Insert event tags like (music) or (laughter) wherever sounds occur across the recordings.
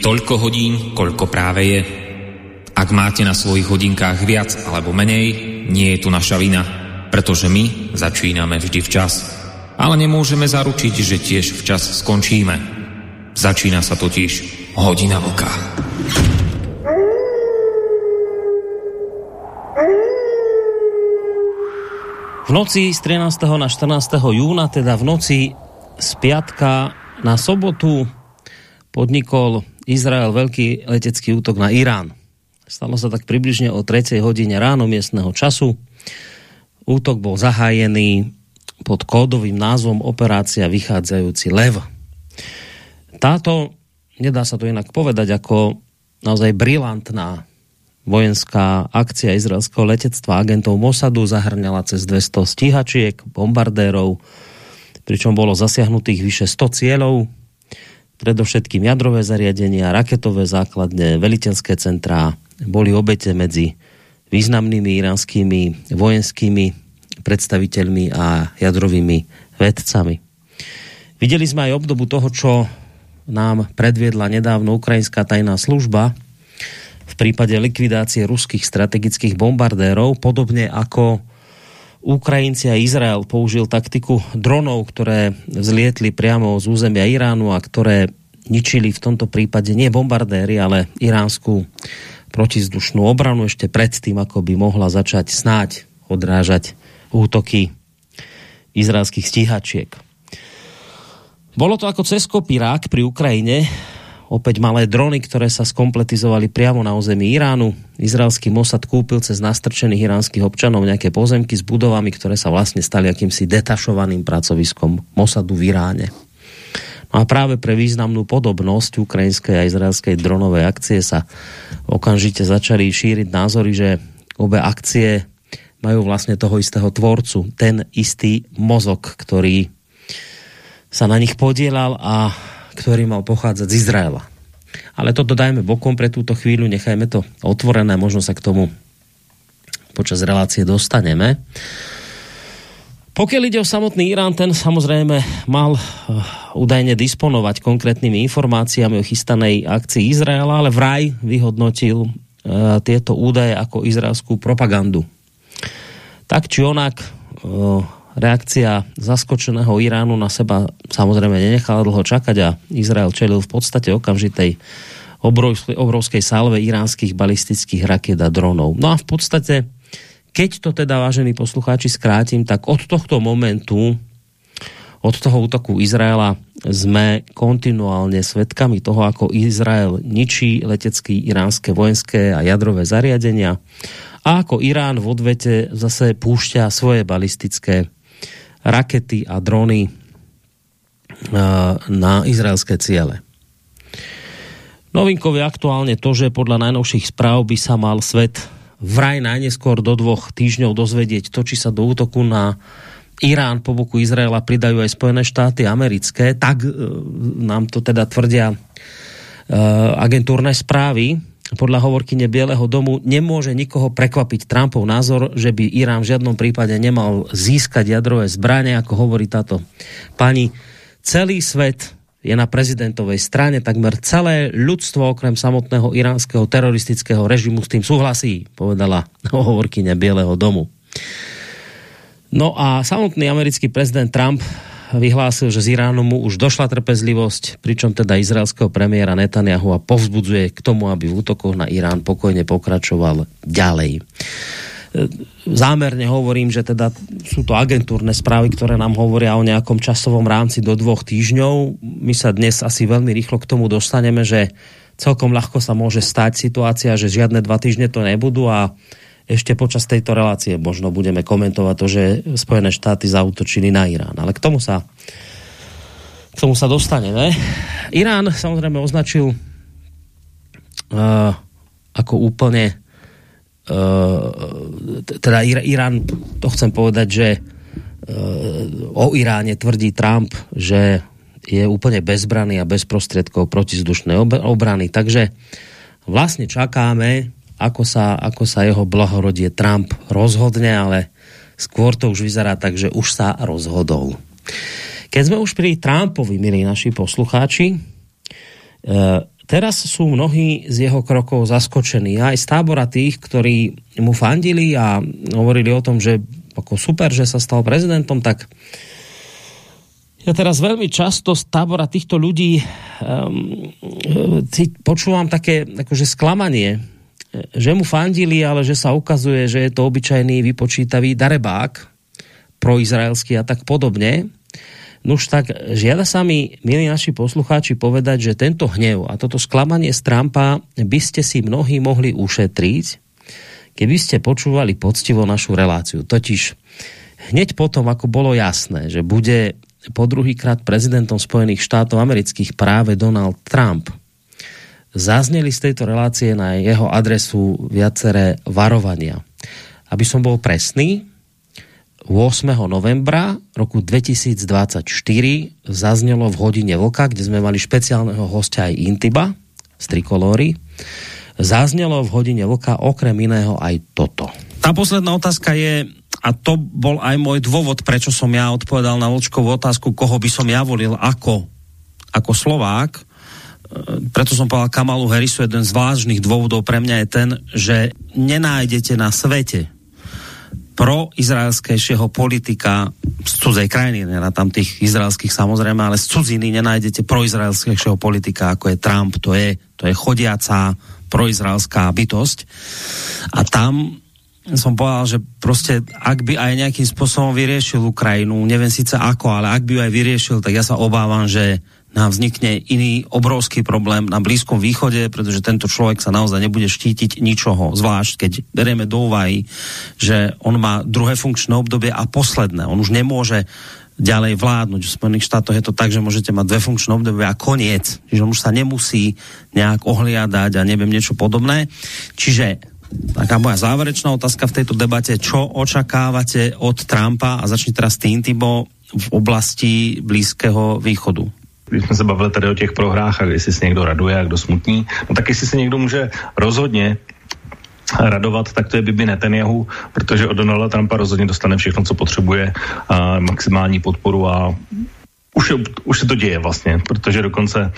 Toľko hodín, koľko práve je. Ak máte na svojich hodinkách viac alebo menej, nie je tu naša vina, pretože my začíname vždy včas. Ale nemôžeme zaručiť, že tiež včas skončíme. Začína sa totiž hodina vlka. V noci z 13. na 14. júna, teda v noci z piatka na sobotu podnikol Izrael veľký letecký útok na Irán. Stalo sa tak približne o 3. hodine ráno miestneho času. Útok bol zahájený pod kódovým názvom Operácia vychádzajúci lev. Táto, nedá sa to inak povedať, ako naozaj brilantná vojenská akcia izraelského letectva agentov Mossadu zahrňala cez 200 stíhačiek, bombardérov, pričom bolo zasiahnutých vyše 100 cieľov, predovšetkým jadrové zariadenia, raketové základne, veliteľské centrá, boli obete medzi významnými iránskymi vojenskými predstaviteľmi a jadrovými vedcami. Videli sme aj obdobu toho, čo nám predviedla nedávno ukrajinská tajná služba v prípade likvidácie ruských strategických bombardérov, podobne ako Ukrajinci a Izrael použil taktiku dronov, ktoré zlietli priamo z územia Iránu a ktoré ničili v tomto prípade nie bombardéry, ale iránsku protizdušnú obranu ešte predtým, ako by mohla začať snáď odrážať útoky izraelských stíhačiek. Bolo to ako cez kopírák pri Ukrajine, opäť malé drony, ktoré sa skompletizovali priamo na území Iránu. Izraelský Mossad kúpil cez nastrčených iránskych občanov nejaké pozemky s budovami, ktoré sa vlastne stali akýmsi detašovaným pracoviskom Mossadu v Iráne. No a práve pre významnú podobnosť ukrajinskej a izraelskej dronovej akcie sa okamžite začali šíriť názory, že obe akcie majú vlastne toho istého tvorcu, ten istý mozog, ktorý sa na nich podielal a ktorý mal pochádzať z Izraela. Ale toto dajme bokom pre túto chvíľu, nechajme to otvorené, možno sa k tomu počas relácie dostaneme. Pokiaľ ide o samotný Irán, ten samozrejme mal uh, údajne disponovať konkrétnymi informáciami o chystanej akcii Izraela, ale vraj vyhodnotil uh, tieto údaje ako izraelskú propagandu. Tak či onak, uh, reakcia zaskočeného Iránu na seba samozrejme nenechala dlho čakať a Izrael čelil v podstate okamžitej obrovskej, obrovskej salve iránskych balistických raket a dronov. No a v podstate, keď to teda, vážení poslucháči, skrátim, tak od tohto momentu, od toho útoku Izraela sme kontinuálne svedkami toho, ako Izrael ničí letecké iránske vojenské a jadrové zariadenia a ako Irán v odvete zase púšťa svoje balistické rakety a drony eh, na izraelské ciele. Novinkou je aktuálne to, že podľa najnovších správ by sa mal svet vraj najneskôr do dvoch týždňov dozvedieť to, či sa do útoku na Irán po boku Izraela pridajú aj Spojené štáty americké. Tak e, nám to teda tvrdia e, agentúrne správy podľa hovorkyne Bieleho domu nemôže nikoho prekvapiť Trumpov názor, že by Irán v žiadnom prípade nemal získať jadrové zbranie, ako hovorí táto pani. Celý svet je na prezidentovej strane, takmer celé ľudstvo okrem samotného iránskeho teroristického režimu s tým súhlasí, povedala (laughs) hovorkyne Bieleho domu. No a samotný americký prezident Trump vyhlásil, že z Iránu mu už došla trpezlivosť, pričom teda izraelského premiéra Netanyahu a povzbudzuje k tomu, aby v útokoch na Irán pokojne pokračoval ďalej. Zámerne hovorím, že teda sú to agentúrne správy, ktoré nám hovoria o nejakom časovom rámci do dvoch týždňov. My sa dnes asi veľmi rýchlo k tomu dostaneme, že celkom ľahko sa môže stať situácia, že žiadne dva týždne to nebudú a ešte počas tejto relácie možno budeme komentovať to, že Spojené štáty zautočili na Irán. Ale k tomu sa, k tomu sa dostaneme. Irán samozrejme označil uh, ako úplne uh, teda Irán, to chcem povedať, že uh, o Iráne tvrdí Trump, že je úplne bezbraný a bez prostriedkov protizdušnej obrany. Takže vlastne čakáme ako sa, ako sa jeho blahorodie Trump rozhodne, ale skôr to už vyzerá tak, že už sa rozhodol. Keď sme už pri Trumpovi, milí naši poslucháči, e, teraz sú mnohí z jeho krokov zaskočení. Aj z tábora tých, ktorí mu fandili a hovorili o tom, že ako super, že sa stal prezidentom, tak ja teraz veľmi často z tábora týchto ľudí um, počúvam také akože sklamanie, že mu fandili, ale že sa ukazuje, že je to obyčajný vypočítavý darebák proizraelský a tak podobne. Nuž tak žiada sa mi, milí naši poslucháči, povedať, že tento hnev a toto sklamanie z Trumpa by ste si mnohí mohli ušetriť, keby ste počúvali poctivo našu reláciu. Totiž hneď potom, ako bolo jasné, že bude po druhýkrát prezidentom Spojených štátov amerických práve Donald Trump, zazneli z tejto relácie na jeho adresu viaceré varovania. Aby som bol presný, 8. novembra roku 2024 zaznelo v hodine Vlka, kde sme mali špeciálneho hostia aj Intiba z Trikolóry, zaznelo v hodine Vlka okrem iného aj toto. Tá posledná otázka je, a to bol aj môj dôvod, prečo som ja odpovedal na Vlčkovú otázku, koho by som ja volil ako, ako Slovák, preto som povedal Kamalu Harrisu, jeden z vážnych dôvodov pre mňa je ten, že nenájdete na svete proizraelskejšieho politika z cudzej krajiny, na tam tých izraelských samozrejme, ale z cudziny nenájdete proizraelskejšieho politika, ako je Trump, to je, to je chodiacá proizraelská bytosť. A tam som povedal, že prostě ak by aj nejakým spôsobom vyriešil Ukrajinu, neviem síce ako, ale ak by aj vyriešil, tak ja sa obávam, že nám vznikne iný obrovský problém na Blízkom východe, pretože tento človek sa naozaj nebude štítiť ničoho, zvlášť keď bereme do úvahy, že on má druhé funkčné obdobie a posledné. On už nemôže ďalej vládnuť. V Spojených štátoch je to tak, že môžete mať dve funkčné obdobie a koniec. Čiže on už sa nemusí nejak ohliadať a neviem niečo podobné. Čiže taká moja záverečná otázka v tejto debate, čo očakávate od Trumpa a začni teraz tým, Tibo, v oblasti Blízkého východu? Když jsme se bavili tady o těch prohrách a jestli se někdo raduje a kdo smutní, no tak jestli se někdo může rozhodně radovat, tak to je Bibi Netanyahu, protože od Donalda Trumpa rozhodně dostane všechno, co potřebuje, maximální podporu a už, už se to děje vlastně, protože dokonce,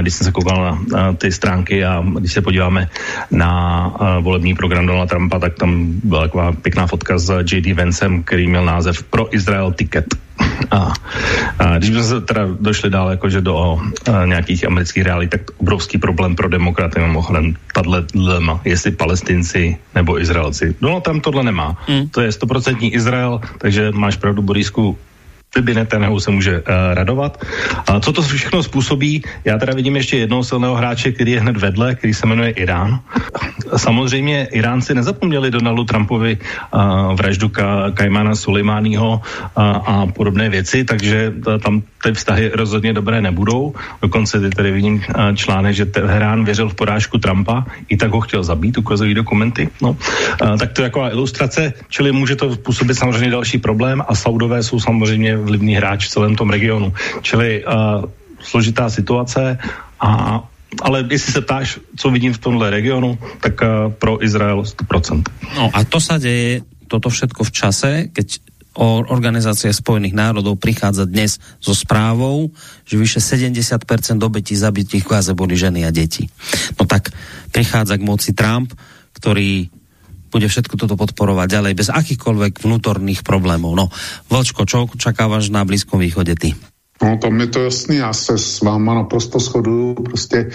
když jsem se koukal na, ty stránky a když se podíváme na volební program Donalda Trumpa, tak tam byla taková pěkná fotka s J.D. Vencem, který měl název Pro Izrael Ticket. A, a když jsme se teda došli dál jakože do a, nějakých amerických realit, tak obrovský problém pro demokraty mimochodem tahle dilema, jestli palestinci nebo Izraelci. Donald Trump tohle nemá. Mm. To je stoprocentní Izrael, takže máš pravdu, Borisku, by Netanyahu se může uh, radovat. A co to všechno způsobí? Já teda vidím ještě jednoho silného hráče, který je hned vedle, který se jmenuje Irán. Samozřejmě Iránci nezapomněli Donaldu Trumpovi uh, vraždu Ka- Kajmana Sulejmányho uh, a podobné věci, takže tam ty vztahy rozhodně dobré nebudou. Dokonce ty tady vidím uh, článek, že Teherán věřil v porážku Trumpa, i tak ho chtěl zabít, ukazují dokumenty. No. Uh, tak to je taková ilustrace, čili může to působit samozřejmě další problém a Saudové jsou samozřejmě vlivný hráč v celém tom regionu. Čili uh, složitá situace a ale jestli se ptáš, co vidím v tomhle regionu, tak uh, pro Izrael 100%. No a to sa deje, toto všetko v čase, keď Organizácia spojených národov prichádza dnes so správou, že vyše 70% obetí zabitých Gaze boli ženy a deti. No tak prichádza k moci Trump, ktorý bude všetko toto podporovať ďalej bez akýchkoľvek vnútorných problémov. No, Vlčko, čo čakáváš na Blízkom východe ty? No, tam je to jasný, já se s váma naprosto shoduju, prostě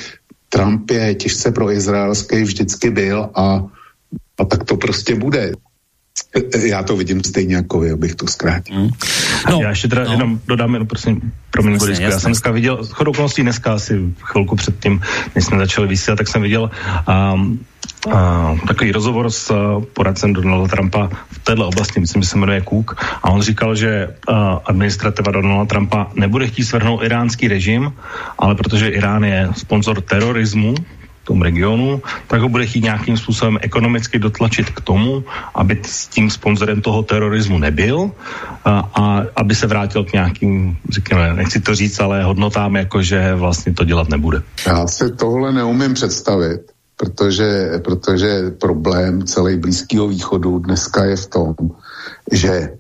Trump je těžce pro izraelský, vždycky byl a, a tak to prostě bude. Já to vidím stejně jako vy, abych to zkrátil. Mm. No, já ještě teda no. jenom dodám, jenom prosím, promiň, Borisku, já jsem dneska viděl, chodou okolností dneska asi chvilku předtím, než jsme začali vysílat, tak jsem viděl um, uh, takový rozhovor s uh, poradcem Donalda Trumpa v této oblasti, myslím, že se jmenuje Cook, a on říkal, že uh, administrativa Donalda Trumpa nebude chtít svrhnout iránský režim, ale protože Irán je sponzor terorismu, tom regionu, tak ho bude chtít nějakým způsobem ekonomicky dotlačit k tomu, aby s tím sponzorem toho terorismu nebyl a, a aby se vrátil k nějakým, řekněme, nechci to říct, ale hodnotám, jakože vlastně to dělat nebude. Já si tohle neumím představit, protože, protože problém celé Blízkého východu dneska je v tom, že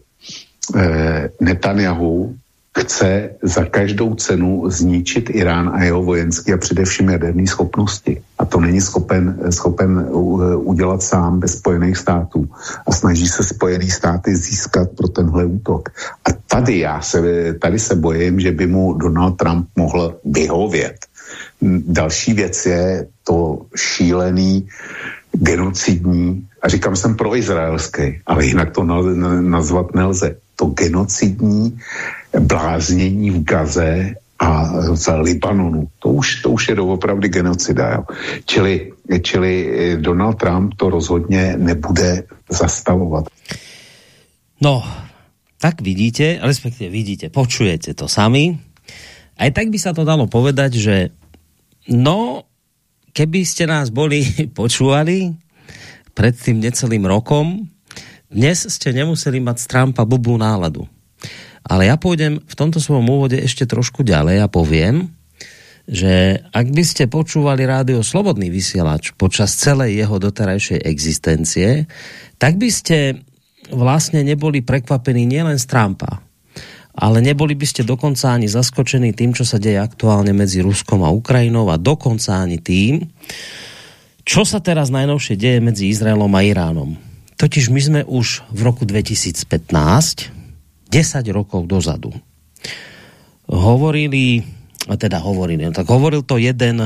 eh, Netanyahu chce za každou cenu zničit Irán a jeho vojenské a především jaderné schopnosti. A to není schopen, schopen udělat sám bez Spojených států. A snaží se Spojené státy získat pro tenhle útok. A tady já se, tady se bojím, že by mu Donald Trump mohl vyhovět. Další věc je to šílený genocidní, a říkám jsem pro izraelský, ale jinak to nazvat nelze, to genocidní bláznění v Gaze a v Libanonu. To už, to už je doopravdy genocida. Jo. Čili, čili eh, Donald Trump to rozhodně nebude zastavovat. No, tak vidíte, respektive vidíte, počujete to sami. Aj tak by sa to dalo povedať, že no, keby ste nás boli (laughs) počúvali pred tým necelým rokom, dnes ste nemuseli mať z Trumpa blbú náladu. Ale ja pôjdem v tomto svojom úvode ešte trošku ďalej a poviem, že ak by ste počúvali rádio Slobodný vysielač počas celej jeho doterajšej existencie, tak by ste vlastne neboli prekvapení nielen z Trumpa, ale neboli by ste dokonca ani zaskočení tým, čo sa deje aktuálne medzi Ruskom a Ukrajinou a dokonca ani tým, čo sa teraz najnovšie deje medzi Izraelom a Iránom. Totiž my sme už v roku 2015 10 rokov dozadu. Hovorili, a teda hovorili, no tak hovoril to jeden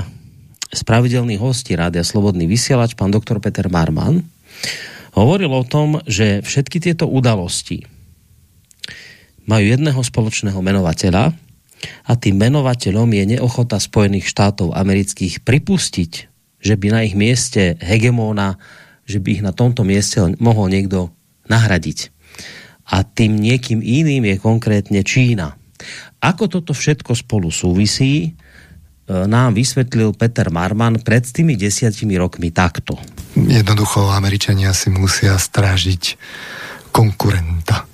z pravidelných hostí Rádia Slobodný vysielač, pán doktor Peter Marman, hovoril o tom, že všetky tieto udalosti majú jedného spoločného menovateľa a tým menovateľom je neochota Spojených štátov amerických pripustiť, že by na ich mieste hegemóna, že by ich na tomto mieste mohol niekto nahradiť a tým niekým iným je konkrétne Čína. Ako toto všetko spolu súvisí, e, nám vysvetlil Peter Marman pred tými desiatimi rokmi takto. Jednoducho Američania si musia strážiť konkurenta.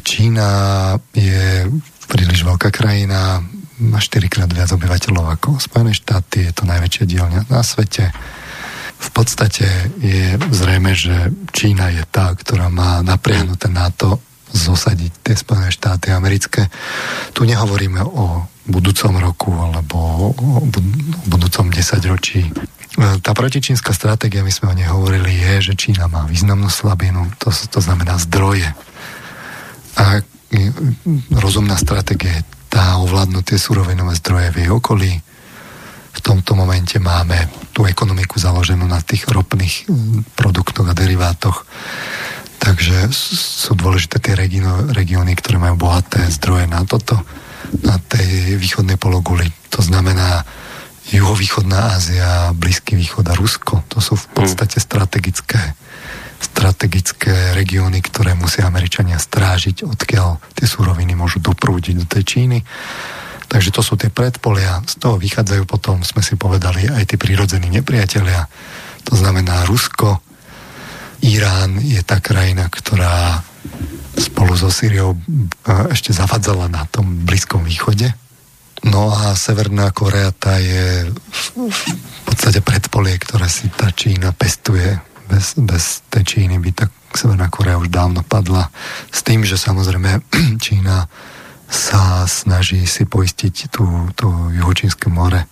Čína je príliš veľká krajina, má 4 krát viac obyvateľov ako Spojené štáty, je to najväčšia dielňa na svete v podstate je zrejme, že Čína je tá, ktorá má napriahnuté NATO zosadiť tie Spojené štáty americké. Tu nehovoríme o budúcom roku alebo o budúcom desaťročí. Tá protičínska stratégia, my sme o nej hovorili, je, že Čína má významnú slabinu, to, to znamená zdroje. A rozumná stratégia je tá ovládnuť tie surovinové zdroje v jej okolí, v tomto momente máme tú ekonomiku založenú na tých ropných mm, produktoch a derivátoch. Takže sú dôležité tie regióny, ktoré majú bohaté zdroje na toto, na tej východnej pologuli. To znamená juhovýchodná Ázia, Blízky východ a Rusko. To sú v podstate strategické strategické regióny, ktoré musia Američania strážiť, odkiaľ tie súroviny môžu doprúdiť do tej Číny. Takže to sú tie predpolia, z toho vychádzajú potom, sme si povedali, aj tí prírodzení nepriatelia. To znamená Rusko, Irán je tá krajina, ktorá spolu so Syriou e, ešte zavadzala na tom Blízkom východe. No a Severná Korea tá je v podstate predpolie, ktoré si tá Čína pestuje. Bez, bez tej Číny by tak Severná Korea už dávno padla. S tým, že samozrejme (clears throat) Čína sa snaží si poistiť tú, tú juhočínske more,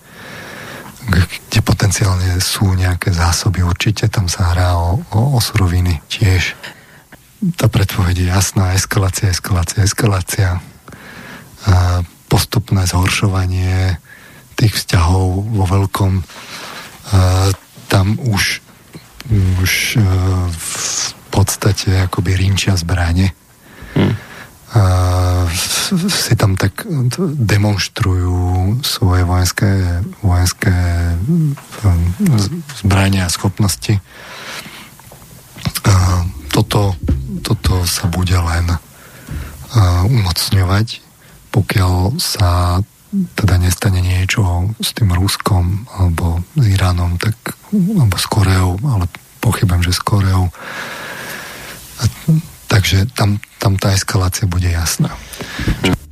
kde potenciálne sú nejaké zásoby. Určite tam sa hrá o, o, o suroviny tiež. Tá predpoveď je jasná. Eskalácia, eskalácia, eskalácia. A postupné zhoršovanie tých vzťahov vo veľkom. A tam už, už v podstate akoby rinčia zbranie. Hmm si tam tak demonstrujú svoje vojenské, vojenské um, zbrania a schopnosti. Toto, toto sa bude len umocňovať, pokiaľ sa teda nestane niečo s tým Ruskom alebo s Iránom, tak, alebo s Koreou, ale pochybujem, že s Koreou. Takže tam, tam tá eskalácia bude jasná.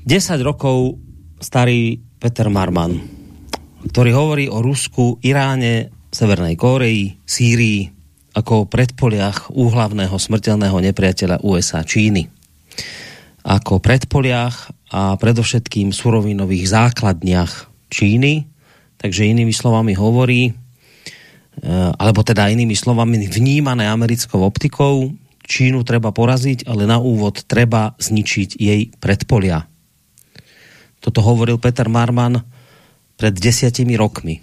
10 rokov starý Peter Marman, ktorý hovorí o Rusku, Iráne, Severnej Koreji, Sýrii ako o predpoliach úhlavného smrteľného nepriateľa USA Číny. ako predpoliach a predovšetkým surovinových základniach Číny. Takže inými slovami hovorí, Eh, alebo teda inými slovami vnímané americkou optikou, Čínu treba poraziť, ale na úvod treba zničiť jej predpolia. Toto hovoril Peter Marman pred desiatimi rokmi.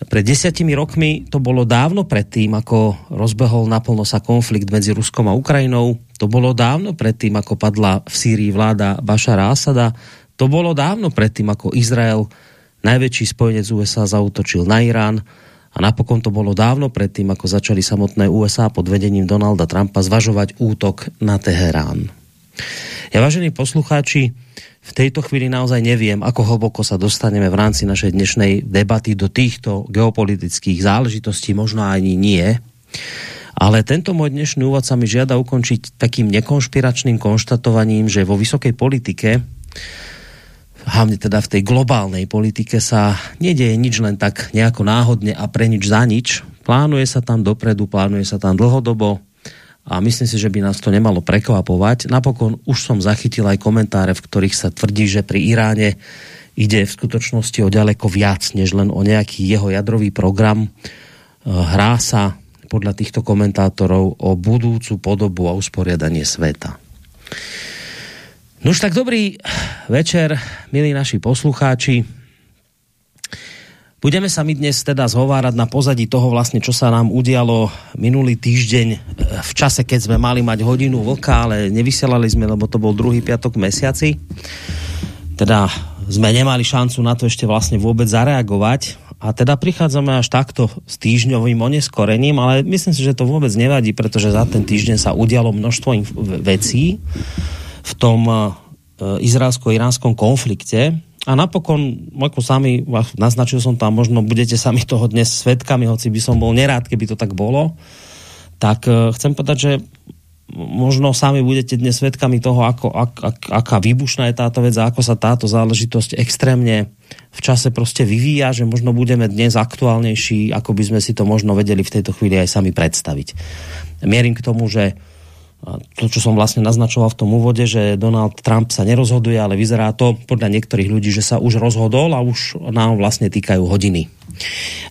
Pred desiatimi rokmi to bolo dávno predtým, ako rozbehol naplno sa konflikt medzi Ruskom a Ukrajinou. To bolo dávno predtým, ako padla v Sýrii vláda Bašara Asada. To bolo dávno predtým, ako Izrael, najväčší spojenec USA, zautočil na Irán a napokon to bolo dávno predtým, ako začali samotné USA pod vedením Donalda Trumpa zvažovať útok na Teherán. Ja, vážení poslucháči, v tejto chvíli naozaj neviem, ako hlboko sa dostaneme v rámci našej dnešnej debaty do týchto geopolitických záležitostí, možno ani nie. Ale tento môj dnešný úvod sa mi žiada ukončiť takým nekonšpiračným konštatovaním, že vo vysokej politike hlavne teda v tej globálnej politike sa nedieje nič len tak nejako náhodne a pre nič za nič. Plánuje sa tam dopredu, plánuje sa tam dlhodobo a myslím si, že by nás to nemalo prekvapovať. Napokon už som zachytil aj komentáre, v ktorých sa tvrdí, že pri Iráne ide v skutočnosti o ďaleko viac, než len o nejaký jeho jadrový program. Hrá sa podľa týchto komentátorov o budúcu podobu a usporiadanie sveta. No už tak dobrý večer, milí naši poslucháči. Budeme sa my dnes teda zhovárať na pozadí toho vlastne, čo sa nám udialo minulý týždeň eh, v čase, keď sme mali mať hodinu vlka, ale nevysielali sme, lebo to bol druhý piatok mesiaci. Teda sme nemali šancu na to ešte vlastne vôbec zareagovať a teda prichádzame až takto s týždňovým oneskorením, ale myslím si, že to vôbec nevadí, pretože za ten týždeň sa udialo množstvo vecí v tom eh, izraelsko-iránskom konflikte. A napokon, ako sami, naznačil som tam, možno budete sami toho dnes svetkami, hoci by som bol nerád, keby to tak bolo, tak eh, chcem povedať, že možno sami budete dnes svetkami toho, ako, ak, ak, aká výbušná je táto vec a ako sa táto záležitosť extrémne v čase prostě vyvíja, že možno budeme dnes aktuálnejší, ako by sme si to možno vedeli v tejto chvíli aj sami predstaviť. Mierim k tomu, že to, čo som vlastne naznačoval v tom úvode, že Donald Trump sa nerozhoduje, ale vyzerá to podľa niektorých ľudí, že sa už rozhodol a už nám vlastne týkajú hodiny.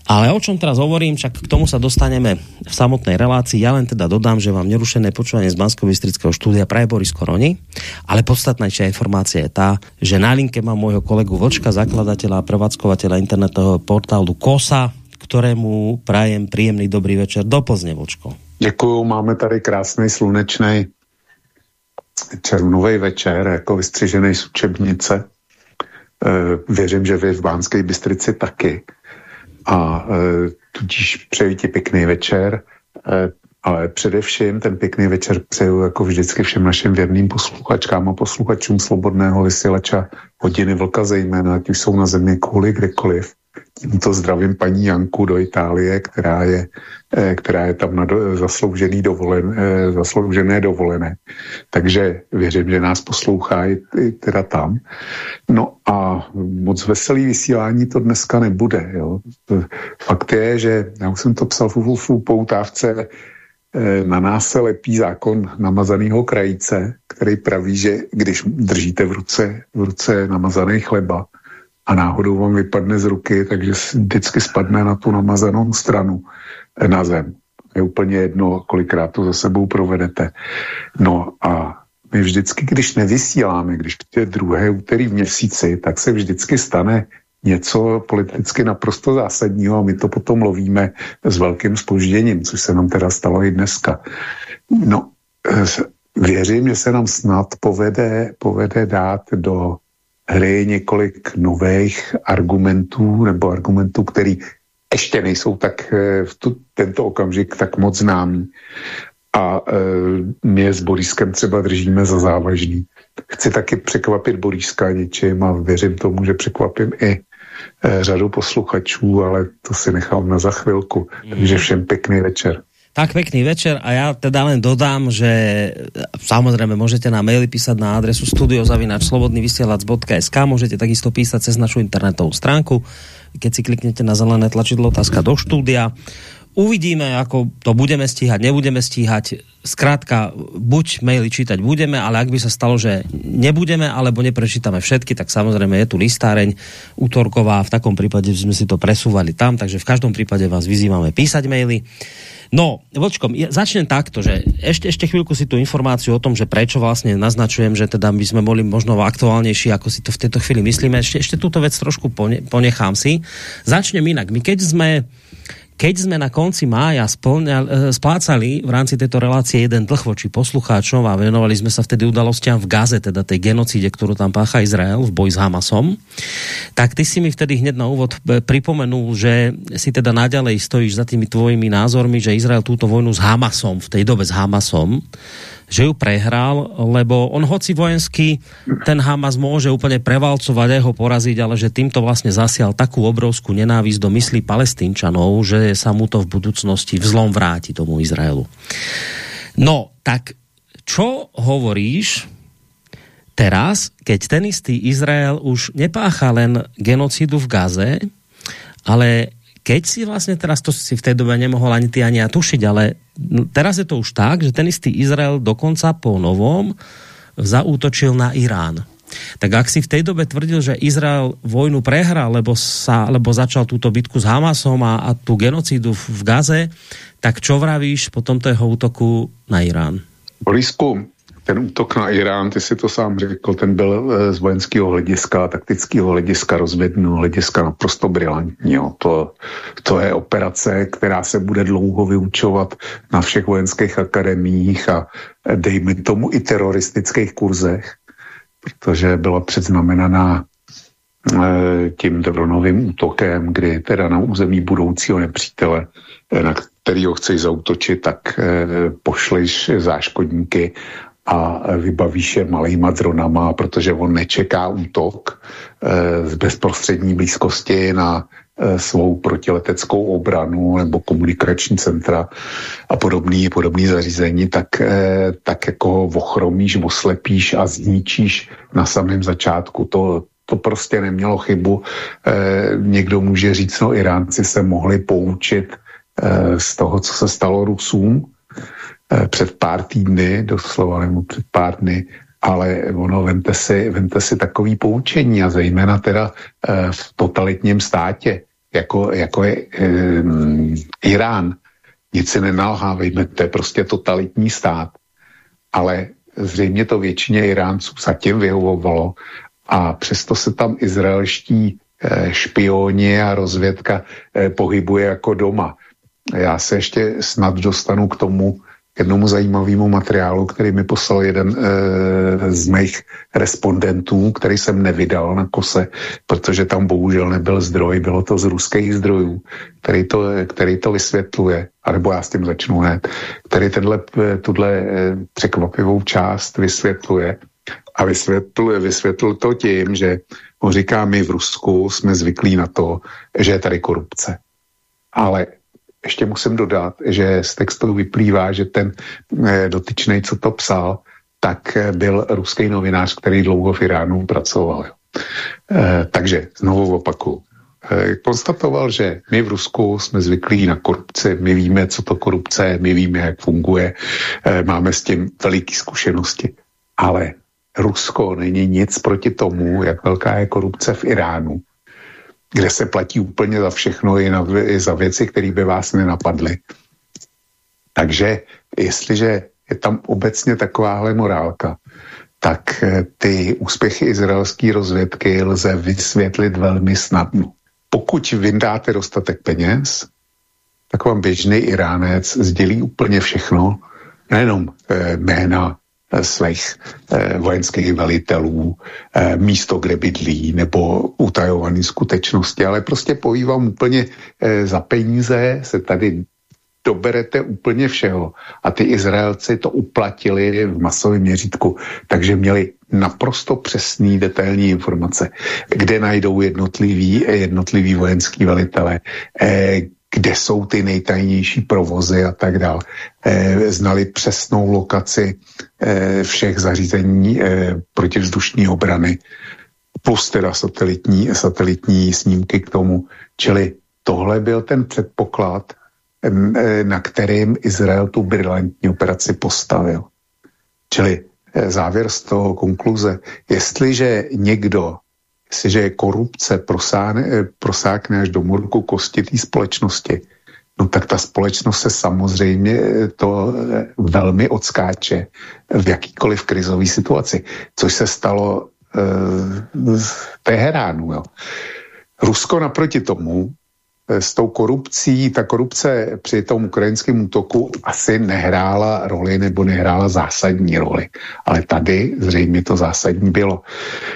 Ale o čom teraz hovorím, však k tomu sa dostaneme v samotnej relácii. Ja len teda dodám, že vám nerušené počúvanie z bansko štúdia praje Boris Koroni, ale podstatnejšia informácia je tá, že na linke mám môjho kolegu Vočka, zakladateľa a prevádzkovateľa internetového portálu KOSA, ktorému prajem príjemný dobrý večer. Do pozne, Vočko. Děkuju, máme tady krásný slunečný červnový večer, jako vystřižený z učebnice. E, věřím, že vy v Bánské Bystrici taky. A e, tudíž přeji ti pěkný večer, e, ale především ten pěkný večer přeju jako vždycky všem našim věrným posluchačkám a posluchačům Slobodného vysílača hodiny vlka zejména, ať už jsou na země kvůli kdekoliv. Tímto zdravím paní Janku do Itálie, která je, eh, která je tam na do, zasloužený dovolen, eh, zasloužené dovolené. Takže věřím, že nás poslouchá i, i teda tam. No a moc veselý vysílání to dneska nebude. Jo. Fakt je, že já už jsem to psal v, poutávce, eh, na nás se lepí zákon namazaného krajice, který praví, že když držíte v ruce, v ruce namazaný chleba, a náhodou vám vypadne z ruky, takže vždycky spadne na tu namazanou stranu eh, na zem. Je úplně jedno, kolikrát to za sebou provedete. No a my vždycky, když nevysíláme, když je druhé úterý v měsíci, tak se vždycky stane něco politicky naprosto zásadního a my to potom lovíme s velkým spožděním, což se nám teda stalo i dneska. No, eh, věřím, že se nám snad povede, povede dát do hry několik nových argumentů nebo argumentů, který ještě nejsou tak eh, v tu, tento okamžik tak moc známý. A e, my je s Boriskem třeba držíme za závažný. Chci taky překvapit Boriska něčím a věřím tomu, že překvapím i e, řadu posluchačů, ale to si nechám na za chvilku. Takže všem pěkný večer. Tak pekný večer a ja teda len dodám, že samozrejme môžete na maily písať na adresu studiozavinačslobodnyvysielac.sk môžete takisto písať cez našu internetovú stránku. Keď si kliknete na zelené tlačidlo otázka do štúdia, uvidíme, ako to budeme stíhať, nebudeme stíhať. Zkrátka, buď maily čítať budeme, ale ak by sa stalo, že nebudeme, alebo neprečítame všetky, tak samozrejme je tu listáreň útorková, v takom prípade sme si to presúvali tam, takže v každom prípade vás vyzývame písať maily. No, vočkom, ja začnem takto, že ešte, ešte chvíľku si tú informáciu o tom, že prečo vlastne naznačujem, že teda by sme boli možno aktuálnejší, ako si to v tejto chvíli myslíme. Ešte, ešte túto vec trošku ponechám si. Začnem inak. My keď sme keď sme na konci mája e, splácali v rámci tejto relácie jeden dlh voči poslucháčom a venovali sme sa vtedy udalostiam v Gaze, teda tej genocíde, ktorú tam pácha Izrael v boji s Hamasom, tak ty si mi vtedy hneď na úvod e, pripomenul, že si teda naďalej stojíš za tými tvojimi názormi, že Izrael túto vojnu s Hamasom, v tej dobe s Hamasom, že ju prehral, lebo on hoci vojensky ten Hamas môže úplne prevalcovať a ho poraziť, ale že týmto vlastne zasial takú obrovskú nenávisť do myslí palestínčanov, že sa mu to v budúcnosti vzlom vráti tomu Izraelu. No, tak čo hovoríš teraz, keď ten istý Izrael už nepácha len genocidu v Gaze, ale keď si vlastně teraz to si v té době nemohol ani ty ani ja tušiť, ale teraz je to už tak, že ten istý Izrael dokonca po novom zaútočil na Irán. Tak ak si v tej dobe tvrdil, že Izrael vojnu prehral, lebo, sa, lebo začal túto bitku s Hamasom a, a tú genocídu v, Gaze, tak čo vravíš po tomto jeho útoku na Irán? Borisku, ten útok na Irán, ty si to sám řekl, ten byl eh, z vojenského hlediska, taktického hlediska, rozvědného hlediska naprosto brilantní. To, to je operace, která se bude dlouho vyučovat na všech vojenských akademiích a eh, dejme tomu i teroristických kurzech, protože byla předznamenaná eh, tím dronovým útokem, kdy teda na území budoucího nepřítele, na kterýho chceš zautočit, tak pošliš záškodníky a vybavíš je malýma dronama, protože on nečeká útok e, z bezprostřední blízkosti na e, svou protileteckou obranu nebo komunikační centra a podobný, podobný zařízení, tak, e, tak jako ochromíš, oslepíš a zničíš na samém začátku. To, to prostě nemělo chybu. Někdo může říct, no Iránci se mohli poučit z toho, co se stalo Rusům, Eh, před pár týdny, doslova nebo před pár dny, ale ono, vente si, vente si takový poučení a zejména teda e, v totalitním státě, jako, jako je e, Irán, nic si nenalhávejme, to je prostě totalitní stát, ale zřejmě to většině Iránců zatím vyhovovalo a přesto se tam izraelští špioni a rozvědka pohybuje jako doma. Já se ještě snad dostanu k tomu, jednomu zajímavému materiálu, který mi poslal jeden e, z mých respondentů, který jsem nevydal na kose, protože tam bohužel nebyl zdroj, bylo to z ruských zdrojů, který to, který to vysvětluje, anebo já s tím začnu hned, který tenhle, eh, tuhle e, překvapivou část vysvětluje a vysvětluje, vysvětlil to tím, že on říká, my v Rusku jsme zvyklí na to, že je tady korupce. Ale ještě musím dodat, že z textu vyplývá, že ten eh, dotyčný, co to psal, tak eh, byl ruský novinář, který dlouho v Iránu pracoval. Eh, takže znovu opaku. Konstatoval, že my v Rusku jsme zvyklí na korupci, my víme, co to korupce je, my víme, jak funguje, máme s tím veliké zkušenosti. Ale Rusko není nic proti tomu, jak velká je korupce v Iránu kde se platí úplně za všechno, i, na, i za věci, které by vás nenapadly. Takže jestliže je tam obecně takováhle morálka, tak eh, ty úspěchy izraelské rozvědky lze vysvětlit velmi snadno. Pokud vyndáte dostatek peněz, tak vám běžný Iránec sdělí úplně všechno, nejenom eh, jména svých eh, vojenských velitelů, eh, místo, kde bydlí, nebo utajované skutečnosti, ale prostě poví vám úplně eh, za peníze se tady doberete úplně všeho. A ty Izraelci to uplatili v masovém měřítku, takže měli naprosto přesný, detailní informace, kde najdou jednotlivý, jednotlivý vojenský velitele, eh, kde jsou ty nejtajnější provozy a tak dále. E, znali přesnou lokaci všech zařízení e, protivzdušní obrany, plus teda satelitní, satelitní snímky k tomu. Čili tohle byl ten předpoklad e, na kterým Izrael tu brilantní operaci postavil. Čili závěr z toho konkluze. Jestliže někdo, jestliže je korupce prosáne, prosákne až do morku kosti té společnosti, no tak ta společnost se samozřejmě to velmi odskáče v jakýkoliv krizové situaci, což se stalo v Teheránu. Jo. Rusko naproti tomu Eh, s tou korupcí, ta korupce při tom ukrajinském útoku asi nehrála roli nebo nehrála zásadní roli. Ale tady zřejmě to zásadní bylo.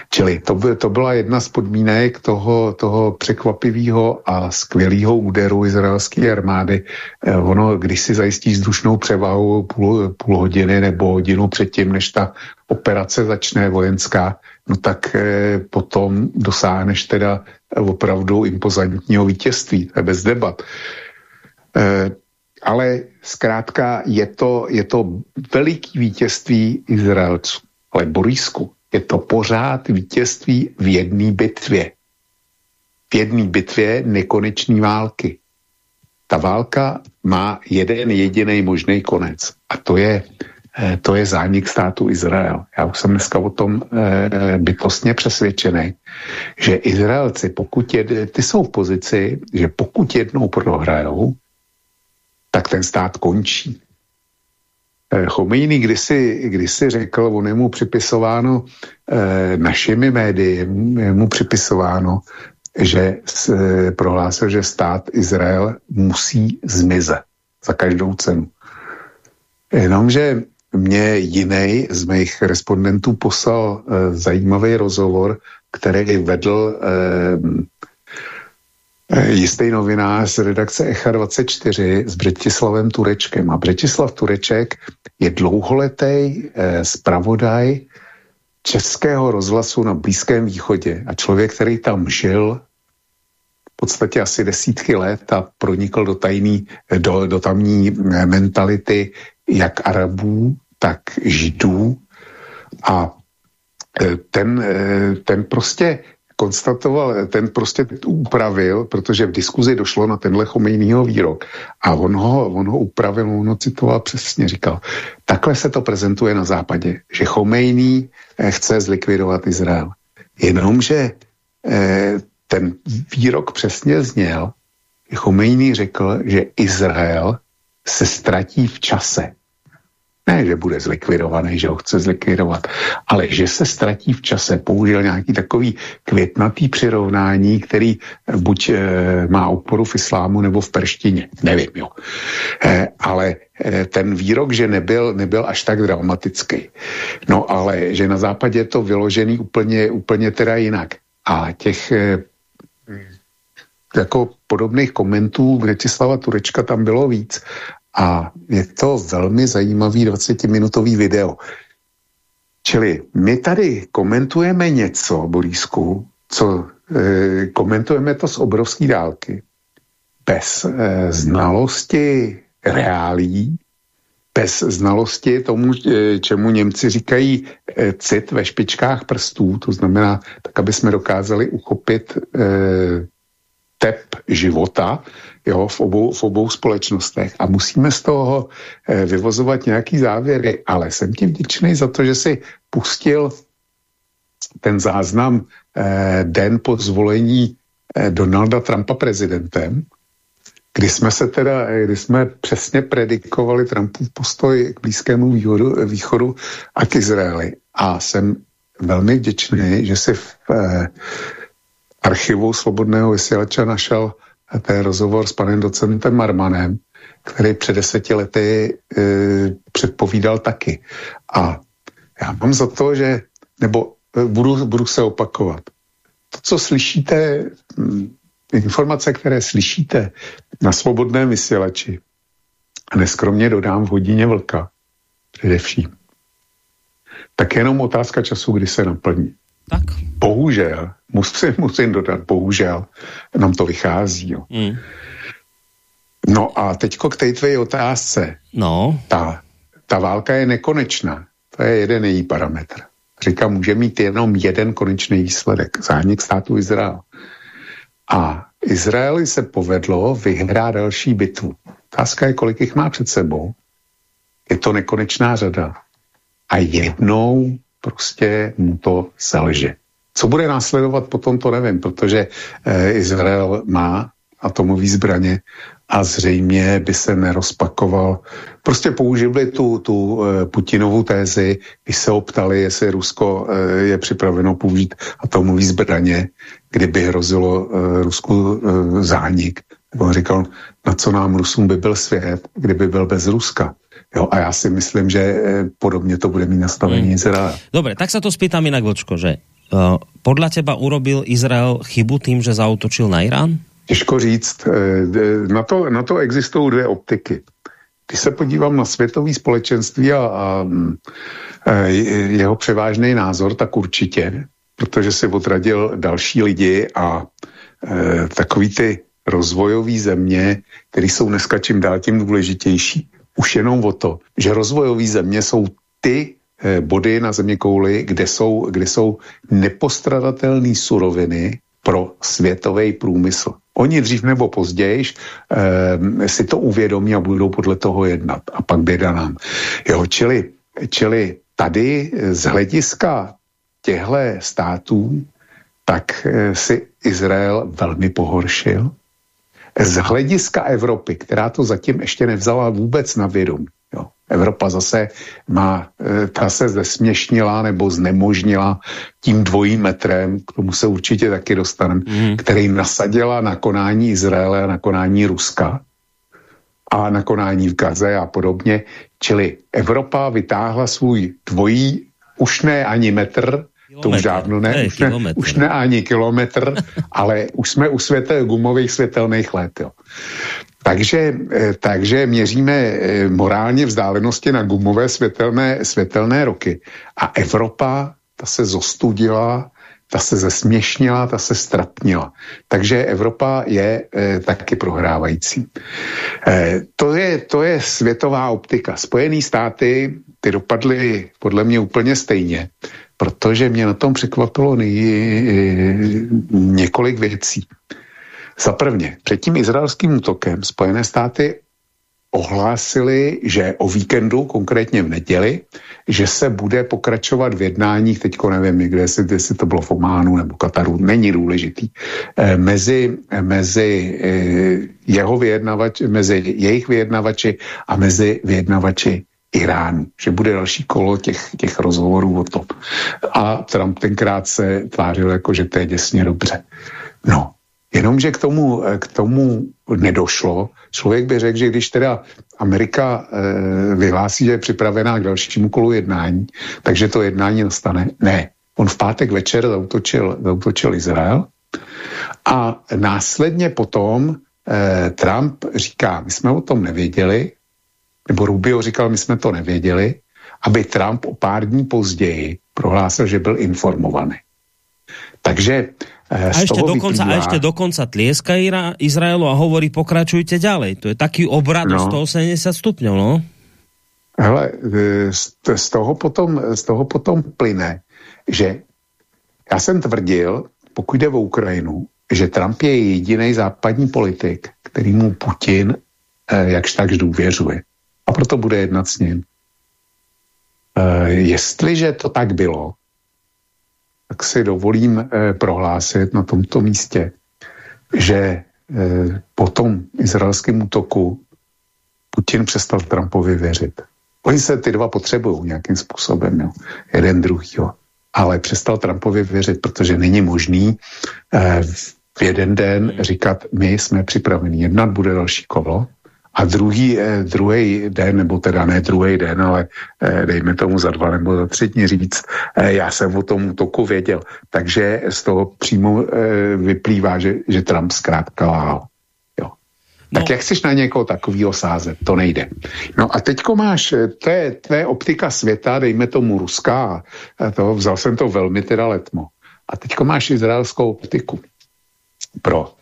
Čili to, by, to byla jedna z podmínek toho, toho překvapivého a skvělého úderu izraelské armády. Eh, ono, když si zajistí vzdušnou převahu půl, půl hodiny nebo hodinu předtím, než ta operace začne vojenská, no tak eh, potom dosáhneš teda opravdu impozantního vítězství, bez debat. Eh, ale zkrátka je to, je to veliký vítězství Izraelců. Ale Borisku, je to pořád vítězství v jedné bitvě. V jedné bitvě nekonečné války. Ta válka má jeden jediný možný konec. A to je Eh, to je zánik státu Izrael. Já už jsem dneska o tom eh, bytostně přesvědčený, že Izraelci, pokud je, ty jsou v pozici, že pokud jednou prohrajou, tak ten stát končí. Eh, Chomejný kdysi, kdysi řekl, on je mu připisováno eh, našimi médii, je mu připisováno, že prohlásil, že stát Izrael musí zmizet za každou cenu. Jenomže mě jiný z mých respondentů poslal e, zajímavý rozhovor, který vedl e, jistý novinář z redakce Echa 24 s Bretislavem Turečkem. A Bretislav Tureček je dlouholetý e, zpravodaj českého rozhlasu na Blízkém východě a člověk, který tam žil v podstatě asi desítky let a pronikl do tajný, do, do tamní mentality jak Arabů, tak Židů a e, ten, e, ten prostě konstatoval, ten prostě upravil, protože v diskuzi došlo na tenhle Chomejnýho výrok a on ho, on ho upravil, on ho citoval přesně, říkal, takhle se to prezentuje na západě, že Chomejný e, chce zlikvidovat Izrael. Jenomže ten výrok přesně zněl, Chomejný řekl, že Izrael se ztratí v čase. Ne, že bude zlikvidovaný, že ho chce zlikvidovat, ale že se ztratí v čase. Použil nějaký takový květnatý přirovnání, který buď e, má oporu v islámu nebo v perštině. Nevím, jo. E, ale e, ten výrok, že nebyl, nebyl až tak dramatický. No ale, že na západě je to vyložený úplně, úplně teda jinak. A těch e, jako podobných komentů Bretislava Turečka tam bylo víc. A je to velmi zajímavý 20-minutový video. Čili my tady komentujeme něco, Borísku, co e, komentujeme to z obrovské dálky, bez e, znalosti reálí, bez znalosti tomu, e, čemu Němci říkají cit ve špičkách prstů, to znamená, tak aby jsme dokázali uchopit e, tep života jo, v, obou, v obou společnostech a musíme z toho eh, vyvozovat nějaký závěry, ale jsem ti vděčný za to, že si pustil ten záznam eh, den po zvolení eh, Donalda Trumpa prezidentem, kdy jsme se teda, eh, kdy jsme přesně predikovali Trumpův postoj k Blízkému východu, východu a k Izraeli. A jsem velmi vděčný, že si v eh, archivu Svobodného vysílača našel ten rozhovor s panem docentem Marmanem, který před deseti lety e, předpovídal taky. A já mám za to, že, nebo e, budu, budu se opakovat, to, co slyšíte, informace, které slyšíte na svobodném vysílači, a neskromně dodám v hodině vlka, především, tak jenom otázka času, kdy se naplní. Tak. Bohužel, musím, musím dodat, bohužel, nám to vychází. Jo. Mm. No a teďko k té tvé otázce. No. Ta, ta válka je nekonečná. To je jeden její parametr. Říkám, může mít jenom jeden konečný výsledek. Zánik státu Izrael. A Izraeli se povedlo vyhrát další bitvu. Otázka je, kolik jich má před sebou. Je to nekonečná řada. A jednou prostě mu to selže. Co bude následovat potom, to nevím, protože eh, Izrael má atomové zbraně a zřejmě by se nerozpakoval. Prostě použili tu, tu e, Putinovu tézi, když se optali, jestli Rusko e, je připraveno použít atomové zbraně, kdyby hrozilo Rusku zánik. On říkal, na co nám Rusům by byl svět, kdyby byl bez Ruska. Jo, a já si myslím, že e, podobně to bude mít nastavení hmm. Izrael. Dobre, tak se to spýtam jinak, Vlčko, že uh, podľa teba urobil Izrael chybu tým, že zautočil na Irán? Těžko říct. Eh, na to, na to existují dvě optiky. Když se podívám na světový společenství a, a eh, jeho převážný názor, tak určitě, protože si odradil další lidi a e, takový ty rozvojové země, které jsou dneska čím dál tím důležitější, už jenom o to, že rozvojové země jsou ty e, body na země kouli, kde jsou, kde jsou nepostradatelné suroviny pro světový průmysl. Oni dřív nebo později eh, si to uvědomí a budou podle toho jednat. A pak běda nám. Jo, čili, čili tady z hlediska těchto států tak eh, si Izrael velmi pohoršil. Z hlediska Evropy, která to zatím ještě nevzala vůbec na vědomí, jo, Evropa zase má, eh, ta se zesměšnila nebo znemožnila tím dvojím metrem, k tomu se určitě taky dostaneme, mm. který nasadila na konání Izraele a na konání Ruska a na konání v Gaze a podobně. Čili Evropa vytáhla svůj dvojí, už ne ani metr, kilometr. to už dávno ne, ne, už, ne už ne ani kilometr, (laughs) ale už jsme u světel, gumových světelných let. Jo. Takže, eh, takže měříme eh, morálně vzdálenosti na gumové světelné, světelné roky. A Evropa, ta se zostudila, ta se zesměšnila, ta se strapnila. Takže Evropa je e, taky prohrávající. E, to, je, to je světová optika. Spojené státy, ty dopadly podle mě úplně stejně, protože mě na tom překvapilo několik věcí. Za prvně, před tím izraelským útokem Spojené státy ohlásili, že o víkendu, konkrétně v neděli, že se bude pokračovat v jednáních, teďko nevím někde, jestli, jestli to bylo v Ománu nebo Kataru, není důležitý, eh, mezi, mezi eh, jeho vyjednavači, mezi jejich vyjednavači a mezi vyjednavači Iránu, že bude další kolo těch, těch rozhovorů o tom. A Trump tenkrát se tvářil jako, že to je děsně dobře. No, Jenomže k tomu, k tomu nedošlo. Člověk by řekl, že když teda Amerika e, vyhlásí, že je připravená k dalšímu kolu jednání, takže to jednání nastane. Ne. On v pátek večer zautočil, zautočil Izrael a následně potom e, Trump říká, my jsme o tom nevěděli, nebo Rubio říkal, my jsme to nevěděli, aby Trump o pár dní později prohlásil, že byl informovaný. Takže a ešte, dokonca, vyplývá... a ešte dokonca tlieska Izraelu a hovorí pokračujte ďalej. To je taký obrad no. 180 stupňov, no? Hele, e, z toho potom, z toho potom plyne, že já jsem tvrdil, pokud jde o Ukrajinu, že Trump je jediný západní politik, který mu Putin eh, jakž takž důvěřuje. A proto bude jednat s ním. Eh, jestliže to tak bylo, tak si dovolím eh, prohlásit na tomto místě, že eh, po tom izraelském útoku Putin přestal Trumpovi věřit. Oni se ty dva potřebují nějakým způsobem, jo. jeden druhýho. Ale přestal Trumpovi věřit, protože není možný eh, v jeden den říkat, my jsme připraveni jednat, bude další kolo, a druhý, eh, druhý den, nebo teda ne druhý den, ale eh, dejme tomu za dva nebo za tři dny říct, eh, já jsem o tom útoku věděl. Takže z toho přímo vyplývá, že, že Trump zkrátka lhal. Jo. No. Tak jak chceš na někoho takovýho sázet? To nejde. No a teďko máš, to je, to je optika světa, dejme tomu ruská, to, vzal jsem to velmi teda letmo. A teďko máš izraelskou optiku. pro.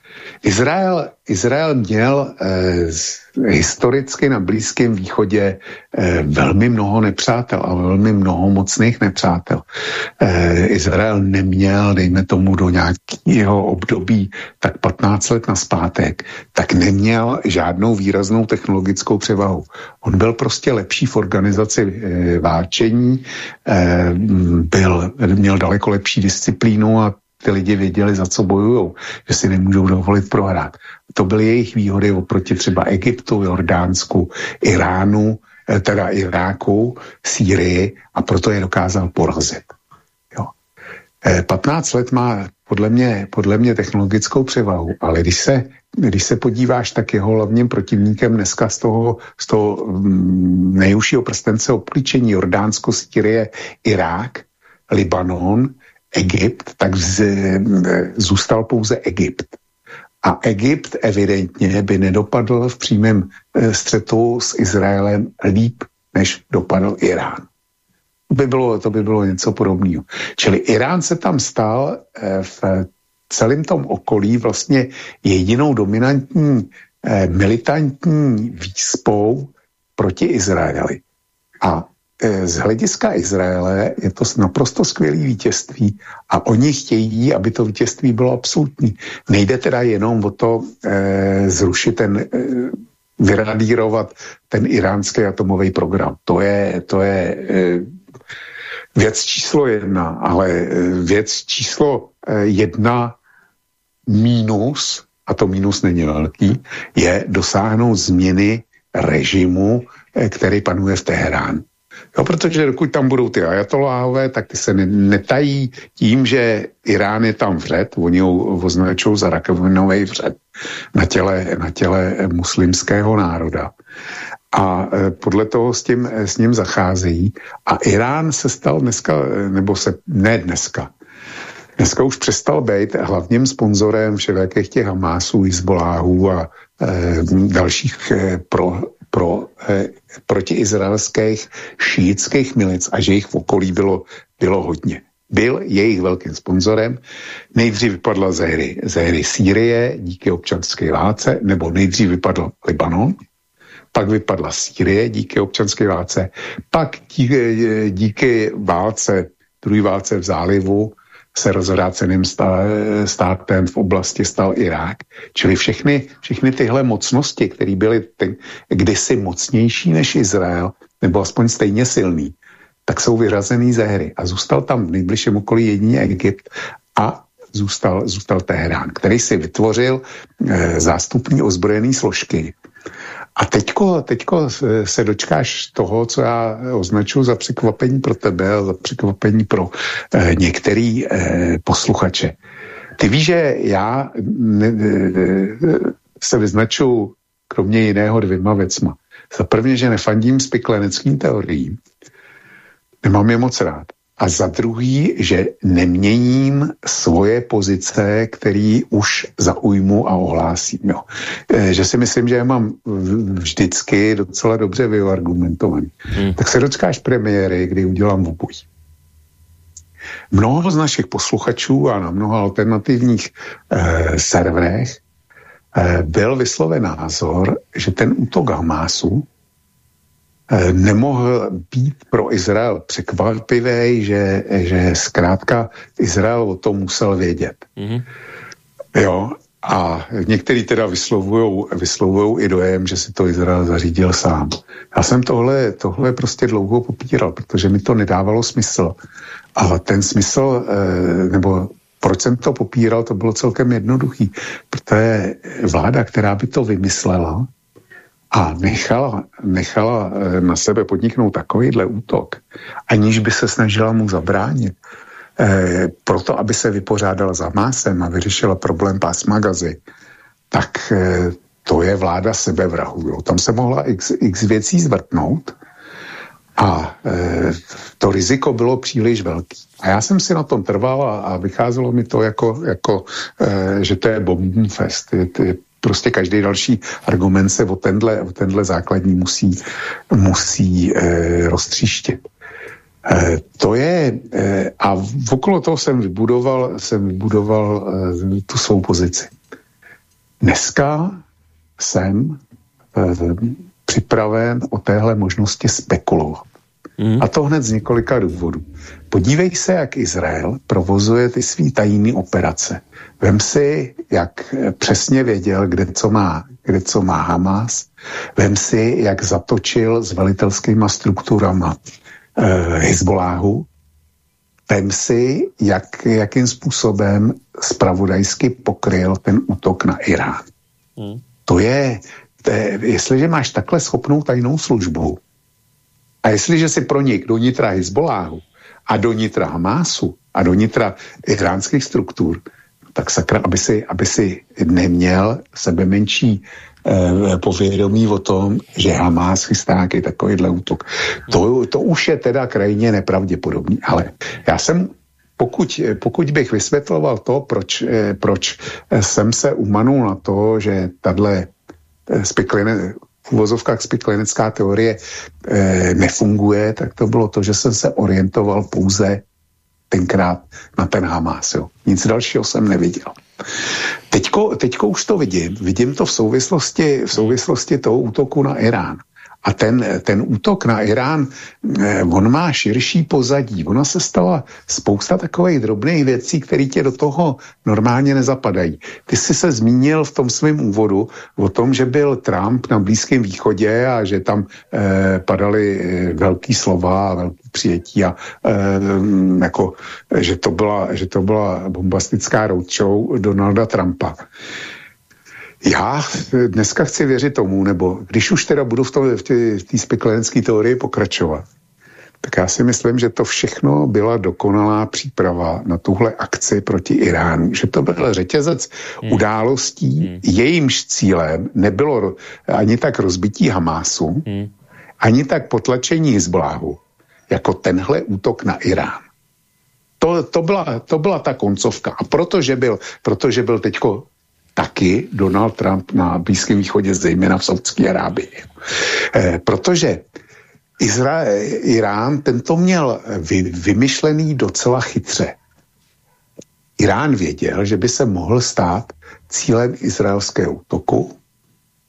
Izrael, Izrael měl eh, historicky na Blízkém východě eh, velmi mnoho nepřátel a velmi mnoho mocných nepřátel. Eh, Izrael neměl, dejme tomu, do nějakého období tak 15 let na zpátek, tak neměl žádnou výraznou technologickou převahu. On byl prostě lepší v organizaci eh, váčení, eh, byl, měl daleko lepší disciplínu a ty lidi věděli, za co bojují, že si nemůžou dovolit prohrát. To byly jejich výhody oproti třeba Egyptu, Jordánsku, Iránu, eh, teda Iráku, Sýrii a proto je dokázal porazit. Jo. 15 eh, let má podle mě, podle mě technologickou převahu, ale když se, když se podíváš, tak jeho hlavním protivníkem dneska z toho, z toho mm, nejužšího prstence obklíčení Jordánsko, Sýrie, Irák, Libanon, Egypt, tak z, zůstal pouze Egypt. A Egypt evidentně by nedopadl v přímém eh, střetu s Izraelem líp, než dopadl Irán. By bylo, to by bylo něco podobného. Čili Irán se tam stal eh, v celém tom okolí vlastně jedinou dominantní eh, militantní výspou proti Izraeli. A z hlediska Izraele je to naprosto skvělé vítězství a oni chtějí, aby to vítězství bylo absolutní. Nejde teda jenom o to e, zrušit ten, e, vyradírovat ten iránský atomový program. To je, to je e, věc číslo jedna, ale věc číslo jedna mínus, a to mínus není velký, je dosáhnout změny režimu, který panuje v Teheránu. Jo, protože dokud tam budou ty ajatoláhové, tak ty se netají tím, že Irán je tam vřet, oni ho označují za rakovinový vřet na těle, na těle muslimského národa. A e, podle toho s, tím, s ním zacházejí. A Irán se stal dneska, nebo se, ne dneska, Dneska už přestal být hlavním sponzorem všelijakých těch Hamásů, Hezboláhů a e, dalších e, pro pro, eh, protiizraelských šítských milic a že jich v okolí bylo, bylo hodně. Byl jejich velkým sponzorem. Nejdřív vypadla ze hry, ze hry Sýrie díky občanské válce, nebo nejdřív vypadl Libanon, pak vypadla Sýrie díky občanské válce, pak díky, eh, díky válce, druhé válce v zálivu, se rozvráceným státem v oblasti stal Irák. Čili všechny, všechny tyhle mocnosti, které byly ty, kdysi mocnější než Izrael, nebo aspoň stejně silný, tak jsou vyrazený ze hry. A zůstal tam v nejbližším okolí jedině Egypt a zůstal, zůstal Teherán, který si vytvořil e, zástupní ozbrojený složky, a teďko, teďko se dočkáš toho, co já označuji za překvapení pro tebe a za překvapení pro eh, některý eh, posluchače. Ty víš, že já ne, ne, se vyznačuji kromě jiného dvěma věcma. Za prvně, že nefandím spikleneckým teoriím. Nemám je moc rád a za druhý, že neměním svoje pozice, který už zaujmu a ohlásím. Jo. E, že si myslím, že já mám vždycky docela dobře vyargumentovaný. Hmm. Tak se dočkáš premiéry, kdy udělám obojí. Mnoho z našich posluchačů a na mnoha alternativních eh, serverech eh, byl vysloven názor, že ten útok Hamásu Eh, nemohl být pro Izrael překvapivý, že, že zkrátka Izrael o tom musel vědět. Mm-hmm. Jo, a některý teda vyslovujou, vyslovujou i dojem, že si to Izrael zařídil sám. Já jsem tohle, tohle prostě dlouho popíral, protože mi to nedávalo smysl. Ale ten smysl, eh, nebo proč jsem to popíral, to bylo celkem jednoduchý. Protože vláda, která by to vymyslela, a nechala, nechala eh, na sebe podniknout takovýhle útok, aniž by se snažila mu zabránit, eh, proto, aby se vypořádala za másem a vyřešila problém pásma gazy, tak eh, to je vláda sebevrahu. Jo. Tam se mohla x, x věcí zvrtnout a eh, to riziko bylo příliš velké. A já jsem si na tom trval a, a vycházelo mi to jako, jako eh, že to je bombfest. Je, je prostě každý další argument se o tenhle, o tenhle základní musí, musí eh, roztříštit. Eh, to je, eh, a okolo toho jsem vybudoval, jsem vybudoval eh, tu svou pozici. Dneska jsem e, připraven o téhle možnosti spekulovat. Mm. A to hned z několika důvodů. Podívej se, jak Izrael provozuje ty svý tajné operace. Vem si, jak přesně věděl, kde co má, kde co má Hamas. Vem si, jak zatočil s velitelskýma strukturama eh, Hezboláhu. Vem si, jak, jakým způsobem spravodajsky pokryl ten útok na Irán. Mm. To je, to je, jestliže máš takhle schopnou tajnou službu, a jestliže si pro něj do nitra Hezboláhu a do nitra Hamásu a do nitra iránských struktur, tak sakra, aby si, aby si neměl sebe menší eh, povědomí o tom, že Hamás chystá nějaký takovýhle útok. To, to už je teda krajně nepravděpodobný, ale já jsem pokud, pokud bych vysvětloval to, proč, eh, proč jsem se umanul na to, že tahle eh, spikline, v uvozovkách spiklenecká teorie e, nefunguje, tak to bylo to, že jsem se orientoval pouze tenkrát na ten Hamas. Jo. Nic dalšího jsem neviděl. Teďko, teďko už to vidím. Vidím to v souvislosti, v souvislosti toho útoku na Irán. A ten, ten útok na Irán, eh, on má širší pozadí. Ona se stala spousta takových drobných věcí, které tě do toho normálně nezapadají. Ty jsi se zmínil v tom svém úvodu o tom, že byl Trump na Blízkém východě a že tam eh, padaly eh, velký slova a velký přijetí a eh, jako, že, to byla, že to byla bombastická roadshow Donalda Trumpa. Já dneska chci věřit tomu, nebo když už teda budu v, tom, v té speklenské teorii pokračovat, tak já si myslím, že to všechno byla dokonalá příprava na tuhle akci proti Iránu. Že to byl řetězec hmm. událostí, hmm. jejímž cílem nebylo ani tak rozbití Hamásu, hmm. ani tak potlačení Hezbláhu, jako tenhle útok na Irán. To, to, byla, to byla ta koncovka. A protože byl, protože byl teďko taky Donald Trump na Blízkém východě, zejména v Saudské Arábii. E, protože Izra- Irán tento měl vy, vymyšlený docela chytře. Irán věděl, že by se mohl stát cílem izraelského útoku,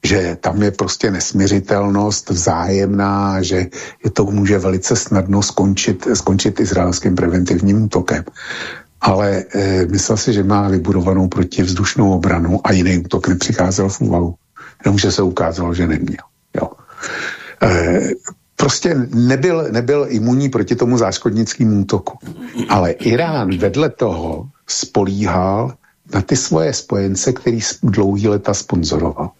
že tam je prostě nesměřitelnost vzájemná, že je to může velice snadno skončit, skončit izraelským preventivním útokem ale e, myslel si, že má vybudovanou protivzdušnou obranu a jiný útok nepřicházel v úvahu. Jenomže se ukázalo, že neměl. Jo. E, prostě nebyl, nebyl imunní proti tomu záškodnickému útoku. Ale Irán vedle toho spolíhal na ty svoje spojence, který dlouhý leta sponzoroval.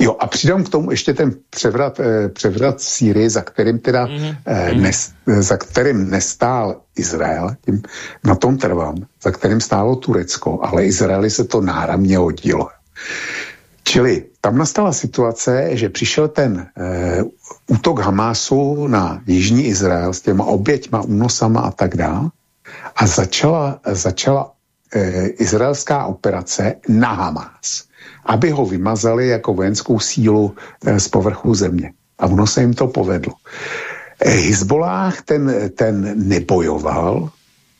Jo, a přidám k tomu ještě ten převrat, eh, převrat Sýrii, za kterým teda mm-hmm. eh, nes, za kterým nestál Izrael, tím na tom trvám, za kterým stálo Turecko, ale Izraeli se to náramně hodilo. Čili tam nastala situace, že přišel ten eh, útok Hamásu na jižní Izrael s těma oběťma, únosama a tak dále a začala, začala eh, izraelská operace na Hamás aby ho vymazali jako vojenskou sílu eh, z povrchu země. A ono se jim to povedlo. Eh, Hezbollah ten, ten nebojoval,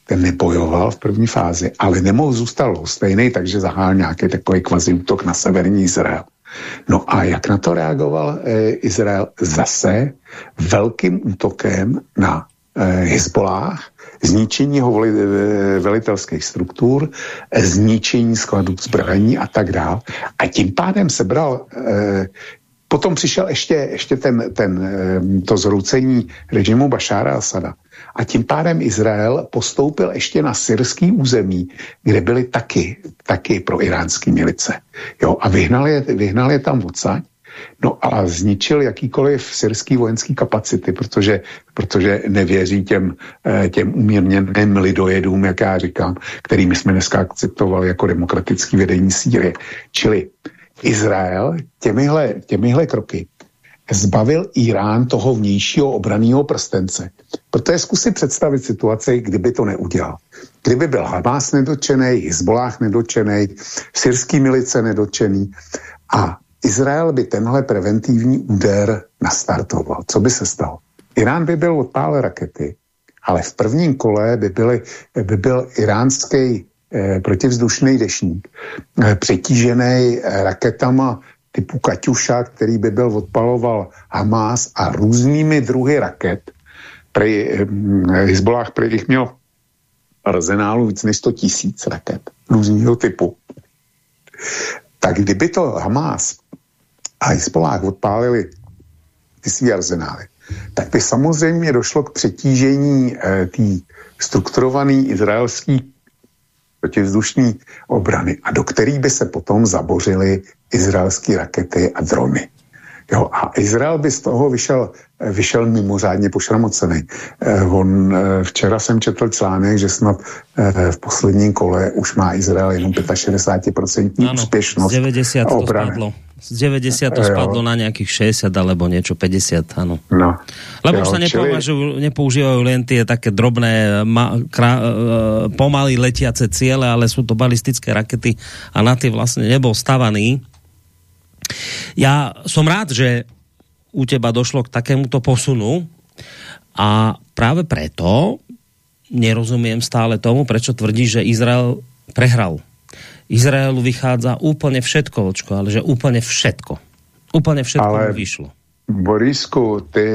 ten nebojoval v první fázi, ale nemohl zůstat stejný, takže zahál nějaký takový kvazi útok na severní Izrael. No a jak na to reagoval e, Izrael? Zase velkým útokem na e, Hezbollah zničení jeho eh, velitelských struktur, eh, zničení skladů zbraní a tak dále. A tím pádem sebral eh, Potom přišel ještě, ještě ten, ten, to zroucení režimu Bašára Asada. A tím pádem Izrael postoupil ještě na syrský území, kde byly taky, taky pro iránský milice. Jo, a vyhnal je, vyhnal je tam odsaď No a zničil jakýkoliv syrský vojenský kapacity, protože, protože nevěří těm, eh, těm uměrněným lidojedům, jak já říkám, kterými jsme dneska akceptovali jako demokratický vedení Sýrie. Čili Izrael těmihle, těmihle kroky zbavil Irán toho vnějšího obraného prstence. Protože zkusit představit situaci, kdyby to neudělal. Kdyby byl Hamas nedočený, Hezbollah nedočený, syrský milice nedočený a Izrael by tenhle preventivní úder nastartoval. Co by se stalo? Irán by byl odpál rakety, ale v prvním kole by, byly, by byl iránský eh, protivzdušný dešník, eh, přetížený eh, raketama typu Kaťuša, který by byl odpaloval Hamas a různými druhy raket. Prej, eh, Hezbollah prej jich měl arzenálu víc než 100 tisíc raket různého typu. Tak kdyby to Hamas a Hezbollah odpálili ty svý arzenály, tak by samozřejmě došlo k přetížení eh, té strukturované izraelské protivzdušní obrany a do který by se potom zabořily izraelské rakety a drony. Jo, a Izrael by z toho vyšel, vyšel mimořádně pošramocený. Eh, on, eh, včera jsem četl článek, že snad eh, v posledním kole už má Izrael jenom 65% úspěšnost. Z 90 to spadlo. Z 90 to spadlo na nějakých 60 alebo niečo 50, ano. No. Lebo jo, už sa čili... nepoužívajú len tie také drobné, ma, krá, pomaly letiace ciele, ale sú to balistické rakety a na tie vlastne nebol stavaný ja som rád, že u teba došlo k takémuto posunu a práve preto nerozumiem stále tomu, prečo tvrdí, že Izrael prehral. Izraelu vychádza úplne všetko, očko, ale že úplne všetko. Úplne všetko ale, vyšlo. Borisku, ty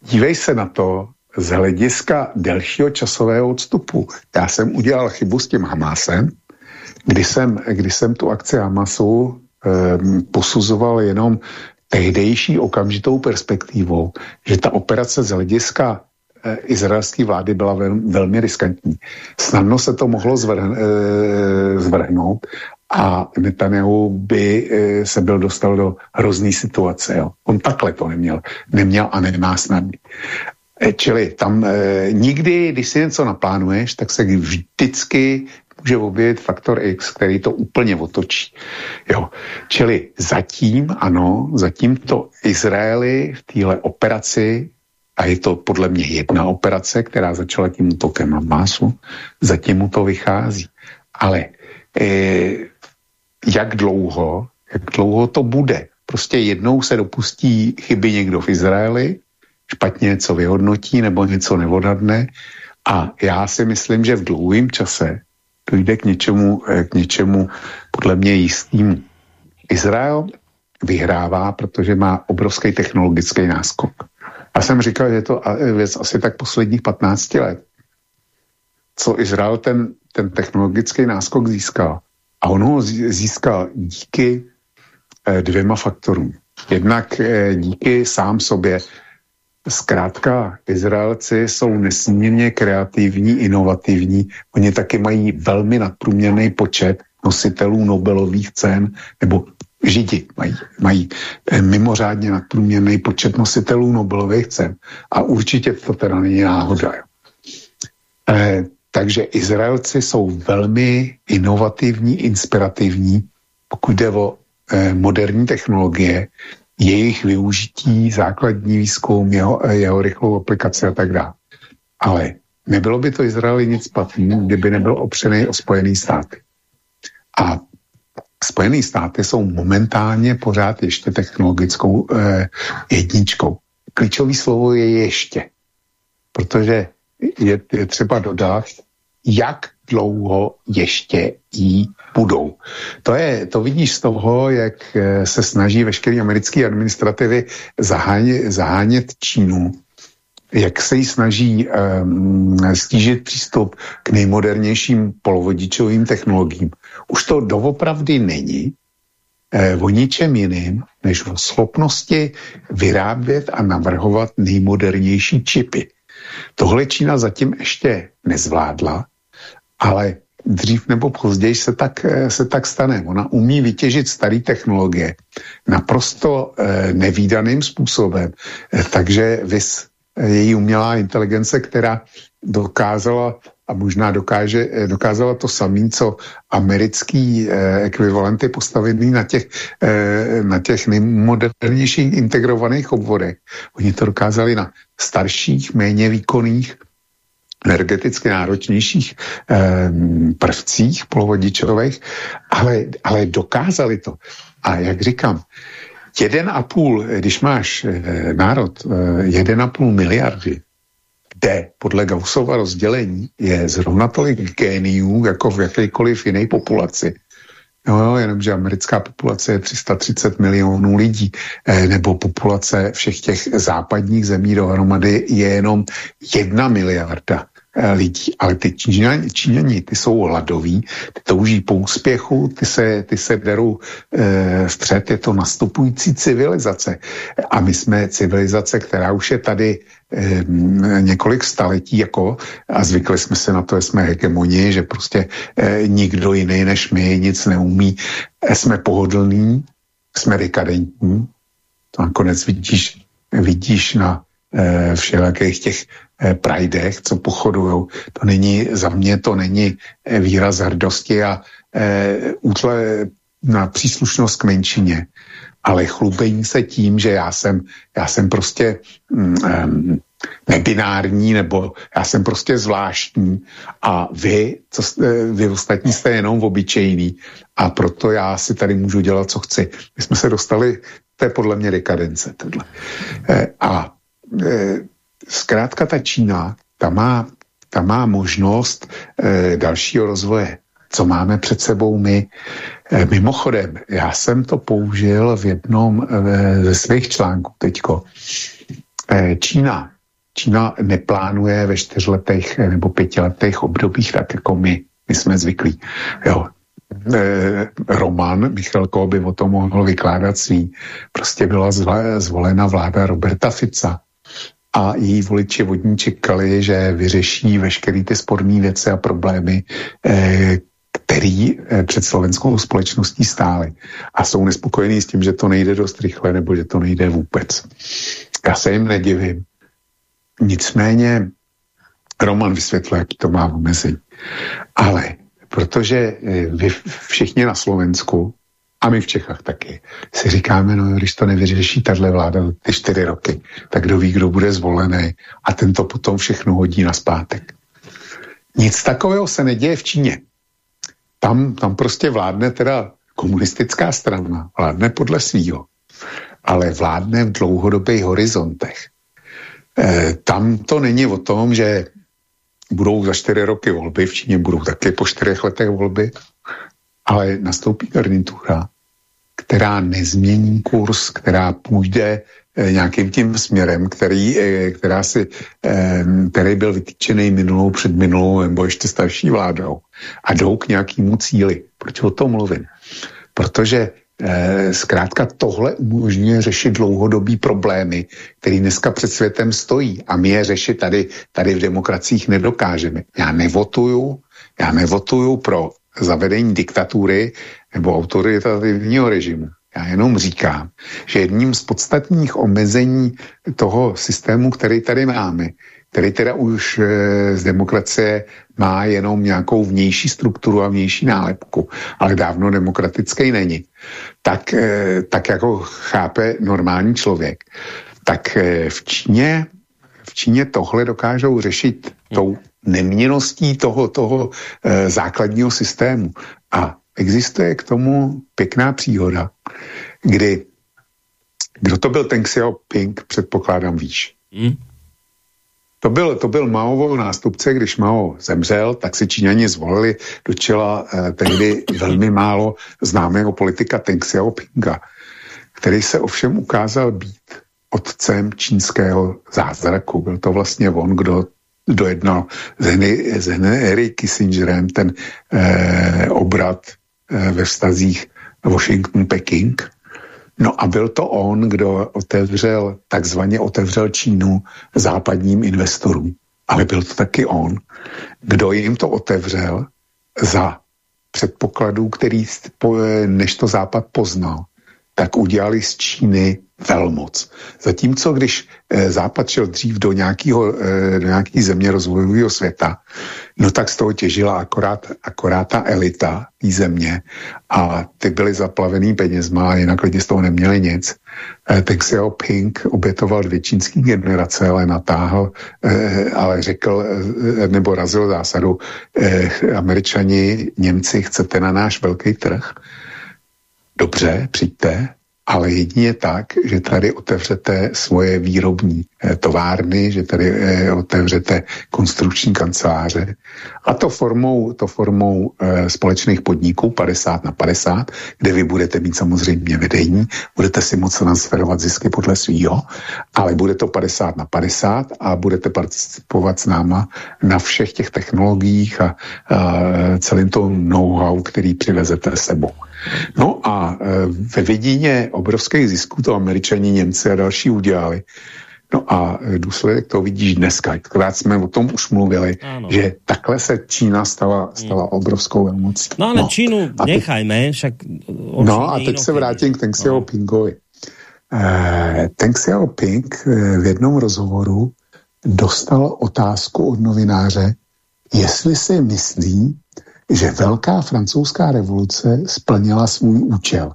dívej se na to z hlediska delšího časového odstupu. Já jsem udělal chybu s tím Hamasem, kdy jsem, kdy jsem tu akci Hamasu posuzoval jenom tehdejší okamžitou perspektivou, že ta operace z hlediska eh, izraelské vlády byla vel, velmi riskantní. Snadno se to mohlo zvrhn, eh, zvrhnout a Netanyahu by eh, se byl dostal do hrozný situace. Jo. On takhle to neměl, neměl a nemá snadný. Čili tam e, nikdy, když si něco naplánuješ, tak se vždycky může objevit faktor X, který to úplně otočí. Jo. Čili zatím, ano, zatím to Izraeli v téhle operaci, a je to podle mě jedna operace, která začala tím útokem na Másu, zatím mu to vychází. Ale e, jak dlouho, jak dlouho to bude? Prostě jednou se dopustí chyby někdo v Izraeli, špatně něco vyhodnotí nebo něco nevodadne a já si myslím, že v dlouhém čase dojde k něčemu, eh, k něčemu podle mě jistým. Izrael vyhrává, protože má obrovský technologický náskok. A jsem říkal, že je to eh, věc asi tak posledních 15 let, co Izrael ten, ten technologický náskok získal. A on ho získal díky eh, dvěma faktorům. Jednak díky sám sobě Zkrátka, Izraelci jsou nesmírně kreativní, inovativní. Oni taky mají velmi nadprůměrný počet nositelů Nobelových cen, nebo Židi mají, mají eh, mimořádně nadprůměrný počet nositelů Nobelových cen. A určitě to teda není náhoda. Eh, takže Izraelci jsou velmi inovativní, inspirativní, pokud jde o eh, moderní technologie jejich využití, základní výzkum, jeho, jeho rychlou aplikaci a tak dále. Ale nebylo by to Izraeli nic platný, kdyby nebyl opřený o Spojené státy. A Spojené státy jsou momentálně pořád ještě technologickou eh, jedničkou. Klíčové slovo je ještě, protože je, je třeba dodat, jak dlouho ještě jí budou. To, je, to vidíš z toho, jak eh, se snaží veškeré americké administrativy zahánět, zahánět Čínu, jak se jí snaží um, stížit přístup k nejmodernějším polovodičovým technologiím. Už to doopravdy není eh, o ničem jiným, než o schopnosti vyrábět a navrhovat nejmodernější čipy. Tohle Čína zatím ještě nezvládla, ale dřív nebo později se tak, eh, se tak stane. Ona umí vytěžit staré technologie naprosto eh, nevýdaným způsobem. Eh, takže vys její umělá inteligence, která dokázala a možná dokáže, dokázala to samý, co americký eh, ekvivalenty postavený na těch, eh, na těch nejmodernějších integrovaných obvodech. Oni to dokázali na starších, méně výkonných energeticky náročnějších eh, prvcích polovodičových, ale, ale dokázali to. A jak říkám, jeden a půl, když máš eh, národ, eh, jeden a půl miliardy, kde podle Gaussova rozdělení je zrovna tolik géniů, jako v jakékoliv jiné populaci. No jo, jenomže americká populace je 330 milionů lidí, eh, nebo populace všech těch západních zemí dohromady je jenom jedna miliarda. Eh, lidí. Ale ty Číňani, Číňani, ty jsou hladoví, ty touží po úspěchu, ty se, ty se berou e, vpřed, je to nastupující civilizace. A my jsme civilizace, která už je tady e, několik staletí jako a zvykli jsme se na to, že jsme hegemoni, že prostě e, nikdo jiný než my nic neumí. Jsme pohodlní, jsme dekadentní. To nakonec vidíš, vidíš na e, všelijakých těch Eh, prajdech, co pochodujou. To není, za mě to není eh, výraz hrdosti a e, útle na příslušnost k menšině, ale chlubení se tím, že já jsem, já jsem prostě mm, nebinární, nebo já jsem prostě zvláštní a vy, co jste, vy ostatní jste jenom obyčejný a proto já si tady můžu dělat, co chci. My jsme se dostali, to je podle mě dekadence tohle. A zkrátka ta Čína, ta má, ta má možnost e, dalšího rozvoje. Co máme před sebou my? E, mimochodem, já jsem to použil v jednom e, ze svých článků teďko. E, Čína. Čína neplánuje ve čtyřletých nebo pětiletých obdobích tak jako my. My jsme zvyklí. Jo, Roman Michalko by o tom mohl vykládat svý. Prostě byla zvolena vláda Roberta Fica a její voliči od ní čekali, že vyřeší veškeré ty sporné věci a problémy, eh, který eh, před slovenskou společností stály. A jsou nespokojení s tím, že to nejde dost rychle nebo že to nejde vůbec. Já se jim nedivím. Nicméně Roman vysvětlil, jaký to má omezení. Ale protože eh, vy všichni na Slovensku a my v Čechách taky, si říkáme, no když to nevyřeší tahle vláda ty čtyři roky, tak kdo ví, kdo bude zvolený a ten to potom všechno hodí na zpátek. Nic takového se neděje v Číně. Tam, tam prostě vládne teda komunistická strana, vládne podle svýho, ale vládne v dlouhodobých horizontech. E, tam to není o tom, že budou za čtyři roky volby, v Číně budou taky po čtyřech letech volby, ale nastoupí garnitura, která nezmění kurz, která půjde eh, nějakým tím směrem, který, eh, která si, eh, který byl vytýčený minulou, před minulou nebo ještě starší vládou a jdou k nějakému cíli. Proč o tom mluvím? Protože zkrátka tohle umožňuje řešit dlouhodobý problémy, který dneska před světem stojí a my je řešit tady, tady v demokraciích nedokážeme. Já nevotuju, já nevotuju pro zavedení diktatury nebo autoritativního režimu. Já jenom říkám, že jedním z podstatních omezení toho systému, který tady máme, který teda už e, z demokracie má jenom nějakou vnější strukturu a vnější nálepku, ale dávno demokratický není, tak, e, tak jako chápe normální člověk, tak e, v Číně, v Číně tohle dokážou řešit tou neměností toho, toho e, základního systému. A existuje k tomu pěkná příhoda, kdy kdo to byl ten Xiaoping, předpokládám, víš. Hmm. To byl, to byl Maovo nástupce, když Mao zemřel, tak si Číňani zvolili do čela eh, tehdy velmi málo známého politika Teng Xiaopinga, který se ovšem ukázal být otcem čínského zázraku. Byl to vlastně on, kdo dojednal s Henry, s Henry Kissingerem ten eh, obrat eh, ve vztazích Washington-Peking. No a byl to on, kdo otevřel, takzvaně otevřel Čínu západním investorům. Ale byl to taky on, kdo jim to otevřel za předpokladů, který než to Západ poznal, tak udělali z Číny velmoc. Zatímco když e, Západ šel dřív do, nějakého, e, do nějaký země rozvojového světa, no tak z toho těžila akorát, akorát ta elita té země a ty byly zaplavený penězma jinak lidi z toho neměli nic. E, Teng Xiaoping obětoval dvě čínský generace, ale natáhl, e, ale řekl, nebo razil zásadu, američani, Němci, chcete na náš velký trh? Dobře, přijďte, ale jedině tak, že tady otevřete svoje výrobní eh, továrny, že tady eh, otevřete konstrukční kanceláře a to formou, to formou eh, společných podniků 50 na 50, kde vy budete mít samozřejmě vedení, budete si moct transferovat zisky podle svýho, ale bude to 50 na 50 a budete participovat s náma na všech těch technologiích a, a celým to know-how, který přivezete sebou. No a e, ve vidině obrovských zisků to američani, Němci a další udělali. No a e, důsledek to vidíš dneska. Krát jsme o tom už mluvili, ano. že takhle se Čína stala, stala hmm. obrovskou emocí. No ale no. Čínu a nechajme, však... No a teď se vrátím k Teng Xiaopingovi. No. Eh, Teng Xiaoping v jednom rozhovoru dostal otázku od novináře, jestli si myslí, že velká francouzská revoluce splnila svůj účel.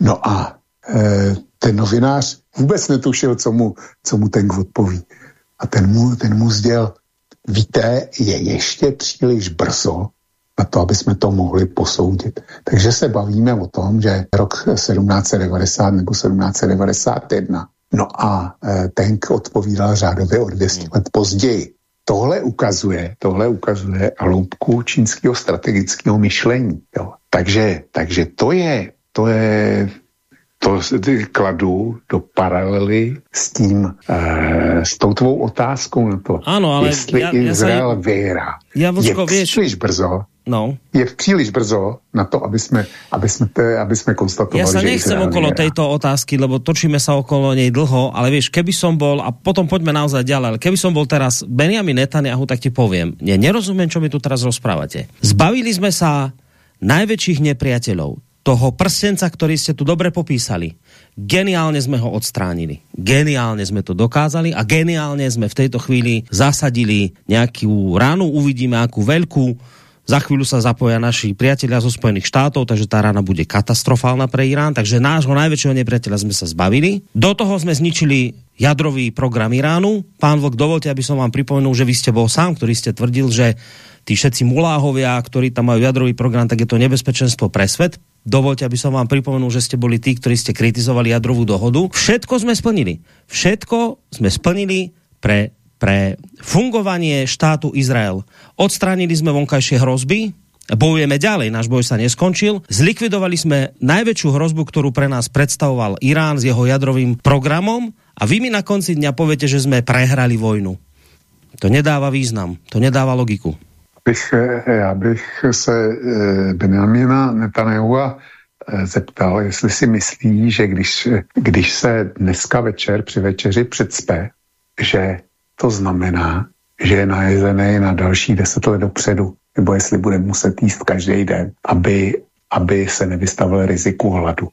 No a e, ten novinář vůbec netušil, co mu, co mu ten odpoví. A ten mu, ten mu sděl, víte, je ještě příliš brzo na to, aby jsme to mohli posoudit. Takže se bavíme o tom, že rok 1790 nebo 1791. No a e, Tenk odpovídal řádově o 200 let později. Tohle ukazuje, tohle ukazuje hloubku čínského strategického myšlení. Jo. Takže, takže to je, to je to kladu do paralely s tím, e, s tou tvou otázkou na to, ano, ale jestli ja, Izrael sa... věra ja, Vlčko, je příliš brzo, No. Je příliš brzo na to, aby jsme, aby jsme, te, aby jsme konstatovali, Ja sa nechcem okolo viera. tejto otázky, lebo točíme sa okolo nej dlho, ale vieš, keby som bol, a potom poďme naozaj ďalej, ale keby som bol teraz Benjamin Netanyahu, tak ti poviem, ne, nerozumiem, čo mi tu teraz rozprávate. Zbavili sme sa najväčších nepriateľov, toho prstenca, ktorý ste tu dobre popísali. Geniálne sme ho odstránili. Geniálne sme to dokázali a geniálne sme v tejto chvíli zasadili nejakú ránu, uvidíme akú veľkú, za chvíľu sa zapoja naši priatelia zo Spojených štátov, takže tá rána bude katastrofálna pre Irán. Takže nášho najväčšieho nepriateľa sme sa zbavili. Do toho sme zničili jadrový program Iránu. Pán Vlk, dovolte, aby som vám pripomenul, že vy ste bol sám, ktorý ste tvrdil, že tí všetci muláhovia, ktorí tam majú jadrový program, tak je to nebezpečenstvo pre svet. Dovolte, aby som vám pripomenul, že ste boli tí, ktorí ste kritizovali jadrovú dohodu. Všetko sme splnili. Všetko sme splnili pre pre fungovanie štátu Izrael. Odstránili sme vonkajšie hrozby, bojujeme ďalej, náš boj sa neskončil. Zlikvidovali sme najväčšiu hrozbu, ktorú pre nás predstavoval Irán s jeho jadrovým programom a vy mi na konci dňa poviete, že sme prehrali vojnu. To nedáva význam, to nedáva logiku. Bych, já bych se eh, Benjamina Netanyahua eh, zeptal, jestli si myslí, že když, když se dneska večer při večeři předspe, že to znamená, že je najezený na další deset let dopředu, nebo jestli bude muset jíst každý den, aby, aby se nevystavil riziku hladu.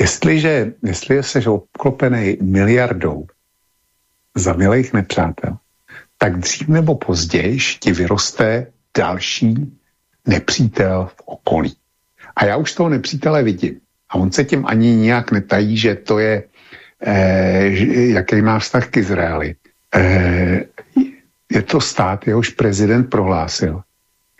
Jestliže, jestli jsi obklopený miliardou za milých nepřátel, tak dřív nebo později ti vyroste další nepřítel v okolí. A já už toho nepřítele vidím. A on se tím ani nijak netají, že to je, eh, jaký má vztah k Izraeli. Eh, je to stát, jehož prezident prohlásil,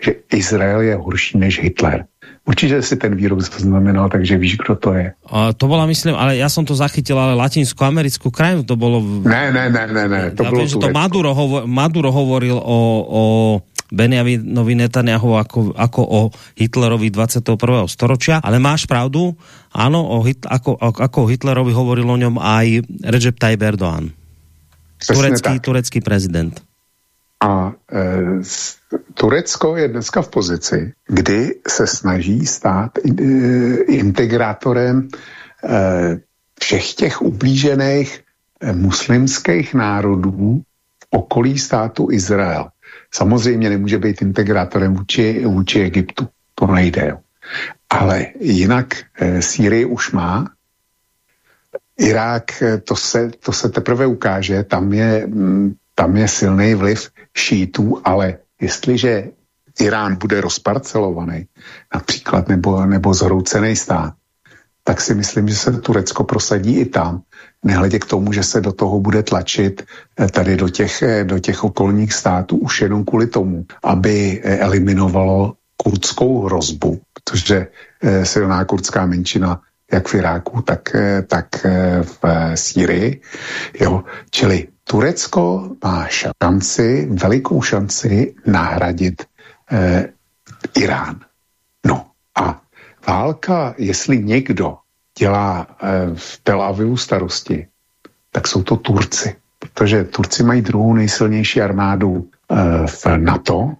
že Izrael je horší než Hitler. Určitě si ten výrok zaznamenal, takže víš, kdo to je. A to bola, myslím, ale ja som to zachytil, ale latinsko-americkú krajinu to bolo... Ne, ne, ne, ne, ne. To ja bolo viem, že to Maduro, hovor, Maduro hovoril o, o Benjaminovi Netanyahu ako, ako o Hitlerovi 21. storočia, ale máš pravdu, áno, o Hit, ako, ako Hitlerovi hovoril o ňom aj Recep Tayyip Erdoğan. Turecký, turecký prezident. A e, Turecko je dneska v pozici, kdy se snaží stát e, integrátorem e, všech těch ublížených e, muslimských národů v okolí státu Izrael. Samozřejmě nemůže být integrátorem vůči, vůči Egyptu. To nejde. Ale jinak e, Sýrii už má Irák, eh, to se, to se teprve ukáže, tam je, mm, tam je silný vliv šítů, ale jestliže Irán bude rozparcelovaný, například, nebo, nebo zhroucený stát, tak si myslím, že se Turecko prosadí i tam, nehledě k tomu, že se do toho bude tlačit eh, tady do těch, eh, do těch okolních států už jenom kvůli tomu, aby eliminovalo kurdskou hrozbu, protože silná kurdská menšina jak v Iráku, tak, eh, tak v Sýrii. Jo. Čili Turecko má šanci, velikou šanci nahradit eh, Irán. No a válka, jestli někdo dělá eh, v Tel Avivu starosti, tak jsou to Turci. Protože Turci mají druhou nejsilnější armádu eh, v NATO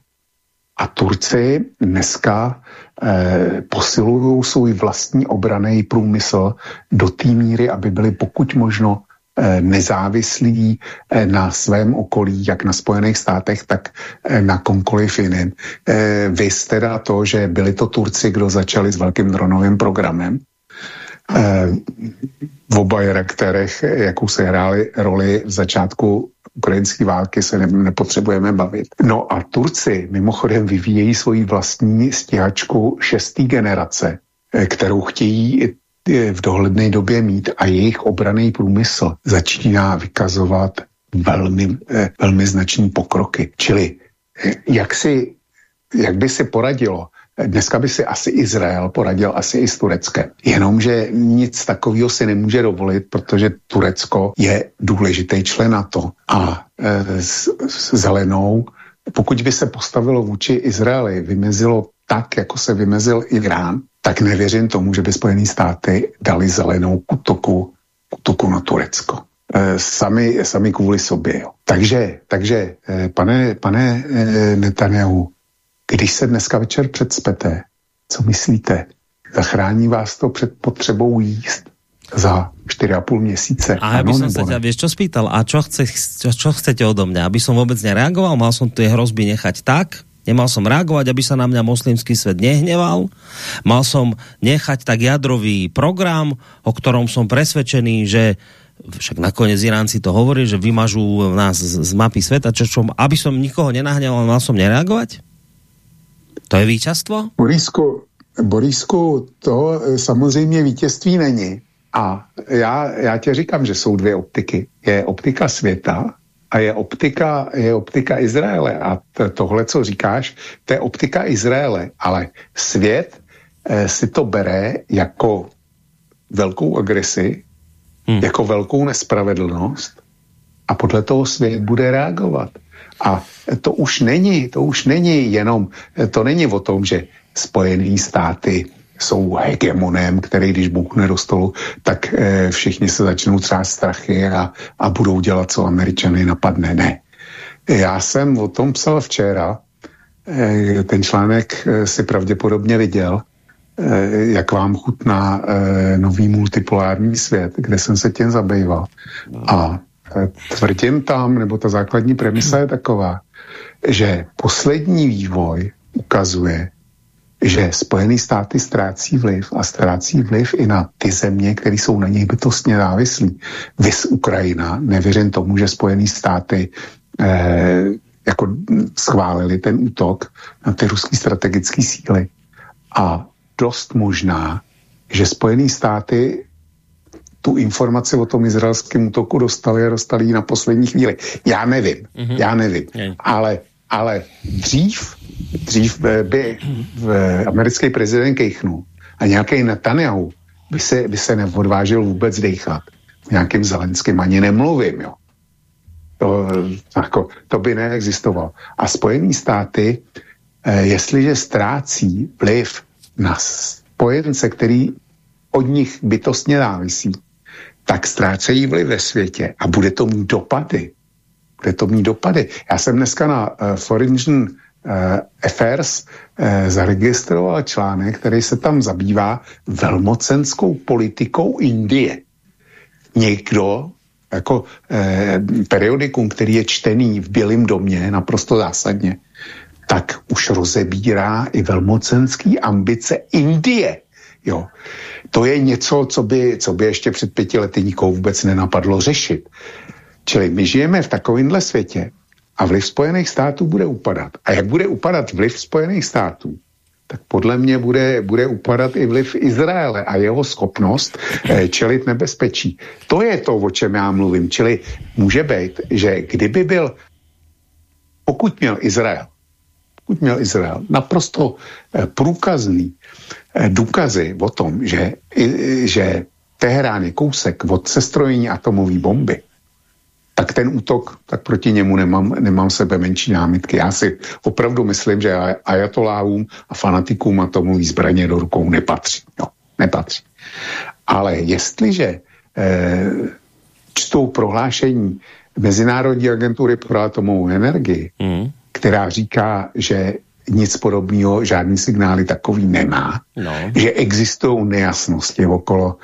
a Turci dneska eh, posilují svůj vlastní obraný průmysl do té míry, aby byli pokud možno nezávislí eh, na svém okolí, jak na Spojených státech, tak eh, na komkoliv jiném. Vy teda to, že byli to Turci, kdo začali s velkým dronovým programem, v oba kterých, jakou se hráli roli v začátku ukrajinské války, se ne, nepotřebujeme bavit. No a Turci mimochodem vyvíjejí svoji vlastní stíhačku šestý generace, kterou chtějí v dohledné době mít a jejich obraný průmysl začíná vykazovat velmi, eh, velmi značný pokroky. Čili eh, jak, si, jak by si poradilo, Dneska by si asi Izrael poradil asi i s Tureckem. Jenomže nic takového si nemůže dovolit, protože Turecko je důležitý člen NATO. A s, s zelenou, pokud by se postavilo vůči Izraeli, vymezilo tak, jako se vymezil Irán, tak nevěřím tomu, že by Spojené státy dali zelenou k útoku, k útoku na Turecko. E, sami, sami kvůli sobě. Jo. Takže, takže e, pane, pane e, Netanyahu, když se dneska večer předspete, co myslíte? Zachrání vás to před potřebou jíst za 4,5 měsíce. A aby som sa ťa, vieš čo spýtal, a čo, chce, čo, čo chcete odo mňa? Aby som vôbec nereagoval? Mal som tie hrozby nechať tak? Nemal som reagovať, aby sa na mňa moslimský svet nehneval. Mal som nechať tak jadrový program, o ktorom som presvedčený, že však nakoniec Iránci to hovorí, že vymažú nás z mapy sveta, čo, čo, aby som nikoho nenahneval, mal som nereagovať? To je víťazstvo? Borisku, Borisku, to e, samozřejmě vítězství není. A já, já tě říkám, že jsou dvě optiky. Je optika světa a je optika, je optika Izraele. A tohle, co říkáš, to je optika Izraele. Ale svět eh, si to bere jako velkou agresi, hmm. jako velkou nespravedlnost a podle toho svět bude reagovat. A to už není, to už není jenom, to není o tom, že Spojené státy jsou hegemonem, který když bouchne do stolu, tak e, všichni se začnou třást strachy a, a budou dělat, co američany napadne. Ne. Já jsem o tom psal včera, e, ten článek e, si pravděpodobně viděl, e, jak vám chutná e, nový multipolární svět, kde jsem se tím zabýval. A e, tvrdím tam, nebo ta základní premisa je taková, že poslední vývoj ukazuje, že Spojené státy ztrácí vliv a ztrácí vliv i na ty země, které jsou na něj bytostně závislí. Vys Ukrajina, nevěřím tomu, že Spojené státy eh, jako schválili ten útok na ty ruské strategické síly. A dost možná, že Spojené státy tu informaci o tom izraelském útoku dostali a dostali na poslední chvíli. Já nevím, mm-hmm. já nevím, ale, ale dřív dřív by americký prezident kejchnul a nějaký Netanyahu by se, by se neodvážil vůbec dechat. Nějakým Zelenským ani nemluvím, jo. To, jako, to by neexistovalo. A Spojené státy, eh, jestliže ztrácí vliv na spojence, který od nich bytostně závisí, tak ztrácejí vliv ve světě a bude to mít dopady. Bude to mít dopady. Já jsem dneska na uh, Foreign Eh, Affairs eh, zaregistroval článek, který se tam zabývá velmocenskou politikou Indie. Někdo, jako eh, periodikum, který je čtený v Bělém domě naprosto zásadně, tak už rozebírá i velmocenský ambice Indie. Jo. To je něco, co by, co by ještě před pěti lety nikoho vůbec nenapadlo řešit. Čili my žijeme v takovémhle světě, a vliv Spojených států bude upadat. A jak bude upadat vliv Spojených států, tak podle mě bude, bude upadat i vliv Izraele a jeho schopnost eh, čelit nebezpečí. To je to, o čem já mluvím. Čili může být, že kdyby byl, pokud měl Izrael, pokud měl Izrael naprosto eh, průkazný důkazy o tom, že, že Teherán je kousek od sestrojení atomové bomby, tak ten útok, tak proti němu nemám, nemám sebe menší námitky. Já si opravdu myslím, že ajatoláhům a fanatikům atomové zbraně do rukou nepatří. No, nepatří. Ale jestliže eh, čtou prohlášení Mezinárodní agentury pro atomovou energii, mm. která říká, že nic podobného, žádný signály takový nemá, no. že existují nejasnosti okolo,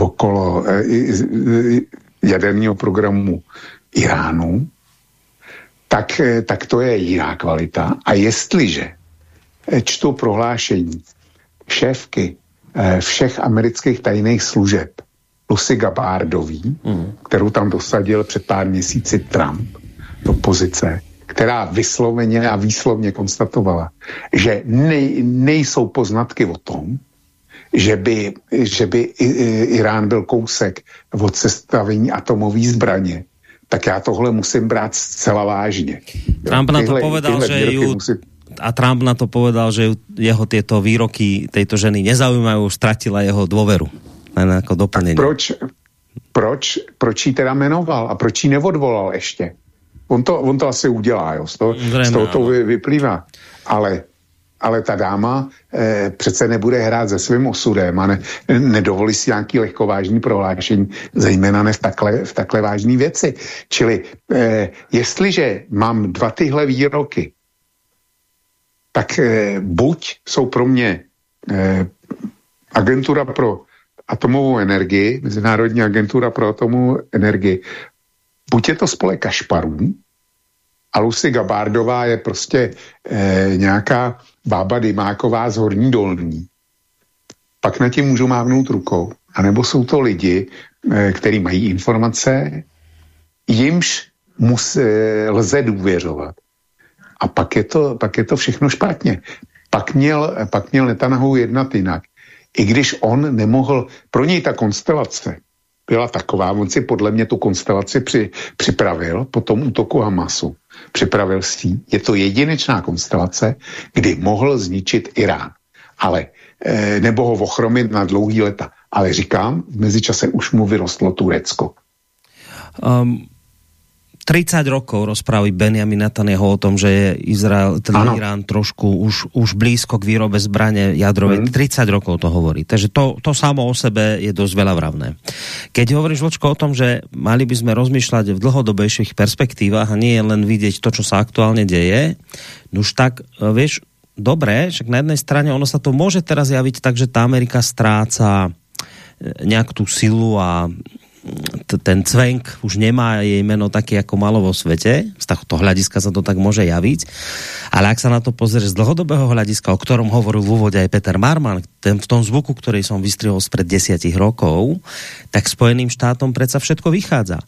okolo eh, jaderního programu Iránu, tak, eh, tak to je jiná kvalita. A jestliže eh, čtu prohlášení šéfky eh, všech amerických tajných služeb, Lucy Gabardový, mm. kterou tam dosadil před pár měsíci Trump do pozice, která vysloveně a výslovně konstatovala, že nej, nejsou poznatky o tom, že by, že by Irán byl kousek od sestavení atomové zbraně, tak já tohle musím brát zcela vážně. Trump na to povedal, že ju... Musí... A Trump na to povedal, že jeho tieto výroky tejto ženy nezaujímajú, ztratila jeho dôveru. Len ako doplnenie. Proč, proč, proč jí teda jmenoval a proč jí neodvolal ještě? On to, on to asi udělá, jo, z toho, z toho to vyplývá. Ale ale ta dáma eh, přece nebude hrát se svým osudem a ne, nedovolí si nějaký lehkovážný prohlášení, zejména ne v takhle, v takhle vážné věci. Čili eh, jestliže mám dva tyhle výroky, tak eh, buď jsou pro mě eh, agentura pro atomovou energii, Mezinárodní agentura pro atomovou energii, buď je to spolek kašparů, a Lucy Gabardová je prostě eh, nějaká bába Dymáková z Horní Dolní. Pak na tím můžu mávnout rukou. A nebo jsou to lidi, eh, kteří mají informace, jimž mus, eh, lze důvěřovat. A pak je, to, pak je to všechno špatně. Pak měl, pak měl Netanyahu jednat jinak. I když on nemohl, pro něj ta konstelace byla taková, on si podle mě tu konstelaci při, připravil po tom útoku Hamasu připravil si. Je to jedinečná konstelace, kdy mohl zničit Irán. Ale, e, nebo ho ochromit na dlouhý leta. Ale říkám, v mezičase už mu vyrostlo Turecko. Um, 30 rokov rozpráví Benjamin Netanyahu o tom, že je Izrael, ten ano. Irán trošku už, už blízko k výrobe zbrane jadrovej. Mm. 30 rokov to hovorí. Takže to, to samo o sebe je dosť veľa vravné. Keď hovoríš, Vočko, o tom, že mali by sme rozmýšľať v dlhodobejších perspektívach a nie len vidieť to, čo sa aktuálne deje, už tak, e, vieš, dobre, však na jednej strane ono sa to môže teraz javiť tak, že tá Amerika stráca e, nejak tú silu a ten cvenk už nemá jej meno také, ako malo vo svete. Z tohto hľadiska sa to tak môže javiť. Ale ak sa na to pozrieš z dlhodobého hľadiska, o ktorom hovoril v úvode aj Peter Marman, ten, v tom zvuku, ktorý som vystrihol spred desiatich rokov, tak Spojeným štátom predsa všetko vychádza.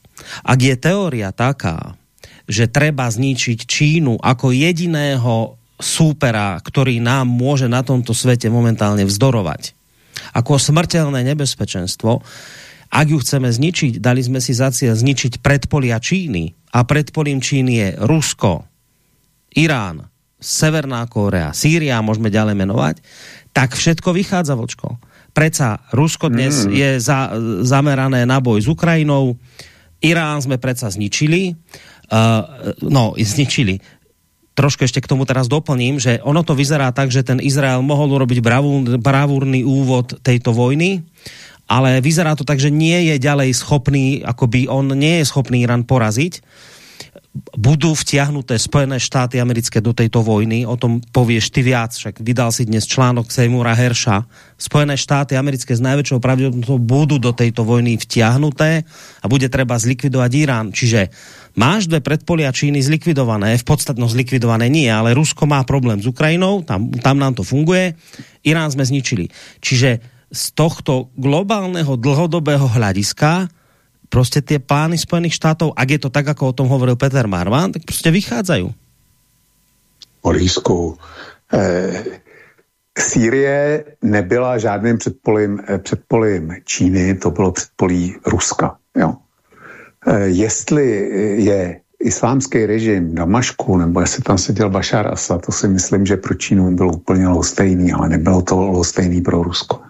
Ak je teória taká, že treba zničiť Čínu ako jediného súpera, ktorý nám môže na tomto svete momentálne vzdorovať, ako smrteľné nebezpečenstvo, ak ju chceme zničiť, dali sme si za cieľ zničiť predpolia Číny a predpolím Číny je Rusko, Irán, Severná Kórea, Sýria, môžeme ďalej menovať, tak všetko vychádza, vočko. Preca Rusko dnes mm. je za, zamerané na boj s Ukrajinou, Irán sme predsa zničili, uh, no, zničili. Trošku ešte k tomu teraz doplním, že ono to vyzerá tak, že ten Izrael mohol urobiť bravúrny úvod tejto vojny, ale vyzerá to tak, že nie je ďalej schopný, akoby on nie je schopný Irán poraziť. Budú vtiahnuté Spojené štáty americké do tejto vojny, o tom povieš ty viac, však vydal si dnes článok Seymoura Herša. Spojené štáty americké s najväčšou pravdepodobnosťou budú do tejto vojny vtiahnuté a bude treba zlikvidovať Irán. Čiže máš dve predpolia Číny zlikvidované, v podstatno zlikvidované nie, ale Rusko má problém s Ukrajinou, tam, tam nám to funguje, Irán sme zničili. Čiže z tohto globálneho dlhodobého hľadiska prostě tie plány Spojených štátov, ak je to tak, ako o tom hovoril Peter Marman, tak prostě vychádzajú. Olísku, eh, Sýrie nebyla žádným předpolím, eh, předpolím Číny, to bylo předpolí Ruska. Jo. Eh, jestli je islámský režim Damašku, nebo jestli tam seděl Bashar Assad, to si myslím, že pro Čínu bylo úplně lhostejný, ale nebylo to lhostejný pro Rusko.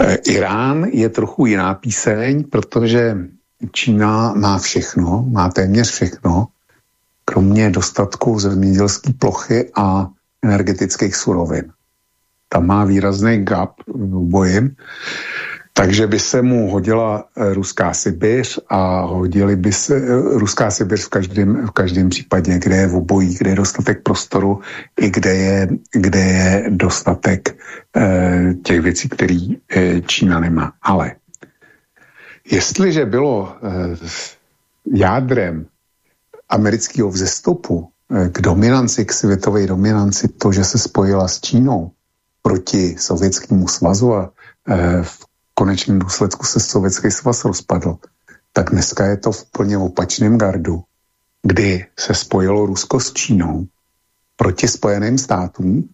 E, Irán je trochu jiná píseň, protože Čína má všechno, má téměř všechno, kromě dostatku zemědělské plochy a energetických surovin. Tam má výrazný gap v boji. Takže by se mu hodila eh, ruská Sibiř a hodili by se eh, ruská Sibiř v každém, v každém případě, kde je v obojí, kde je dostatek prostoru i kde je, kde je dostatek eh, těch věcí, které eh, Čína nemá. Ale jestliže bylo eh, jádrem amerického vzestupu eh, k dominanci, k světové dominanci, to, že se spojila s Čínou proti Sovětskému svazu a eh, v konečném důsledku se Sovětský svaz rozpadl, tak dneska je to v plně opačném gardu, kdy se spojilo Rusko s Čínou proti Spojeným státům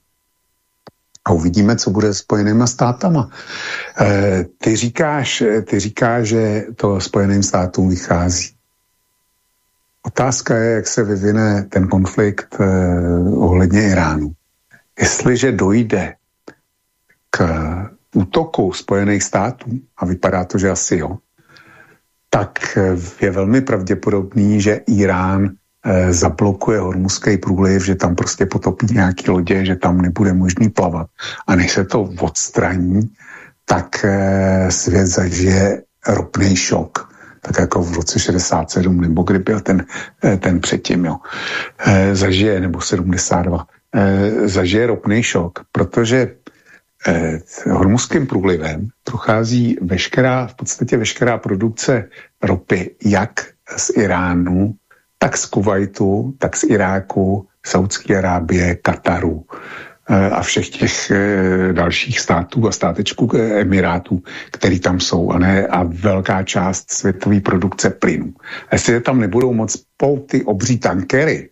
a uvidíme, co bude spojenýma státama. E, ty, říkáš, ty říkáš, že to Spojeným státům vychází. Otázka je, jak se vyvine ten konflikt e, ohledně Iránu. Jestliže dojde k útoku Spojených států, a vypadá to, že asi jo, tak je velmi pravděpodobný, že Irán e, zablokuje hormuzský průliv, že tam prostě potopí nějaký lodě, že tam nebude možný plavat. A než se to odstraní, tak e, svět zažije ropný šok. Tak jako v roce 67, nebo kdy byl ten, ten předtím, jo. Zažije, nebo 72. E, zažije ropný šok, protože eh, hormuzským průlivem prochází veškerá, v podstatě veškerá produkce ropy, jak z Iránu, tak z Kuwaitu, tak z Iráku, Saudské Arábie, Kataru eh, a všech těch eh, dalších států a státečků eh, Emirátů, který tam jsou, a, ne, a velká část světové produkce plynu. Jestli tam nebudou moc pout ty obří tankery,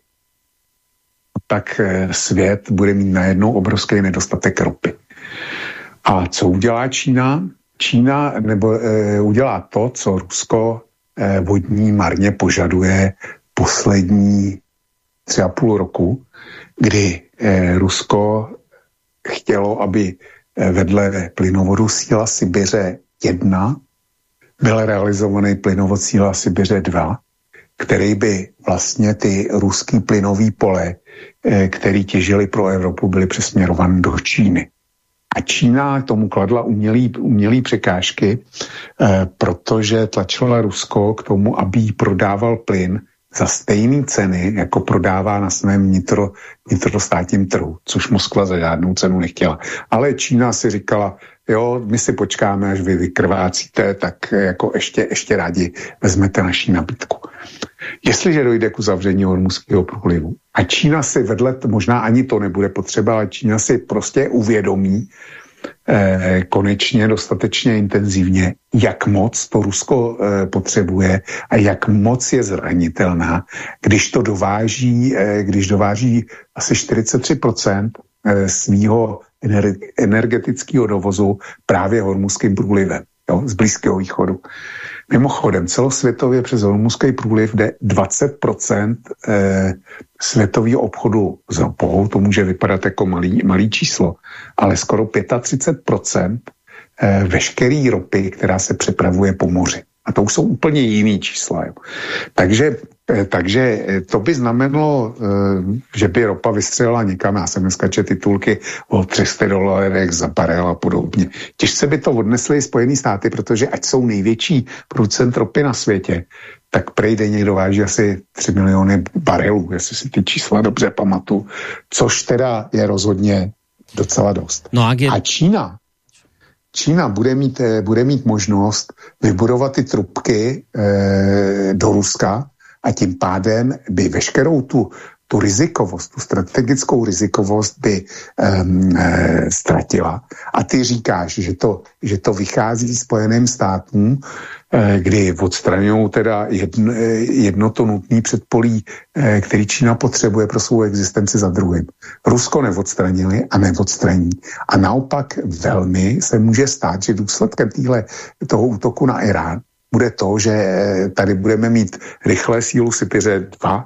tak eh, svět bude mít najednou obrovský nedostatek ropy. A co udělá Čína? Čína nebo e, udělá to, co Rusko e, vodní marně požaduje poslední tři a půl roku, kdy e, Rusko chtělo, aby vedle plynovodu síla Sibiře 1 byl realizovaný plynovod síla Sibiře 2, který by vlastně ty ruský plynový pole, který těžili pro Evropu, byly přesměrovány do Číny. A Čína tomu kladla umělý, umělý překážky, eh, protože tlačila Rusko k tomu, aby jí prodával plyn za stejné ceny, jako prodává na svém vnitro, vnitrostátním trhu, což Moskva za žádnou cenu nechtěla. Ale Čína si říkala, jo, my si počkáme, až vy vykrvácíte, tak jako ještě, ještě rádi vezmete naší nabídku. Jestliže dojde k uzavření hormuzského průlivu a Čína si vedle, možná ani to nebude potřeba, ale Čína si prostě uvědomí eh, konečně dostatečně intenzivně, jak moc to Rusko eh, potřebuje a jak moc je zranitelná, když to dováží, eh, když dováží asi 43% eh, svýho energetického dovozu právě hormuzským průlivem jo, z Blízkého východu. Mimochodem, celosvětově přes Hormuzský průliv jde 20% eh, světového obchodu s ropou, to může vypadat jako malý, malý číslo, ale skoro 35% eh, veškerý ropy, která se přepravuje po moři. A to už jsou úplně jiný čísla. Jo. Takže, eh, takže eh, to by znamenalo, eh, že by ropa vystřelila někam. Já jsem dneska čet titulky o 300 dolarech za barel a podobně. Těžce by to odnesly Spojené státy, protože ať jsou největší producent ropy na světě, tak prej denně dováží asi 3 miliony barelů, jestli si ty čísla dobře pamatuju, což teda je rozhodně docela dost. No a, je... a Čína, Čína bude mít, eh, bude mít možnost vybudovat ty trubky e, do Ruska a tím pádem by veškerou tu, tu rizikovost, tu strategickou rizikovost by um, e, ztratila. A ty říkáš, že to, že to vychází Spojeným státům, kdy odstraňují teda jedno, eh, jedno to nutný předpolí, eh, který Čína potřebuje pro svou existenci za druhým. Rusko neodstranili a neodstraní. A naopak velmi se může stát, že důsledkem týhle, toho útoku na Irán bude to, že tady budeme mít rychlé sílu Sipiře 2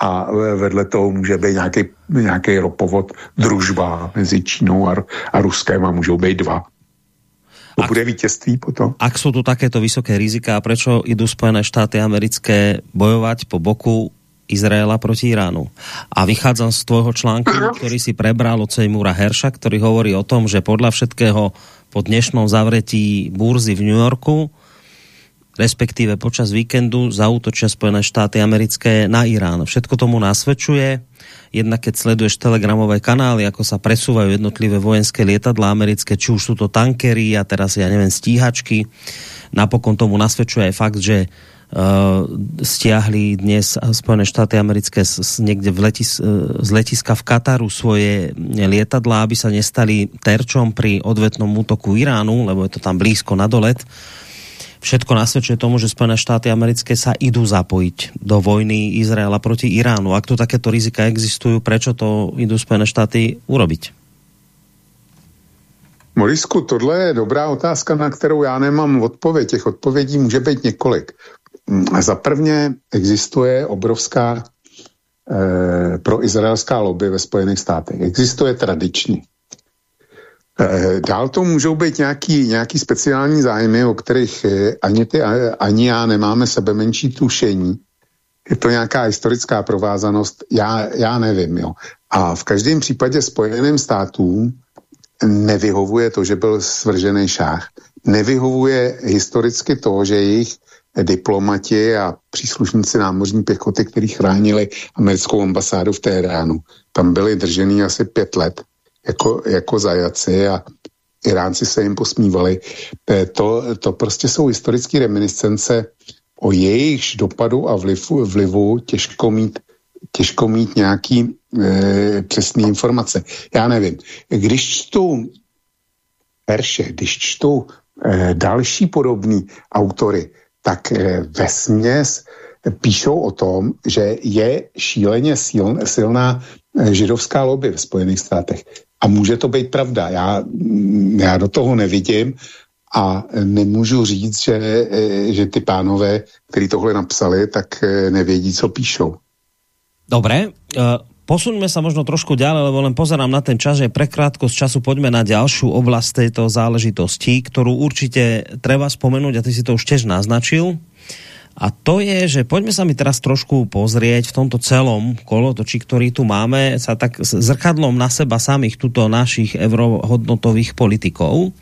a vedle toho může být nějaký, nějaký ropovod družba mezi Čínou a, a Ruskem a můžou být dva. To ak, bude vítězství potom. Ak jsou tu takéto vysoké rizika, prečo idú Spojené štáty americké bojovať po boku Izraela proti Iránu. A vychádzam z tvojho článku, Aha. ktorý si prebral od Sejmura Herša, ktorý hovorí o tom, že podľa všetkého po dnešnom zavretí burzy v New Yorku respektíve počas víkendu zautočia Spojené štáty americké na Irán. Všetko tomu nasvedčuje. Jednak keď sleduješ telegramové kanály, ako sa presúvajú jednotlivé vojenské lietadla americké, či už sú to tankery a teraz ja neviem, stíhačky. Napokon tomu nasvedčuje aj fakt, že Uh, stiahli dnes Spojené štáty americké z, z, niekde v letis, uh, z letiska v Kataru svoje lietadla, aby sa nestali terčom pri odvetnom útoku Iránu, lebo je to tam blízko na dolet. Uh, všetko nasvedčuje tomu, že Spojené štáty americké sa idú zapojiť do vojny Izraela proti Iránu. Ak tu takéto rizika existujú, prečo to idú Spojené štáty urobiť? Morisku, tohle je dobrá otázka, na kterou já nemám odpověď. Těch odpovědí může být několik. Za prvně existuje obrovská eh, proizraelská lobby ve Spojených státech. Existuje tradičně. Eh, dál to můžou být nějaký, nějaký speciální zájmy, o kterých eh, ani ty, ani já nemáme sebe menší tušení. Je to nějaká historická provázanost, já, já nevím. Jo. A v každém případě Spojeným státům nevyhovuje to, že byl svržený šách. Nevyhovuje historicky to, že jejich diplomati a příslušníci námořní pěchoty, kteří chránili americkou ambasádu v Teheránu, tam byli držený asi pět let jako, jako zajaci a Iránci se jim posmívali. Eh, to, to prostě jsou historické reminiscence o jejich dopadu a vlivu, vlivu těžko mít, těžko mít nějaký e, přesný informace. Já nevím. Když čtu verše, když čtu e, další podobný autory, tak e, ve směs píšou o tom, že je šíleně siln, silná židovská lobby v Spojených státech. A může to být pravda. Já, já do toho nevidím a nemůžu říct, že, že ty pánové, kteří tohle napsali, tak nevědí, co píšou. Dobré, posuňme sa možno trošku ďalej, lebo len pozerám na ten čas, že prekrátko z času poďme na ďalšiu oblasť tejto záležitosti, ktorú určite treba spomenúť a ty si to už tiež naznačil. A to je, že poďme sa mi teraz trošku pozrieť v tomto celom kolotoči, ktorý tu máme, sa tak zrkadlom na seba samých tuto našich eurohodnotových politikov,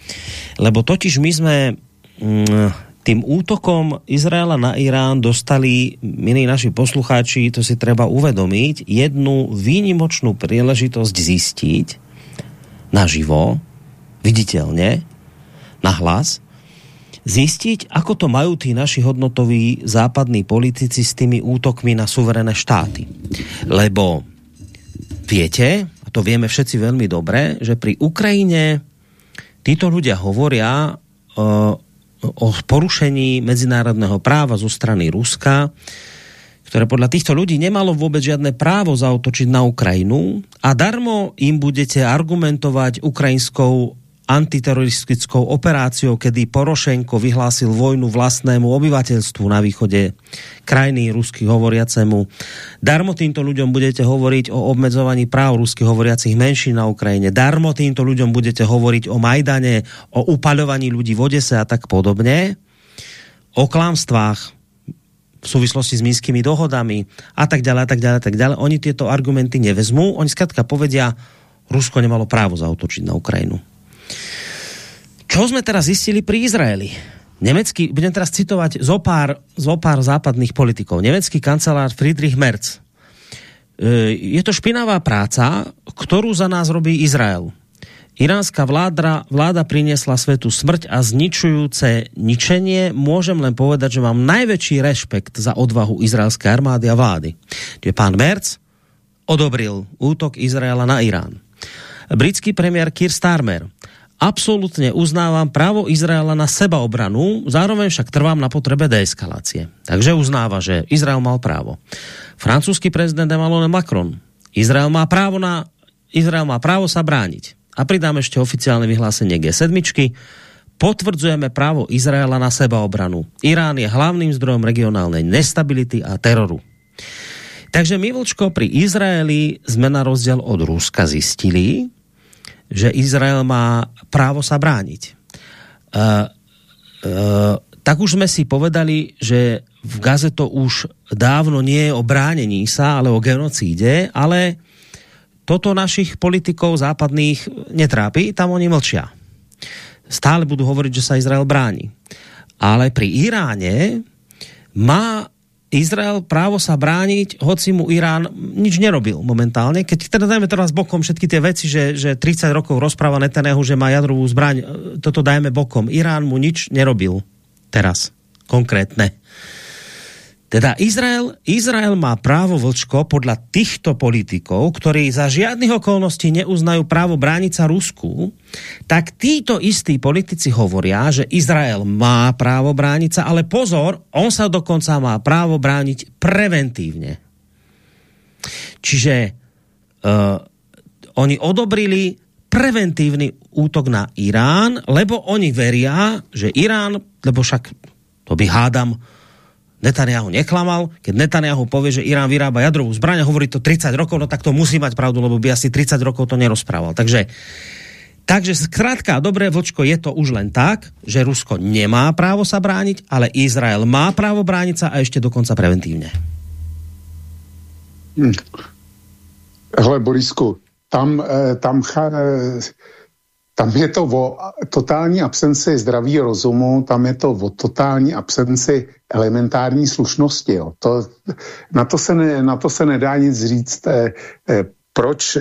lebo totiž my sme mm, tým útokom Izraela na Irán dostali, milí naši poslucháči, to si treba uvedomiť, jednu výnimočnú príležitosť zistiť naživo, viditeľne, na hlas, zistiť, ako to majú tí naši hodnotoví západní politici s tými útokmi na suverené štáty. Lebo viete, a to vieme všetci veľmi dobre, že pri Ukrajine títo ľudia hovoria uh, o porušení medzinárodného práva zo strany Ruska, ktoré podľa týchto ľudí nemalo vôbec žiadne právo zautočiť na Ukrajinu a darmo im budete argumentovať ukrajinskou antiteroristickou operáciou, kedy Porošenko vyhlásil vojnu vlastnému obyvateľstvu na východe krajiny rusky hovoriacemu. Darmo týmto ľuďom budete hovoriť o obmedzovaní práv rusky hovoriacich menšín na Ukrajine. Darmo týmto ľuďom budete hovoriť o Majdane, o upaľovaní ľudí v Odese a tak podobne. O klamstvách v súvislosti s minskými dohodami a tak ďalej, a tak ďalej, a tak ďalej. Oni tieto argumenty nevezmú. Oni skratka povedia, Rusko nemalo právo zautočiť na Ukrajinu. Čo sme teraz zistili pri Izraeli? Nemecký, budem teraz citovať zo pár, zo pár západných politikov. Nemecký kancelár Friedrich Merz. E, je to špinavá práca, ktorú za nás robí Izrael. Iránska vláda, vláda priniesla svetu smrť a zničujúce ničenie. Môžem len povedať, že mám najväčší rešpekt za odvahu izraelskej armády a vlády. Kde pán Merz odobril útok Izraela na Irán. Britský premiér Keir Starmer absolútne uznávam právo Izraela na sebaobranu, zároveň však trvám na potrebe deeskalácie. Takže uznáva, že Izrael mal právo. Francúzsky prezident Emmanuel Macron. Izrael má právo na Izrael má právo sa brániť. A pridám ešte oficiálne vyhlásenie G7. potvrdzujeme právo Izraela na sebaobranu. Irán je hlavným zdrojom regionálnej nestability a teroru. Takže my, Vlčko, pri Izraeli sme na rozdiel od Ruska zistili, že Izrael má právo sa brániť. Uh, uh, tak už sme si povedali, že v Gaze to už dávno nie je o bránení sa, ale o genocíde, ale toto našich politikov západných netrápi, tam oni mlčia. Stále budú hovoriť, že sa Izrael bráni. Ale pri Iráne má Izrael právo sa brániť, hoci mu Irán nič nerobil momentálne. Keď teda dajme teraz bokom všetky tie veci, že, že 30 rokov rozpráva Netanyahu, že má jadrovú zbraň, toto dajme bokom. Irán mu nič nerobil teraz, konkrétne. Teda Izrael, Izrael má právo vlčko podľa týchto politikov, ktorí za žiadnych okolností neuznajú právo brániť sa Rusku, tak títo istí politici hovoria, že Izrael má právo brániť sa, ale pozor, on sa dokonca má právo brániť preventívne. Čiže uh, oni odobrili preventívny útok na Irán, lebo oni veria, že Irán, lebo však to by hádam, Netanyahu neklamal. Keď Netanyahu povie, že Irán vyrába jadrovú zbraň a hovorí to 30 rokov, no tak to musí mať pravdu, lebo by asi 30 rokov to nerozprával. Takže Takže zkrátka, dobré vlčko, je to už len tak, že Rusko nemá právo sa brániť, ale Izrael má právo brániť sa a ešte dokonca preventívne. Hm. Hele, Borisku, tam, eh, tam eh, tam je to o totální absenci zdravý rozumu, tam je to o totální absenci elementární slušnosti. Jo. To, na, to se ne, na to se nedá nic říct. Eh, eh, proč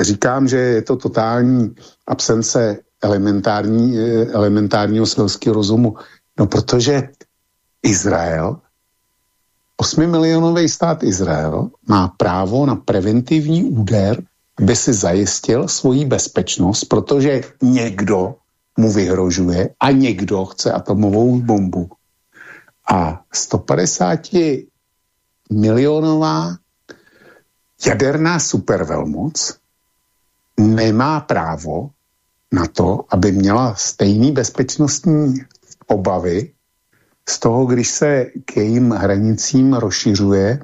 říkám, že je to totální absence elementární, eh, elementárního selského rozumu? No protože Izrael, 8 milionový stát Izrael, má právo na preventivní úder by si zajistil svoji bezpečnost, protože někdo mu vyhrožuje a někdo chce atomovou bombu. A 150 milionová jaderná supervelmoc nemá právo na to, aby měla stejný bezpečnostní obavy z toho, když se k jejím hranicím rozšiřuje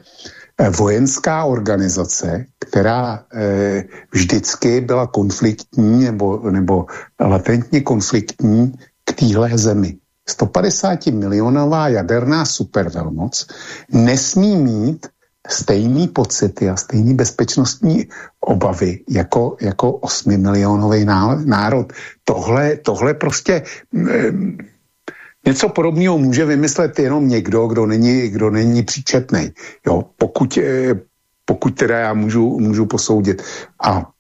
vojenská organizace, která eh, vždycky byla konfliktní nebo, nebo latentně konfliktní k téhle zemi. 150 milionová jaderná supervelmoc nesmí mít stejný pocity a stejný bezpečnostní obavy jako, jako 8 milionový národ. Tohle, tohle prostě mm, Něco podobného může vymyslet jenom někdo, kdo není, kdo není příčetný. Jo, pokud, eh, pokud teda já můžu, můžu posoudit. A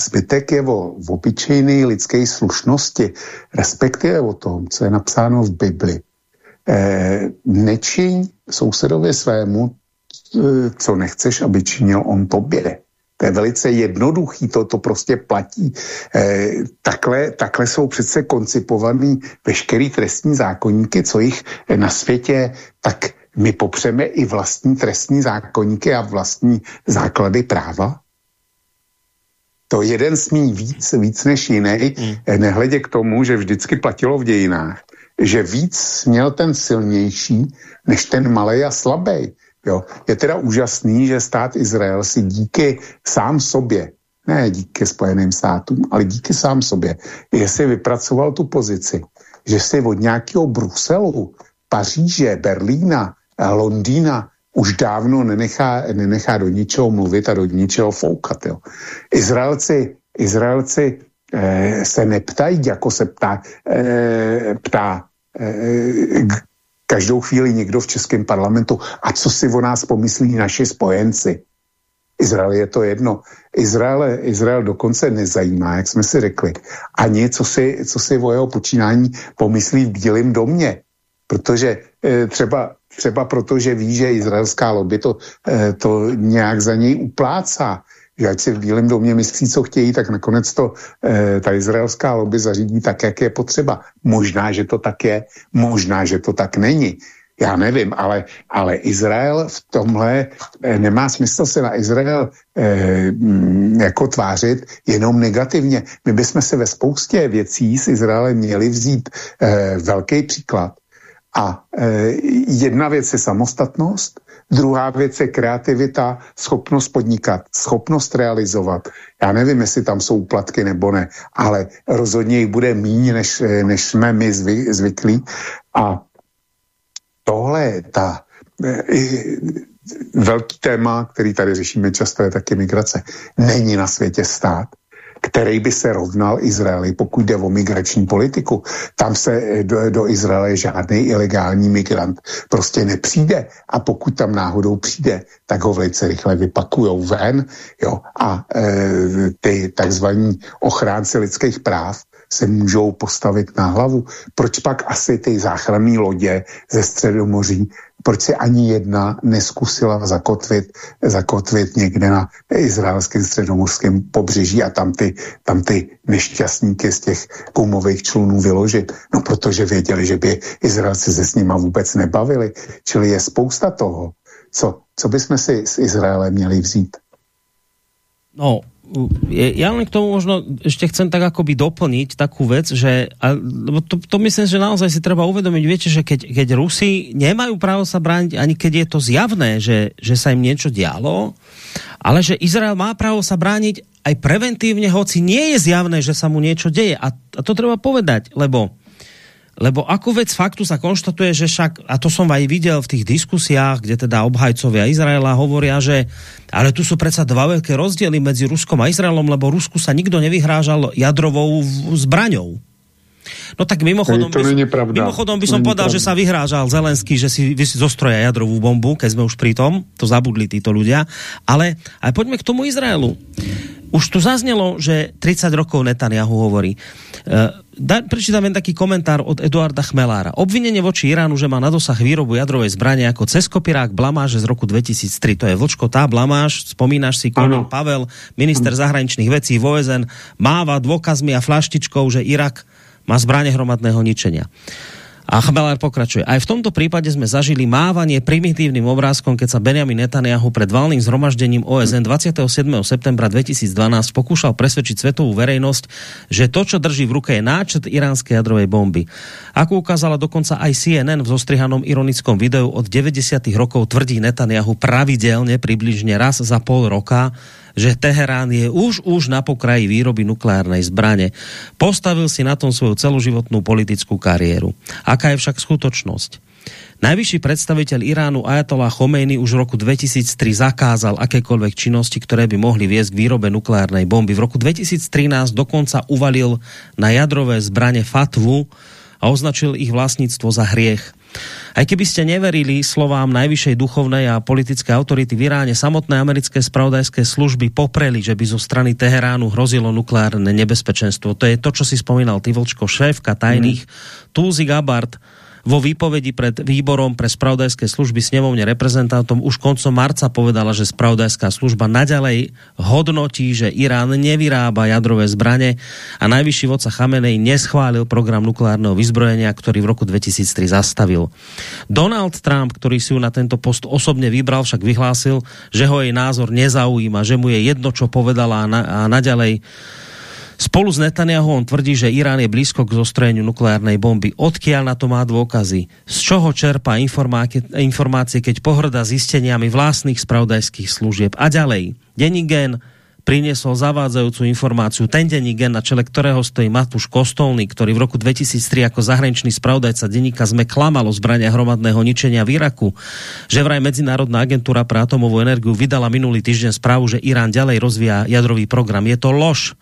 zbytek je o, obyčejné lidské slušnosti, respektive o tom, co je napsáno v Bibli. E, nečiň sousedovi svému, eh, co nechceš, aby činil on tobě. To je velice jednoduchý, to, to prostě platí. E, takhle, takhle jsou přece koncipovaný veškerý trestní zákonníky, co jich na světě, tak my popřeme i vlastní trestní zákonníky a vlastní základy práva. To jeden smí víc, víc než jiný, mm. nehledě k tomu, že vždycky platilo v dějinách, že víc směl ten silnější, než ten malý a slabý. Jo. Je teda úžasný, že stát Izrael si díky sám sobě, ne díky Spojeným státům, ale díky sám sobě, je si vypracoval tu pozici, že si od nějakého Bruselu, Paříže, Berlína, Londýna už dávno nenechá, nenechá do ničeho mluvit a do ničeho foukat. Jo. Izraelci, Izraelci eh, se neptají, jako se ptá, eh, ptá eh, každou chvíli někdo v českém parlamentu a co si o nás pomyslí naši spojenci. Izrael je to jedno. Izrael, Izrael dokonce nezajímá, jak jsme si řekli, ani co si, co si o jeho počínání pomyslí v Bílém domě. Protože e, třeba, třeba proto, že ví, že izraelská lobby to, e, to nějak za něj uplácá že ať si v Bílém domě myslí, co chtějí, tak nakonec to e, ta izraelská lobby zařídí tak, jak je potřeba. Možná, že to tak je, možná, že to tak není. já nevím, ale, ale Izrael v tomhle eh, nemá smysl se na Izrael eh, mm, jako tvářit jenom negativně. My bychom se ve spoustě věcí s Izraelem měli vzít eh, velký příklad. A eh, jedna věc je samostatnost, druhá věc je kreativita, schopnost podnikat, schopnost realizovat. Já nevím, jestli tam jsou úplatky nebo ne, ale rozhodně jich bude méně, než, eh, než jsme my zvy, zvyklí. A tohle ta e, velký téma, který tady řešíme často, je taky migrace. Není na světě stát, který by se rovnal Izraeli, pokud jde o migrační politiku. Tam se do, do Izraele žádný ilegální migrant prostě nepřijde a pokud tam náhodou přijde, tak ho velice rychle vypakujou ven jo, a e, ty takzvaní ochránci lidských práv se můžou postavit na hlavu. Proč pak asi ty záchranné lodě ze Středomoří, proč si ani jedna neskusila zakotvit, zakotvit někde na izraelském středomorském pobřeží a tam ty, tam ty nešťastníky z těch gumových člunů vyložit? No protože věděli, že by Izraelci se s nima vůbec nebavili. Čili je spousta toho, co, co bychom si z Izraele měli vzít. No, ja len k tomu možno ešte chcem tak akoby doplniť takú vec, že a, to, to myslím, že naozaj si treba uvedomiť, viete, že keď, keď Rusi nemajú právo sa brániť, ani keď je to zjavné, že, že sa im niečo dialo, ale že Izrael má právo sa brániť aj preventívne, hoci nie je zjavné, že sa mu niečo deje. A, a to treba povedať, lebo lebo ako vec faktu sa konštatuje, že však, a to som aj videl v tých diskusiách, kde teda obhajcovia Izraela hovoria, že ale tu sú predsa dva veľké rozdiely medzi Ruskom a Izraelom, lebo Rusku sa nikto nevyhrážal jadrovou zbraňou. No tak mimochodom, to by, mimochodom by som povedal, pravda. že sa vyhrážal Zelenský, že si, si zostroja jadrovú bombu, keď sme už pri tom, to zabudli títo ľudia. Ale aj poďme k tomu Izraelu. Už tu zaznelo, že 30 rokov Netanyahu hovorí. Uh, da, prečítam jen taký komentár od Eduarda Chmelára. Obvinenie voči Iránu, že má na dosah výrobu jadrovej zbrane ako ceskopirák blamáže z roku 2003. To je Vlčko, tá blamáž, spomínaš si, Konal Pavel, minister zahraničných vecí v OSN, máva dôkazmi a flaštičkou, že Irak má zbranie hromadného ničenia. A Chmelar pokračuje. Aj v tomto prípade sme zažili mávanie primitívnym obrázkom, keď sa Benjamin Netanyahu pred valným zhromaždením OSN 27. septembra 2012 pokúšal presvedčiť svetovú verejnosť, že to, čo drží v ruke, je náčet iránskej jadrovej bomby. Ako ukázala dokonca aj CNN v zostrihanom ironickom videu od 90. rokov tvrdí Netanyahu pravidelne približne raz za pol roka, že Teherán je už už na pokraji výroby nukleárnej zbrane. Postavil si na tom svoju celoživotnú politickú kariéru. Aká je však skutočnosť? Najvyšší predstaviteľ Iránu Ayatollah Khomeini už v roku 2003 zakázal akékoľvek činnosti, ktoré by mohli viesť k výrobe nukleárnej bomby. V roku 2013 dokonca uvalil na jadrové zbrane fatvu a označil ich vlastníctvo za hriech. Aj keby ste neverili slovám najvyššej duchovnej a politické autority v Iráne, samotné americké spravodajské služby popreli, že by zo strany Teheránu hrozilo nukleárne nebezpečenstvo. To je to, čo si spomínal ty, Vlčko, šéfka tajných, mm. Tulsi Gabbard, vo výpovedi pred výborom pre spravodajské služby snemovne reprezentantom už koncom marca povedala, že spravodajská služba naďalej hodnotí, že Irán nevyrába jadrové zbrane a najvyšší vodca Chamenej neschválil program nukleárneho vyzbrojenia, ktorý v roku 2003 zastavil. Donald Trump, ktorý si ju na tento post osobne vybral, však vyhlásil, že ho jej názor nezaujíma, že mu je jedno, čo povedala a, na, a naďalej Spolu s Netanyahu on tvrdí, že Irán je blízko k zostrojeniu nukleárnej bomby. Odkiaľ na to má dôkazy? Z čoho čerpá informácie, keď pohrda zisteniami vlastných spravodajských služieb? A ďalej, Denigen priniesol zavádzajúcu informáciu. Ten denní gen, na čele ktorého stojí Matúš Kostolný, ktorý v roku 2003 ako zahraničný spravodajca denníka sme klamalo zbrania hromadného ničenia v Iraku, že vraj Medzinárodná agentúra pre atomovú energiu vydala minulý týždeň správu, že Irán ďalej rozvíja jadrový program. Je to lož.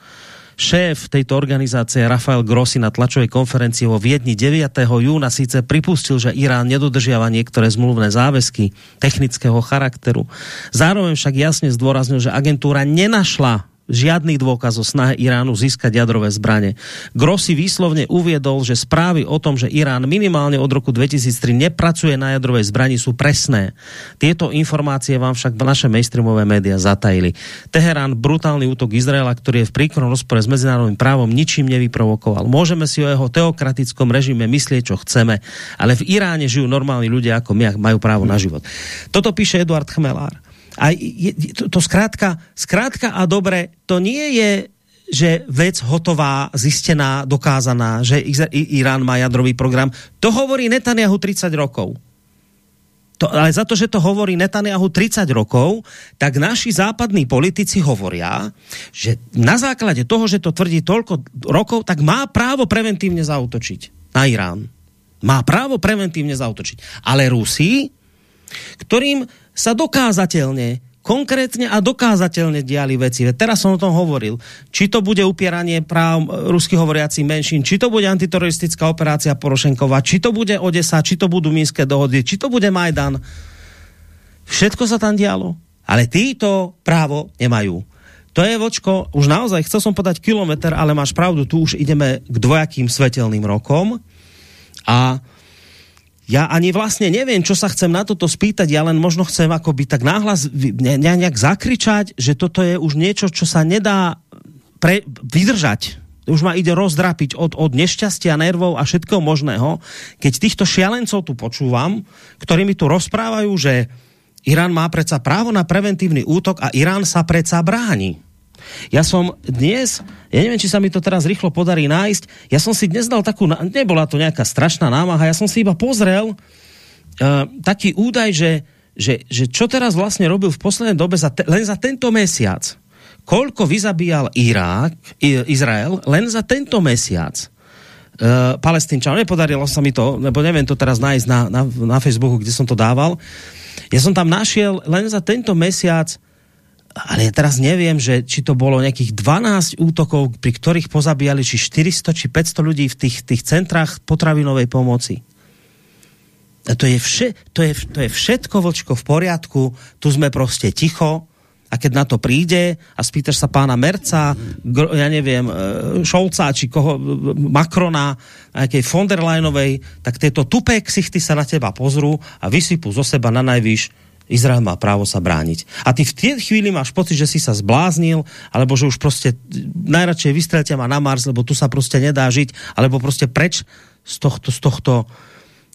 Šéf tejto organizácie Rafael Grossi na tlačovej konferencii vo Viedni 9. júna síce pripustil, že Irán nedodržiava niektoré zmluvné záväzky technického charakteru. Zároveň však jasne zdôraznil, že agentúra nenašla žiadny dôkaz o snahe Iránu získať jadrové zbranie. Grossi výslovne uviedol, že správy o tom, že Irán minimálne od roku 2003 nepracuje na jadrovej zbrani sú presné. Tieto informácie vám však naše mainstreamové média zatajili. Teherán brutálny útok Izraela, ktorý je v príkrom rozpore s medzinárodným právom, ničím nevyprovokoval. Môžeme si o jeho teokratickom režime myslieť, čo chceme, ale v Iráne žijú normálni ľudia ako my, majú právo na život. Toto píše Eduard Chmelár. A je, to, to skrátka, skrátka a dobre, to nie je že vec hotová, zistená, dokázaná, že Irán má jadrový program. To hovorí Netanyahu 30 rokov. To, ale za to, že to hovorí Netanyahu 30 rokov, tak naši západní politici hovoria, že na základe toho, že to tvrdí toľko rokov, tak má právo preventívne zautočiť na Irán. Má právo preventívne zautočiť. Ale Rusi, ktorým sa dokázateľne konkrétne a dokázateľne diali veci. Teraz som o tom hovoril. Či to bude upieranie práv rusky hovoriacich menšín, či to bude antiteroristická operácia Porošenkova, či to bude Odesa, či to budú Minské dohody, či to bude Majdan. Všetko sa tam dialo. Ale títo právo nemajú. To je, vočko, už naozaj, chcel som podať kilometr, ale máš pravdu, tu už ideme k dvojakým svetelným rokom. A ja ani vlastne neviem, čo sa chcem na toto spýtať, ja len možno chcem akoby tak náhlas ne, ne, nejak zakričať, že toto je už niečo, čo sa nedá pre, vydržať. Už ma ide rozdrapiť od, od nešťastia, nervov a všetkého možného. Keď týchto šialencov tu počúvam, ktorí mi tu rozprávajú, že Irán má predsa právo na preventívny útok a Irán sa predsa bráni. Ja som dnes, ja neviem, či sa mi to teraz rýchlo podarí nájsť, ja som si dnes dal takú, nebola to nejaká strašná námaha, ja som si iba pozrel uh, taký údaj, že, že, že čo teraz vlastne robil v poslednej dobe za te, len za tento mesiac. Koľko vyzabíjal Irák, Izrael len za tento mesiac. Uh, palestínčanov. Nepodarilo sa mi to, lebo neviem to teraz nájsť na, na, na Facebooku, kde som to dával. Ja som tam našiel len za tento mesiac ale teraz neviem, že či to bolo nejakých 12 útokov, pri ktorých pozabíjali či 400 či 500 ľudí v tých, tých centrách potravinovej pomoci. A to je, vše, to, je, to je všetko, vočko, v poriadku, tu sme proste ticho a keď na to príde a spýtaš sa pána Merca, ja neviem, e, Šolca či koho, Macrona, nejakej von der Leyenovej, tak tieto tupé ksichty sa na teba pozrú a vysypú zo seba na najvyš Izrael má právo sa brániť. A ty v tej chvíli máš pocit, že si sa zbláznil, alebo že už prostě najradšej vystrelte ma na Mars, lebo tu sa prostě nedá žiť, alebo prostě preč z tohto, z tohto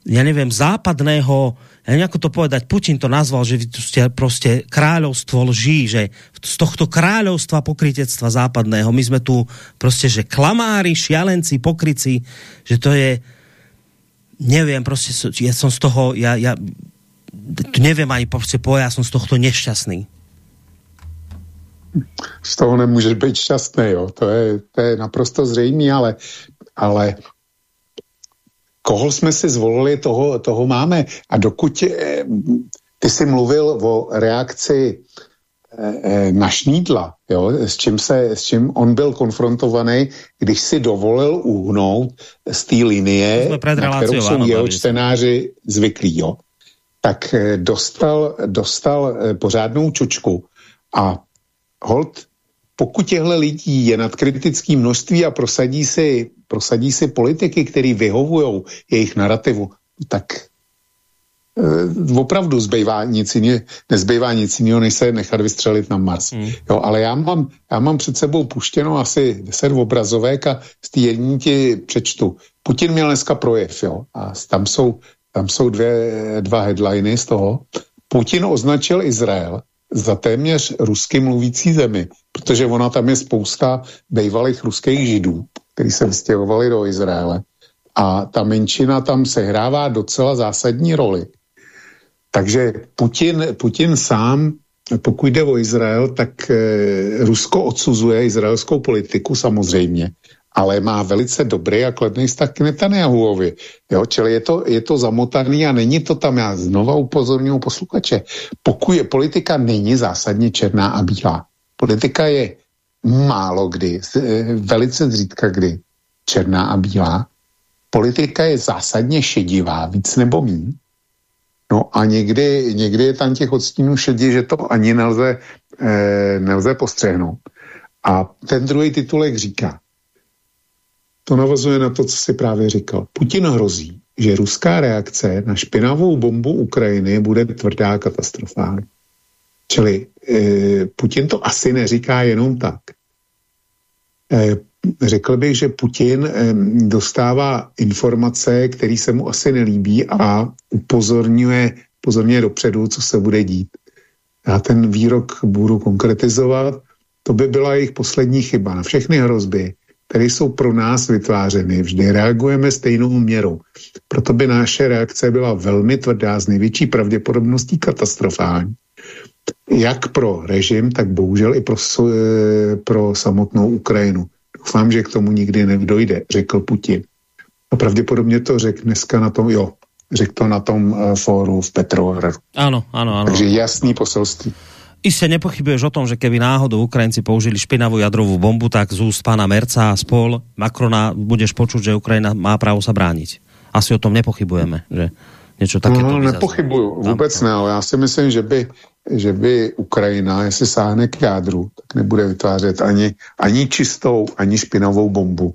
ja neviem, západného, ja neviem, to povedať, Putin to nazval, že vy tu ste prostě kráľovstvo lží, že z tohto kráľovstva pokrytectva západného, my sme tu prostě, že klamári, šialenci, pokryci, že to je, neviem, prostě, ja som z toho, ja, ja, nevím ani prostě po, já jsem z tohto nešťastný. Z toho nemůžeš být šťastný, jo. To je, to je naprosto zřejmé, ale, ale koho jsme si zvolili, toho, toho máme. A dokud eh, ty jsi mluvil o reakci eh, eh, na Šnídla, jo, s, čím se, s čím on byl konfrontovaný, když si dovolil uhnout z té linie, na kterou jsou jeho čtenáři zvyklí. Jo tak eh, dostal, dostal eh, pořádnou čočku a hold, pokud těchto lidí je nadkritický množství a prosadí si, prosadí si politiky, který vyhovují jejich narrativu, tak e, opravdu zbývá nic jiného, nezbývá nic jiného, než se nechat vystřelit na Mars. Mm. Jo, ale já mám, já mám před sebou puštěno asi 10 obrazovek a z té jední ti přečtu. Putin měl dneska projev, jo, a tam jsou tam jsou dvě, dva headliny z toho. Putin označil Izrael za téměř rusky mluvící zemi, protože ona tam je spousta bývalých ruských židů, kteří se vystěhovali do Izraele. A ta menšina tam sehrává docela zásadní roli. Takže Putin, Putin sám, pokud jde o Izrael, tak eh, Rusko odsuzuje izraelskou politiku samozřejmě ale má velice dobrý a kladný vztah k Netanyahuovi. Jo, čili je to, je to zamotaný a není to tam, já znova upozorňuji posluchače, pokud je politika není zásadně černá a bílá. Politika je málo kdy, velice zřídka kdy černá a bílá. Politika je zásadně šedivá, víc nebo míň. No a někdy, někdy je tam těch odstínů šedí, že to ani nelze, eh, nelze postřehnout. A ten druhý titulek říká, to navazuje na to, co si právě říkal. Putin hrozí, že ruská reakce na špinavou bombu Ukrajiny bude tvrdá katastrofální. Čili e, Putin to asi neříká jenom tak. E, řekl bych, že Putin e, dostává informace, které se mu asi nelíbí a upozorňuje, upozorňuje dopředu, co se bude dít. Já ten výrok budu konkretizovat. To by byla jejich poslední chyba. Na všechny hrozby které jsou pro nás vytvářeny, vždy reagujeme stejnou měrou. Proto by naše reakce byla velmi tvrdá, s největší pravděpodobností katastrofální. Jak pro režim, tak bohužel i pro, eh, pro samotnou Ukrajinu. Doufám, že k tomu nikdy nedojde, řekl Putin. A pravděpodobně to řekl dneska na tom, jo, řekl to na tom uh, fóru v Petrohradu. Ano, ano, ano. Takže jasný poselství. Iste nepochybuješ o tom, že keby náhodou Ukrajinci použili špinavú jadrovú bombu, tak z úst pána Merca a spol Macrona budeš počuť, že Ukrajina má právo sa brániť. Asi o tom nepochybujeme, že něco takéto no, nepochybuju, vůbec ne, ale já si myslím, že by, že by Ukrajina, jestli sáhne k jádru, tak nebude vytvářet ani, ani čistou, ani špinavou bombu,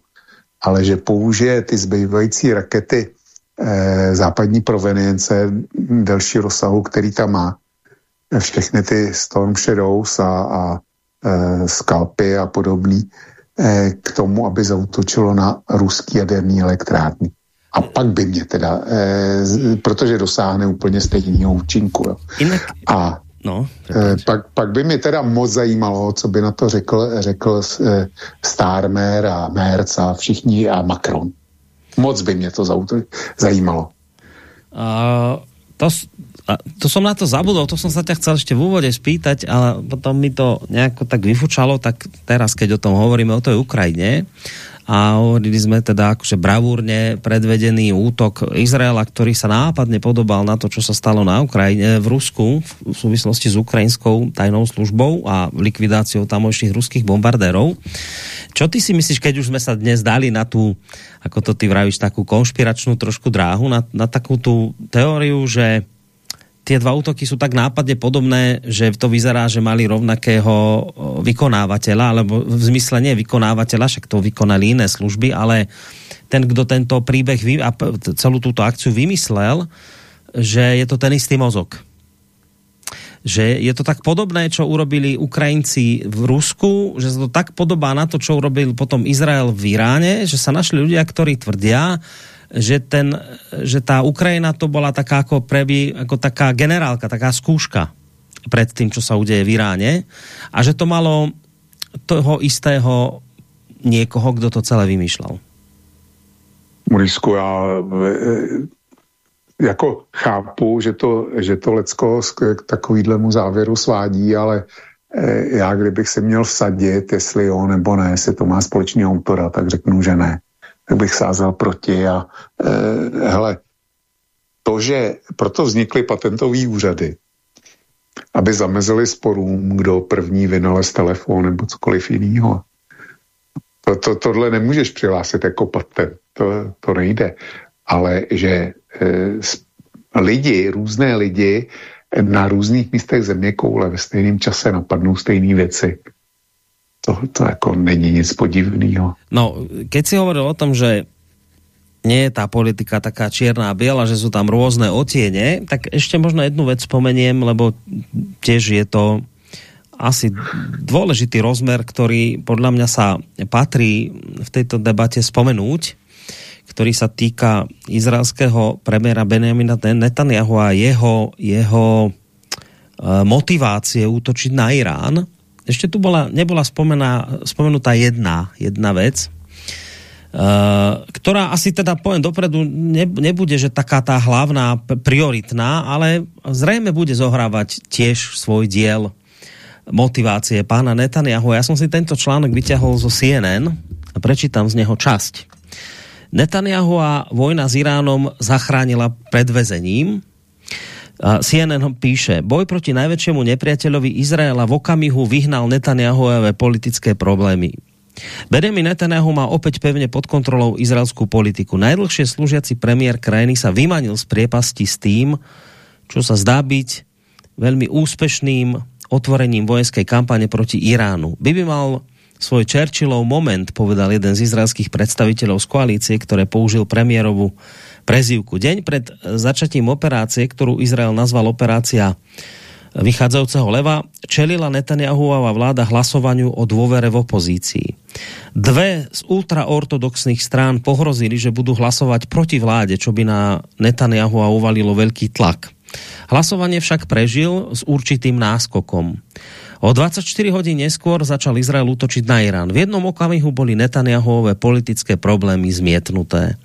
ale že použije ty zbývající rakety eh, západní provenience delší rozsahu, který tam má, všechny ty Storm Shadows a, a e, skalpy a podobný e, k tomu, aby zautočilo na ruský jaderný elektrárny. A pak by mě teda, e, protože dosáhne úplně stejného účinku. Jo. Jinak, a no, e, pak, pak by mě teda moc zajímalo, co by na to řekl, řekl e, Starmer a Merz a všichni a Macron. Moc by mě to zajímalo. Uh, to, a to som na to zabudol, to som sa ťa chcel ešte v úvode spýtať, ale potom mi to nejako tak vyfučalo, tak teraz, keď o tom hovoríme, o tej Ukrajine, a hovorili sme teda akože bravúrne predvedený útok Izraela, ktorý sa nápadne podobal na to, čo sa stalo na Ukrajine, v Rusku v súvislosti s ukrajinskou tajnou službou a likvidáciou tamojších ruských bombardérov. Čo ty si myslíš, keď už sme sa dnes dali na tú, ako to ty vravíš, takú konšpiračnú trošku dráhu, na, na takú tú teóriu, že tie dva útoky sú tak nápadne podobné, že to vyzerá, že mali rovnakého vykonávateľa, alebo v zmysle nie vykonávateľa, však to vykonali iné služby, ale ten, kdo tento príbeh a celú túto akciu vymyslel, že je to ten istý mozog. Že je to tak podobné, čo urobili Ukrajinci v Rusku, že sa to tak podobá na to, čo urobil potom Izrael v Iráne, že sa našli ľudia, ktorí tvrdia, že, ten, že tá Ukrajina to bola taká ako, prebi, ako taká generálka, taká skúška pred tým, čo sa udeje v Iráne a že to malo toho istého niekoho, kdo to celé vymýšlel. Morisku, já e, jako chápu, že to, že to Lecko k takovýhlemu závěru svádí, ale e, já kdybych se měl vsadit, jestli jo nebo ne, jestli to má společný autora, tak řeknu, že ne tak bych sázel proti a eh, hele, to, že proto vznikly patentové úřady, aby zamezili sporům, kdo první vynalez telefon nebo cokoliv jiného. To, to, tohle nemůžeš přihlásit jako patent, to, to nejde. Ale že eh, lidi, různé lidi na různých místech země koule ve stejném čase napadnou stejné věci, to, to jako není nic podivného. No, keď si hovoril o tom, že nie je tá politika taká čierna a biela, že sú tam rôzne otiene, tak ešte možno jednu vec spomeniem, lebo tiež je to asi dôležitý rozmer, ktorý podľa mňa sa patrí v tejto debate spomenúť, ktorý sa týka izraelského premiéra Benjamina Netanyahu a jeho, jeho e, motivácie útočiť na Irán ešte tu bola, nebola spomená, spomenutá jedna, jedna vec, Uh, ktorá asi teda poviem dopredu ne, nebude, že taká tá hlavná, prioritná, ale zrejme bude zohrávať tiež svoj diel motivácie pána Netanyahu. Ja som si tento článok vyťahol zo CNN a prečítam z neho časť. Netanyahu a vojna s Iránom zachránila pred vezením. CNN píše, boj proti najväčšiemu nepriateľovi Izraela v okamihu vyhnal Netanyahuové politické problémy. Benjamin Netanyahu má opäť pevne pod kontrolou izraelskú politiku. Najdlhšie slúžiaci premiér krajiny sa vymanil z priepasti s tým, čo sa zdá byť veľmi úspešným otvorením vojenskej kampane proti Iránu. By mal svoj Churchillov moment, povedal jeden z izraelských predstaviteľov z koalície, ktoré použil premiérovu prezivku. Deň pred začatím operácie, ktorú Izrael nazval operácia vychádzajúceho leva, čelila Netanyahuová vláda hlasovaniu o dôvere v opozícii. Dve z ultraortodoxných strán pohrozili, že budú hlasovať proti vláde, čo by na Netanyahu uvalilo veľký tlak. Hlasovanie však prežil s určitým náskokom. O 24 hodín neskôr začal Izrael útočiť na Irán. V jednom okamihu boli Netanyahuové politické problémy zmietnuté.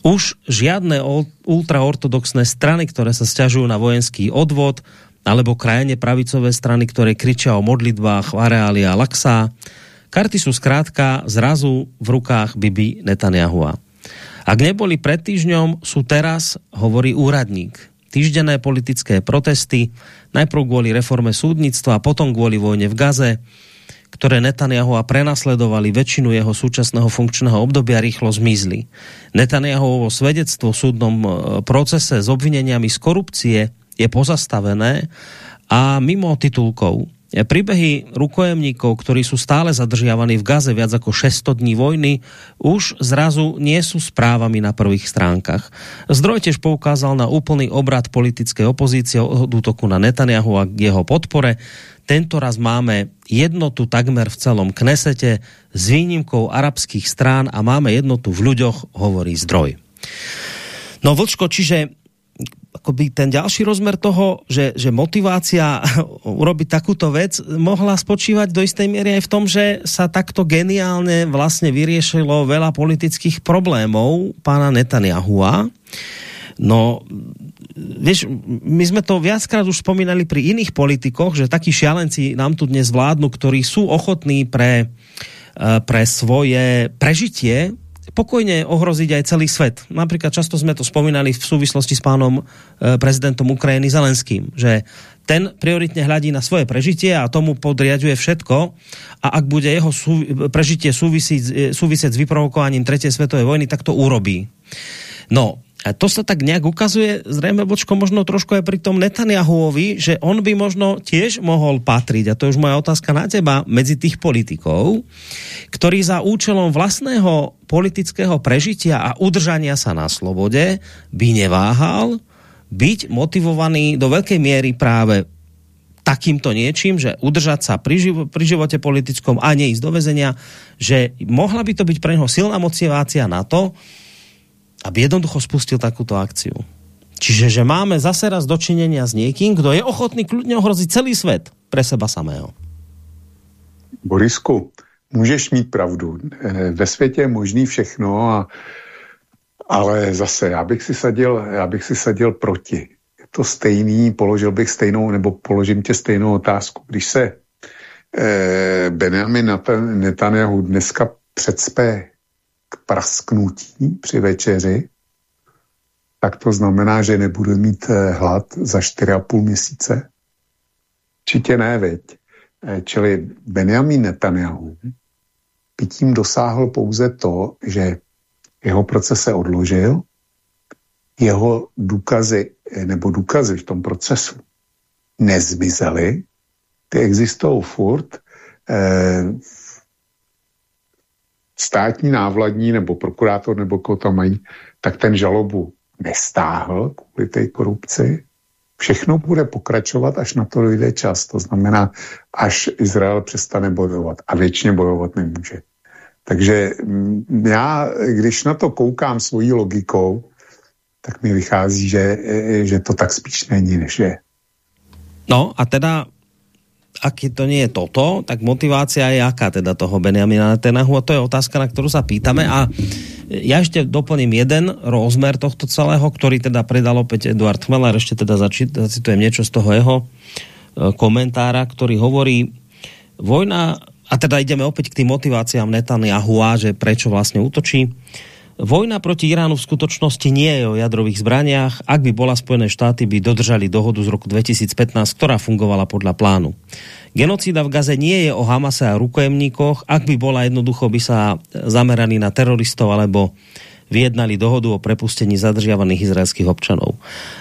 Už žiadne ultraortodoxné strany, ktoré sa stiažujú na vojenský odvod, alebo krajine pravicové strany, ktoré kričia o modlitbách v areáli Al-Aqsa. Karty sú zkrátka zrazu v rukách Bibi Netanyahua. Ak neboli pred týždňom, sú teraz, hovorí úradník týždenné politické protesty, najprv kvôli reforme súdnictva, potom kvôli vojne v Gaze, ktoré Netanyahu a prenasledovali väčšinu jeho súčasného funkčného obdobia, rýchlo zmizli. Netanyahuovo svedectvo v súdnom e, procese s obvineniami z korupcie je pozastavené a mimo titulkov Príbehy rukojemníkov, ktorí sú stále zadržiavaní v Gaze viac ako 600 dní vojny, už zrazu nie sú správami na prvých stránkach. Zdroj tiež poukázal na úplný obrad politickej opozície od útoku na Netanyahu a jeho podpore. Tento raz máme jednotu takmer v celom Knesete s výnimkou arabských strán a máme jednotu v ľuďoch, hovorí zdroj. No Vlčko, čiže akoby ten ďalší rozmer toho, že, že motivácia (laughs) urobiť takúto vec mohla spočívať do istej miery aj v tom, že sa takto geniálne vlastne vyriešilo veľa politických problémov pána Netanyahua. No, vieš, my sme to viackrát už spomínali pri iných politikoch, že takí šialenci nám tu dnes vládnu, ktorí sú ochotní pre, eh, pre svoje prežitie pokojne ohroziť aj celý svet. Napríklad často sme to spomínali v súvislosti s pánom e, prezidentom Ukrajiny Zelenským, že ten prioritne hľadí na svoje prežitie a tomu podriaduje všetko a ak bude jeho sú, prežitie súvisieť, súvisieť s vyprovokovaním tretej svetovej vojny, tak to urobí. No, a to sa tak nejak ukazuje, zrejme Bočko, možno trošku aj pri tom Netanyahuovi, že on by možno tiež mohol patriť, a to je už moja otázka na teba, medzi tých politikov, ktorí za účelom vlastného politického prežitia a udržania sa na slobode by neváhal byť motivovaný do veľkej miery práve takýmto niečím, že udržať sa pri, živ pri živote politickom a neísť do vezenia, že mohla by to byť pre neho silná motivácia na to, aby jednoducho spustil takúto akciu. Čiže, že máme zase raz dočinenia s niekým, kdo je ochotný kľudne ohroziť celý svet pre seba samého. Borisku, můžeš mít pravdu. Ve světě je možný všechno, a, ale zase já bych, si sadil, já bych si sadil proti. Je to stejný, položil bych stejnou, nebo položím tě stejnou otázku. Když se eh, Benjamin Netanyahu dneska předspe prasknutí při večeři, tak to znamená, že nebudu mít eh, hlad za 4,5 měsíce. Určitě ne, veď. Eh, čili Benjamin Netanyahu by tím dosáhl pouze to, že jeho proces se odložil, jeho důkazy eh, nebo důkazy v tom procesu nezmizely, ty existují furt, eh, státní návladní nebo prokurátor nebo koho tam mají, tak ten žalobu nestáhl kvůli té korupci. Všechno bude pokračovat, až na to dojde čas. To znamená, až Izrael přestane bojovat. A věčně bojovat nemůže. Takže mm, já, když na to koukám svojí logikou, tak mi vychází, že, že to tak spíš není, než je. No a teda ak to nie je toto, tak motivácia je aká teda toho Benjamina Netanyahu? A to je otázka, na ktorú sa pýtame. A ja ešte doplním jeden rozmer tohto celého, ktorý teda predal opäť Eduard Chmelar, ešte teda zacitujem niečo z toho jeho e, komentára, ktorý hovorí vojna, a teda ideme opäť k tým motiváciám Netanyahu, že prečo vlastne útočí. Vojna proti Iránu v skutočnosti nie je o jadrových zbraniach. Ak by bola Spojené štáty, by dodržali dohodu z roku 2015, ktorá fungovala podľa plánu. Genocída v Gaze nie je o Hamase a rukojemníkoch. Ak by bola jednoducho, by sa zameraní na teroristov alebo vyjednali dohodu o prepustení zadržiavaných izraelských občanov.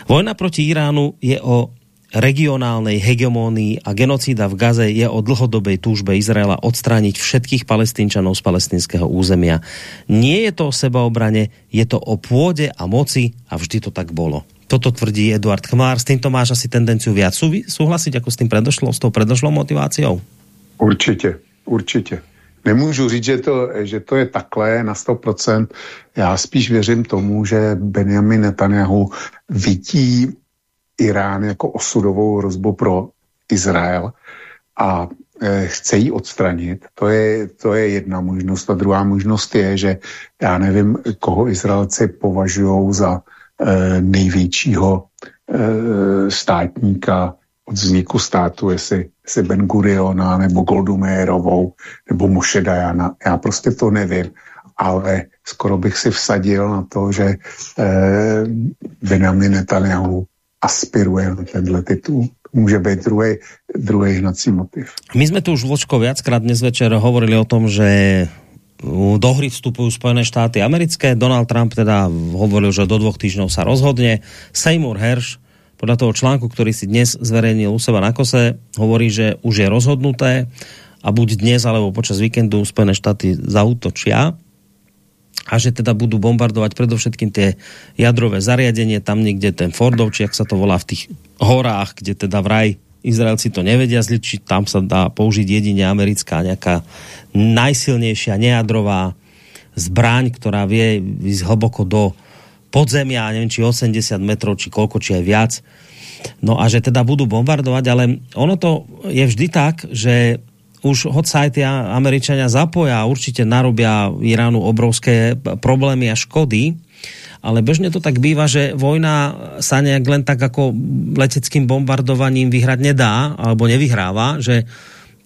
Vojna proti Iránu je o regionálnej hegemónii a genocída v Gaze je o dlhodobej túžbe Izraela odstrániť všetkých palestínčanov z palestinského územia. Nie je to o sebaobrane, je to o pôde a moci a vždy to tak bolo. Toto tvrdí Eduard Chmár. S týmto máš asi tendenciu viac súhlasiť ako s tým predošlou, s tou predošlou motiváciou? Určitě, určitě. Nemůžu říct, že to, že to je takhle na 100%. Já spíš věřím tomu, že Benjamin Netanyahu vidí Irán jako osudovou hrozbu pro Izrael a e, chce ji odstranit. To je, to je jedna možnost. A druhá možnost je, že já nevím, koho Izraelci považují za e, největšího e, státníka od vzniku státu, jestli, jestli Ben Guriona, nebo Goldu Meyerovou, nebo Moshe Dayana. Já prostě to nevím, ale skoro bych si vsadil na to, že eh, Benjamin Netanyahu aspiruje na tenhle titul. Může být druhý, druhý hnací motiv. My jsme tu už Vlčko viackrát dnes večer hovorili o tom, že do hry vstupujú Spojené štáty americké. Donald Trump teda hovoril, že do dvoch týždňov sa rozhodne. Seymour Hersh podľa toho článku, ktorý si dnes zverejnil u seba na kose, hovorí, že už je rozhodnuté a buď dnes alebo počas víkendu Spojené štáty zautočia a že teda budú bombardovať predovšetkým tie jadrové zariadenie, tam niekde ten Fordov, či jak sa to volá v tých horách, kde teda vraj Izraelci to nevedia zličiť, tam sa dá použiť jedine americká nejaká najsilnejšia nejadrová zbraň, ktorá vie ísť hlboko do podzemia, neviem, či 80 metrov, či koľko, či aj viac. No a že teda budú bombardovať, ale ono to je vždy tak, že už hoď sa aj tie Američania zapoja, určite narobia Iránu obrovské problémy a škody, ale bežne to tak býva, že vojna sa nejak len tak ako leteckým bombardovaním vyhrať nedá, alebo nevyhráva, že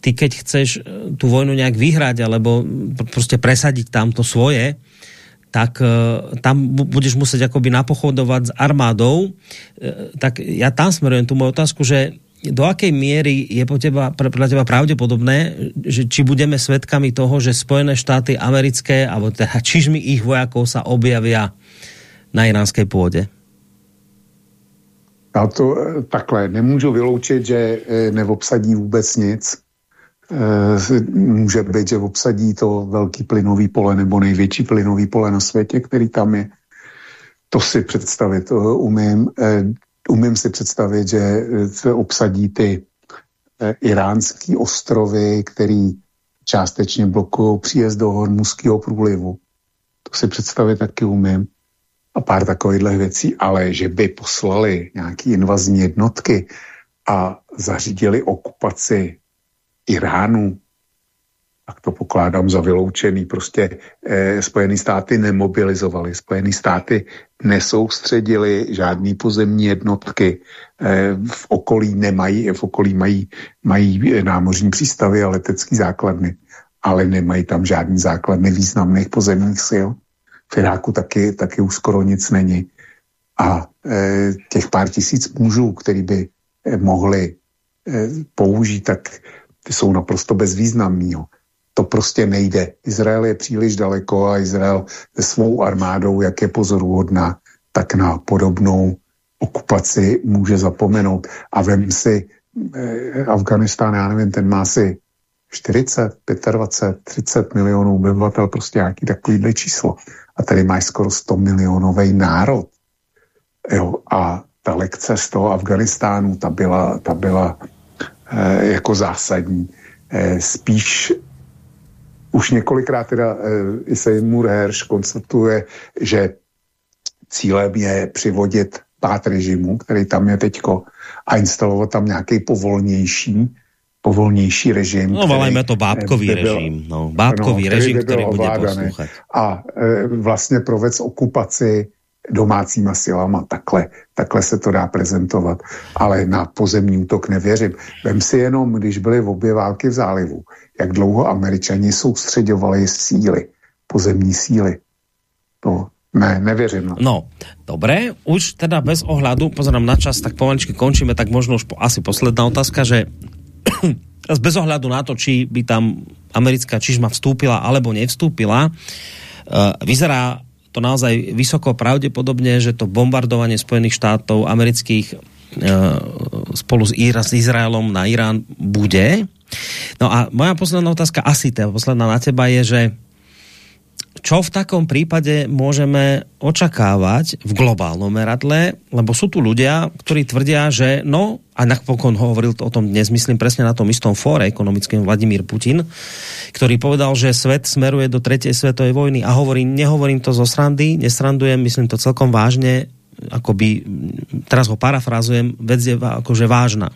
ty keď chceš eh, tú vojnu nejak vyhrať, alebo prostě presadiť tam to svoje, tak eh, tam budeš muset akoby napochodovať s armádou, eh, tak ja tam smerujem tu moju otázku, že do akej miery je po teba, pre teba pravdepodobné, že či budeme svedkami toho, že Spojené štáty americké, alebo teda čižmi ich vojakov sa objavia na iránské půdě? Já to eh, takhle nemůžu vyloučit, že eh, neobsadí vůbec nic. Eh, může být, že obsadí to velký plynový pole nebo největší plynový pole na světě, který tam je. To si představit umím umím si představit, že eh, se obsadí ty eh, iránský ostrovy, který částečně blokují příjezd do Hormuzského průlivu. To si představit taky umím. A pár takovýchhle věcí, ale že by poslali nějaký invazní jednotky a zařídili okupaci Iránu, tak to pokládám za vyloučený. Prostě eh, Spojené státy nemobilizovaly, Spojené státy nesoustředili žádný pozemní jednotky, eh, v okolí nemají, v okolí mají, mají námořní přístavy a letecké základny, ale nemají tam žádný základny významných pozemních sil. V Iráku taky, taky už skoro nic není. A eh, těch pár tisíc mužů, který by eh, mohli eh, použít, tak ty jsou naprosto bezvýznamný. To prostě nejde. Izrael je příliš daleko a Izrael se svou armádou, jak je pozoruhodná, tak na podobnou okupaci může zapomenout. A vem si eh, Afganistán, já nevím, ten má si 40, 25, 30 milionů obyvatel, prostě nějaký takovýhle číslo. A tady máš skoro 100 milionový národ. Jo, a ta lekce z toho Afganistánu, ta byla, ta byla eh, jako zásadní. Eh, spíš už několikrát teda e, i Seymour Hersh konstatuje, že cílem je přivodit pát režimu, který tam je teďko, a instalovat tam nějaký povolnější povolnější režim. No, volejme to bábkový byl, režim. No, bábkový no, režim, který, by který bude poslouchat. A e, vlastně provec okupaci domácíma silama. Takhle, takhle se to dá prezentovat. Ale na pozemní útok nevěřím. Vem si jenom, když byly v obě války v zálivu, jak dlouho američani soustředovali síly, pozemní síly. To ne, nevěřím. No. no, dobré, už teda bez ohľadu, pozerám na čas, tak pomaličky končíme, tak možno už po, asi posledná otázka, že (clears throat) bez ohľadu na to, či by tam americká čižma vstúpila alebo nevstúpila, uh, vyzerá to naozaj vysoko pravdepodobne, že to bombardovanie Spojených štátov amerických uh, spolu s Izraelom na Irán bude. No a moja posledná otázka, asi tá posledná na teba je, že čo v takom prípade môžeme očakávať v globálnom meradle, lebo sú tu ľudia, ktorí tvrdia, že no, a napokon hovoril o tom dnes, myslím presne na tom istom fóre ekonomickém Vladimír Putin, ktorý povedal, že svet smeruje do tretej svetovej vojny a hovorí, nehovorím to zo srandy, nesrandujem, myslím to celkom vážne, akoby, teraz ho parafrazujem, vec je akože vážna.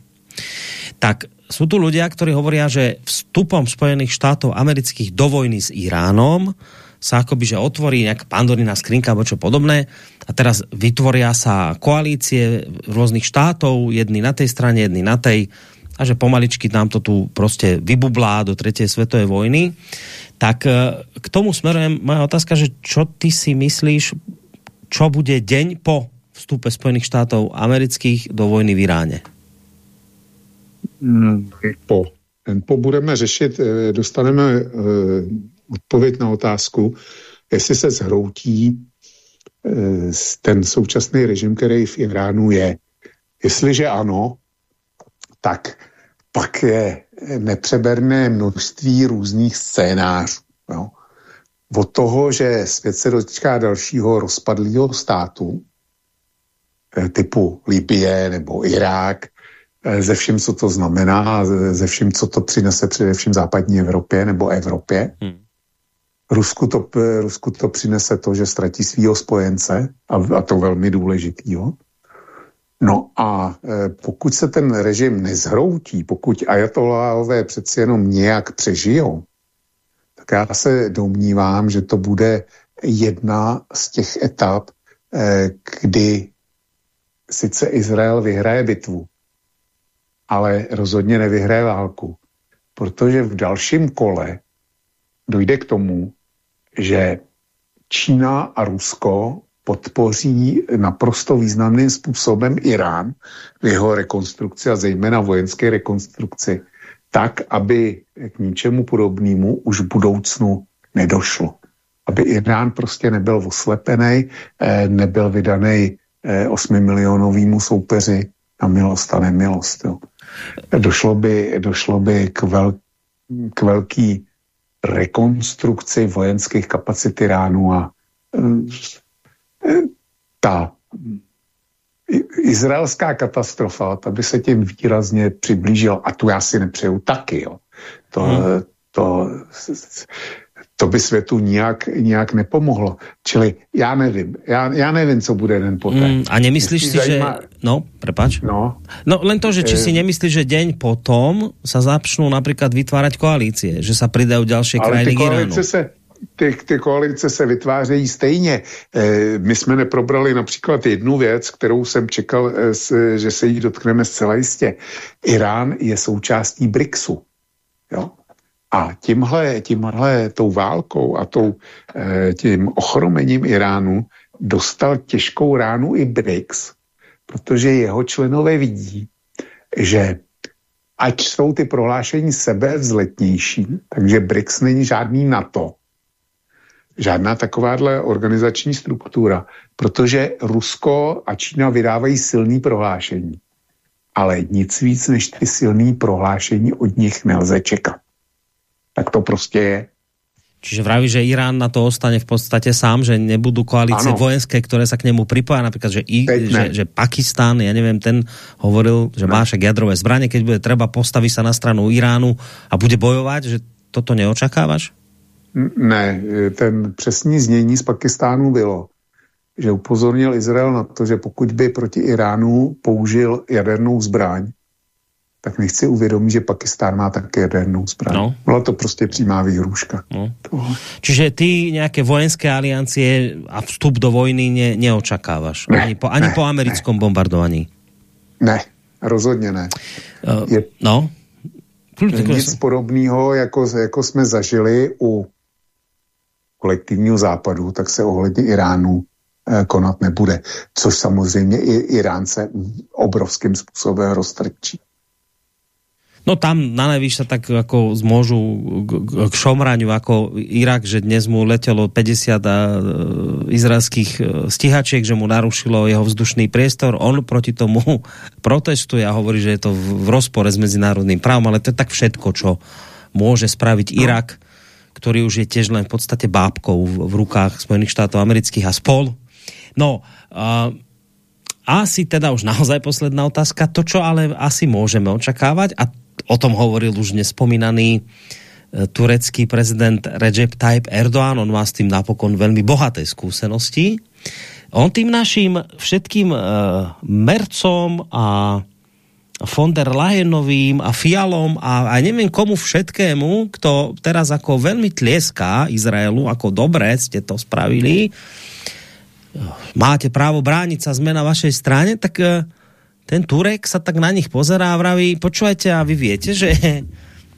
Tak sú tu ľudia, ktorí hovoria, že vstupom Spojených štátov amerických do vojny s Iránom sa akoby, že otvorí nejaká pandorina skrinka alebo čo podobné a teraz vytvoria sa koalície rôznych štátov, jedni na tej strane, jedni na tej a že pomaličky nám to tu prostě vybublá do tretej svetovej vojny. Tak e, k tomu smerujem moja otázka, že čo ty si myslíš, čo bude deň po vstupe Spojených štátov amerických do vojny v Iráne? Hmm, po. Po budeme řešit, e, dostaneme e, odpověď na otázku, jestli se zhroutí eh, ten současný režim, který v Iránu je. Jestliže ano, tak pak je nepřeberné množství různých scénářů. Jo. Od toho, že svět se dotýká dalšího rozpadlého státu, eh, typu Libie nebo Irák, eh, ze vším, co to znamená, ze vším, co to přinese především západní Evropě nebo Evropě. Hmm. Rusku to, Rusku to přinese to, že ztratí svého spojence a, a to velmi důležitýho. No a e, pokud se ten režim nezhroutí, pokud ajatolláhové přeci jenom nějak přežijou, tak já se domnívám, že to bude jedna z těch etap, e, kdy sice Izrael vyhraje bitvu, ale rozhodně nevyhraje válku, protože v dalším kole dojde k tomu, že Čína a Rusko podpoří naprosto významným způsobem Irán v jeho rekonstrukci a zejména vojenské rekonstrukci, tak, aby k ničemu podobnému už v budoucnu nedošlo. Aby Irán prostě nebyl oslepený, eh, nebyl vydaný 8 eh, milionovému soupeři na milost a nemilost. Jo. Došlo by, došlo by k, vel, k velký rekonstrukci vojenských kapacit Iránu a eh, ta izraelská katastrofa, ta by se tím výrazně přiblížila a tu já si nepřeju taky. Jo. To, hmm. to, to by světu nijak, nijak nepomohlo. Čili já nevím, já, já nevím, co bude den poté. Mm, a nemyslíš si, zajímá... že... No, prepač. No. no len to, že či e... si nemyslíš, že deň potom sa začnú napríklad vytvárať koalície, že sa pridajú ďalšie Ale krajiny k Iránu. Se, ty, ty koalice se vytvářejí stejně. E, my jsme neprobrali například jednu věc, kterou jsem čekal, e, s, že se jí dotkneme zcela jistě. Irán je součástí BRICSu. Jo? A tímhle, tímhle tou válkou a tou, eh, tím ochromením Iránu dostal těžkou ránu i BRICS, protože jeho členové vidí, že ať jsou ty prohlášení sebe vzletnější, takže BRICS není žádný NATO, žádná takováhle organizační struktura, protože Rusko a Čína vydávají silný prohlášení. Ale nic víc než ty silný prohlášení od nich nelze čekat tak to prostě je. Čiže vraví, že Irán na to ostane v podstate sám, že nebudú koalície ano. vojenské, ktoré sa k nemu pripoja, napríklad, že, i, že, že Pakistán, ja neviem, ten hovoril, že ne. má však jadrové zbranie, keď bude treba, postaví sa na stranu Iránu a bude bojovať, že toto neočakávaš? Ne, ten přesní znění z Pakistánu bylo, že upozornil Izrael na to, že pokud by proti Iránu použil jadernou zbraň, tak nechci uvědomit, že Pakistán má také jadernou zbraň. No. Byla to prostě přímá výhruška. No. Čiže ty nějaké vojenské aliancie a vstup do vojny ne, neočakáváš? Ne, ani po, ani ne, po americkom ne. bombardovaní? Ne, rozhodně ne. Uh, Je, no. Nic podobného, jako, jako jsme zažili u kolektivního západu, tak se ohledně Iránu eh, konat nebude. Což samozřejmě i Iránce obrovským způsobem roztrčí. No tam na najvyš sa tak ako zmôžu k, k šomraniu ako Irak, že dnes mu letelo 50 a, e, izraelských e, stíhačiek, že mu narušilo jeho vzdušný priestor. On proti tomu (laughs) protestuje a hovorí, že je to v rozpore s medzinárodným právom, ale to je tak všetko, čo môže spraviť no. Irak, ktorý už je tiež len v podstate bábkou v, v rukách Spojených štátov amerických a spol. No, uh, asi teda už naozaj posledná otázka. To, čo ale asi môžeme očakávať, a o tom hovoril už nespomínaný e, turecký prezident Recep Tayyip Erdoğan, on má s tým napokon veľmi bohaté skúsenosti. On tým naším všetkým uh, Mercom a von der Leyenovým a Fialom a, a neviem komu všetkému, kto teraz ako veľmi tlieská Izraelu, ako dobre ste to spravili, máte právo brániť sa zmena vašej strane, tak uh, ten Turek sa tak na nich pozerá a vraví, počúvajte, a vy viete, že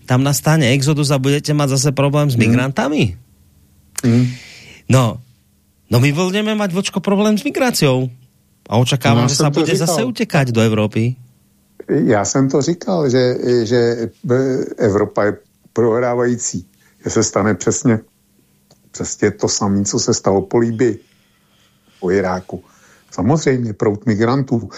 tam nastane exodus a budete mať zase problém s mm. migrantami? Mm. No, no my budeme mať vočko problém s migráciou. A očakávám, no, že sa bude říkal. zase utekať do Evropy. Já jsem to říkal, že, že Evropa je prohrávající. Že se stane přesně, přesně to samé, co se stalo po Líbii, po Iráku. Samozřejmě prout migrantů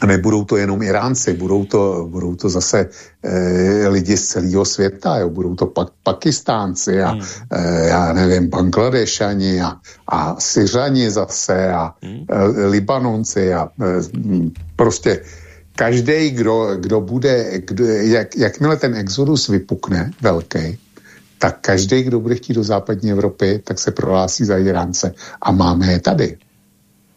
a nebudou to jenom Iránci, budou to, budou to zase e, lidi z celého světa, jo, budou to pak Pakistánci a hmm. e, já nevím, Bangladešani a, a Syřani zase a hmm. e, Libanonci a e, prostě každý, kdo, kdo bude, kdo, jak, jakmile ten exodus vypukne velký, tak každý, kdo bude chtít do západní Evropy, tak se prohlásí za Iránce. A máme je tady.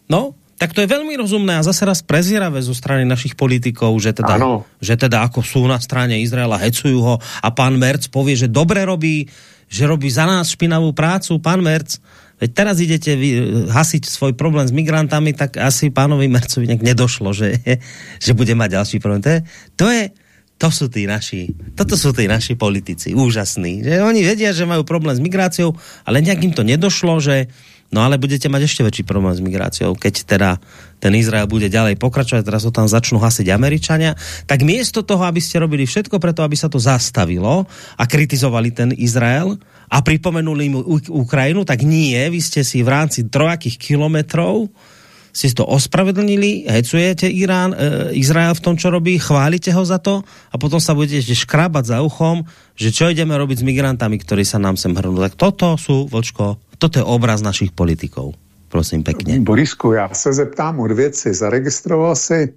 No, tak to je veľmi rozumné a zase raz prezieravé zo strany našich politikov, že teda, že teda ako sú na strane Izraela, hecujú ho a pán Merc povie, že dobre robí, že robí za nás špinavú prácu. Pán Merc, veď teraz idete vy, hasiť svoj problém s migrantami, tak asi pánovi Mercovi nejak nedošlo, že, (laughs) že bude mať ďalší problém. To je, to je, to sú tí naši, toto sú tí naši politici, úžasní. Že oni vedia, že majú problém s migráciou, ale nejak im to nedošlo, že No ale budete mať ešte väčší problém s migráciou, keď teda ten Izrael bude ďalej pokračovať, teraz ho tam začnú hasiť Američania, tak miesto toho, aby ste robili všetko preto, aby sa to zastavilo a kritizovali ten Izrael a pripomenuli mu Ukrajinu, tak nie, vy ste si v rámci trojakých kilometrov si to ospravedlnili, hecujete Irán, e, Izrael v tom, čo robí, chválite ho za to a potom sa budete škrabať za uchom, že čo ideme robiť s migrantami, ktorí sa nám sem hrnú. Tak toto sú, Vlčko, toto je obraz našich politikov. Prosím pěkně. Borisku, já se zeptám od věci. Zaregistroval si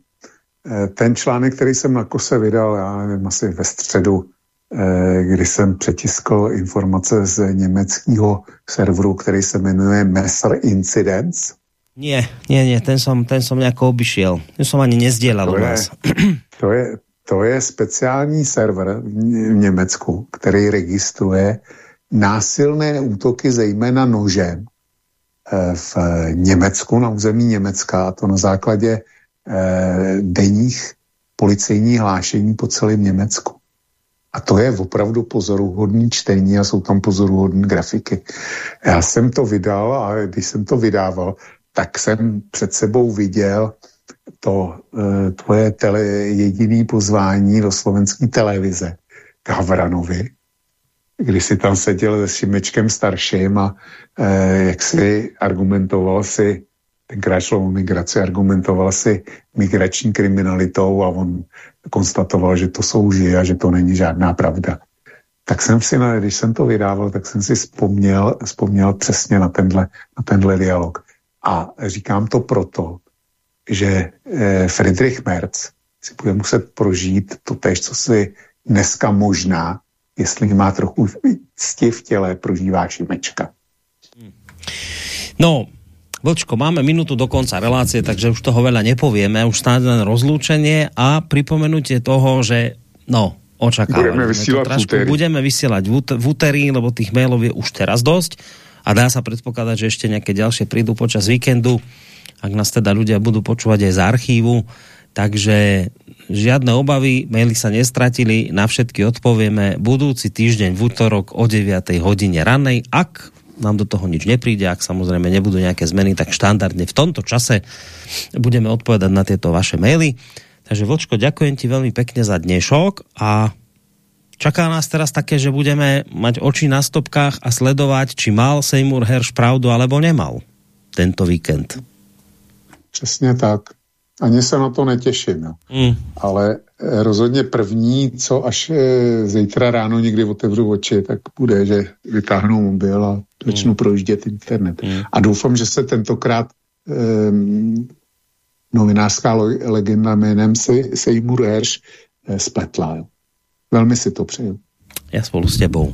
eh, ten článek, který jsem na kose vydal, já nevím, asi ve středu, eh, kdy jsem přetiskl informace z německého serveru, který se jmenuje Messer Incidents. Nie, nie, nie, ten som, ten som nejako obyšiel. Ten som ani nezdielal to u nás. (clears throat) to, je, to je speciální server v Německu, který registruje násilné útoky zejména nožem eh, v Německu, na území Německa, a to na základě eh, denních policejních hlášení po celém Německu. A to je opravdu pozoruhodný čtení a jsou tam pozoruhodné grafiky. Já jsem to vydal a když jsem to vydával, tak jsem před sebou viděl to e, tvoje tele, jediný pozvání do slovenské televize k Havranovi, kdy si tam seděl se Šimečkem starším a e, jak si argumentoval si, tenkrát šlo o migraci, argumentoval si migrační kriminalitou a on konstatoval, že to jsou a že to není žádná pravda. Tak jsem si, když jsem to vydával, tak jsem si vzpomněl, vzpomněl přesně na tenhle, na tenhle dialog. A říkám to proto, že eh, Friedrich Merz si bude muset prožít to tež, co si dneska možná, jestli má trochu cti v těle, prožívá Šimečka. No, Vlčko, máme minutu do konca relácie, takže už toho veľa nepovieme, už snáď len rozlúčenie a pripomenutie toho, že no, očakávame. Budeme vysielať v úterý. Budeme vysielať v úterý, lebo tých mailov je už teraz dosť a dá sa predpokladať, že ešte nejaké ďalšie prídu počas víkendu, ak nás teda ľudia budú počúvať aj z archívu. Takže žiadne obavy, maily sa nestratili, na všetky odpovieme budúci týždeň v útorok o 9. hodine ranej. Ak nám do toho nič nepríde, ak samozrejme nebudú nejaké zmeny, tak štandardne v tomto čase budeme odpovedať na tieto vaše maily. Takže Vlčko, ďakujem ti veľmi pekne za dnešok a čaká nás teraz také, že budeme mať oči na stopkách a sledovať, či mal Seymour Hersh pravdu alebo nemal tento víkend. Přesně tak. Ani se na to netěším. Mm. Ale eh, rozhodně první, co až e, zítra ráno někdy otevřu oči, tak bude, že vytáhnu mobil a začnu mm. projíždět internet. Mm. A doufám, že se tentokrát e, novinářská legenda jménem Seymour Hersh e, spletla. Jo. Velmi si to přeju. Já spolu s tebou.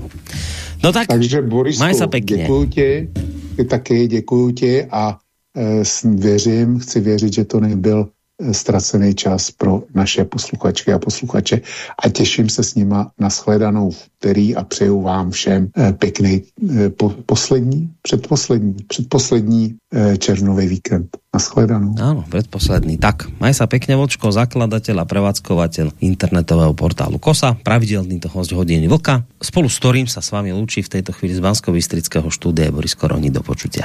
No tak, Takže Borisku, maj pekně. děkuju ti, ty taky děkuju ti a e, věřím, chci věřit, že to nebyl ztracený čas pro naše posluchačky a posluchače a těším se s nima na shledanou v úterý a přeju vám všem eh, pěkný eh, po, poslední, předposlední, předposlední eh, černový víkend. Na shledanou. Áno, predposledný. Tak, maj sa pekne, Vočko, zakladateľ a prevádzkovateľ internetového portálu KOSA, pravidelný to host hodiny Vlka, spolu s ktorým sa s vami lúči v tejto chvíli z Bansko-Bystrického štúdia Boris Koroni. Do počutia.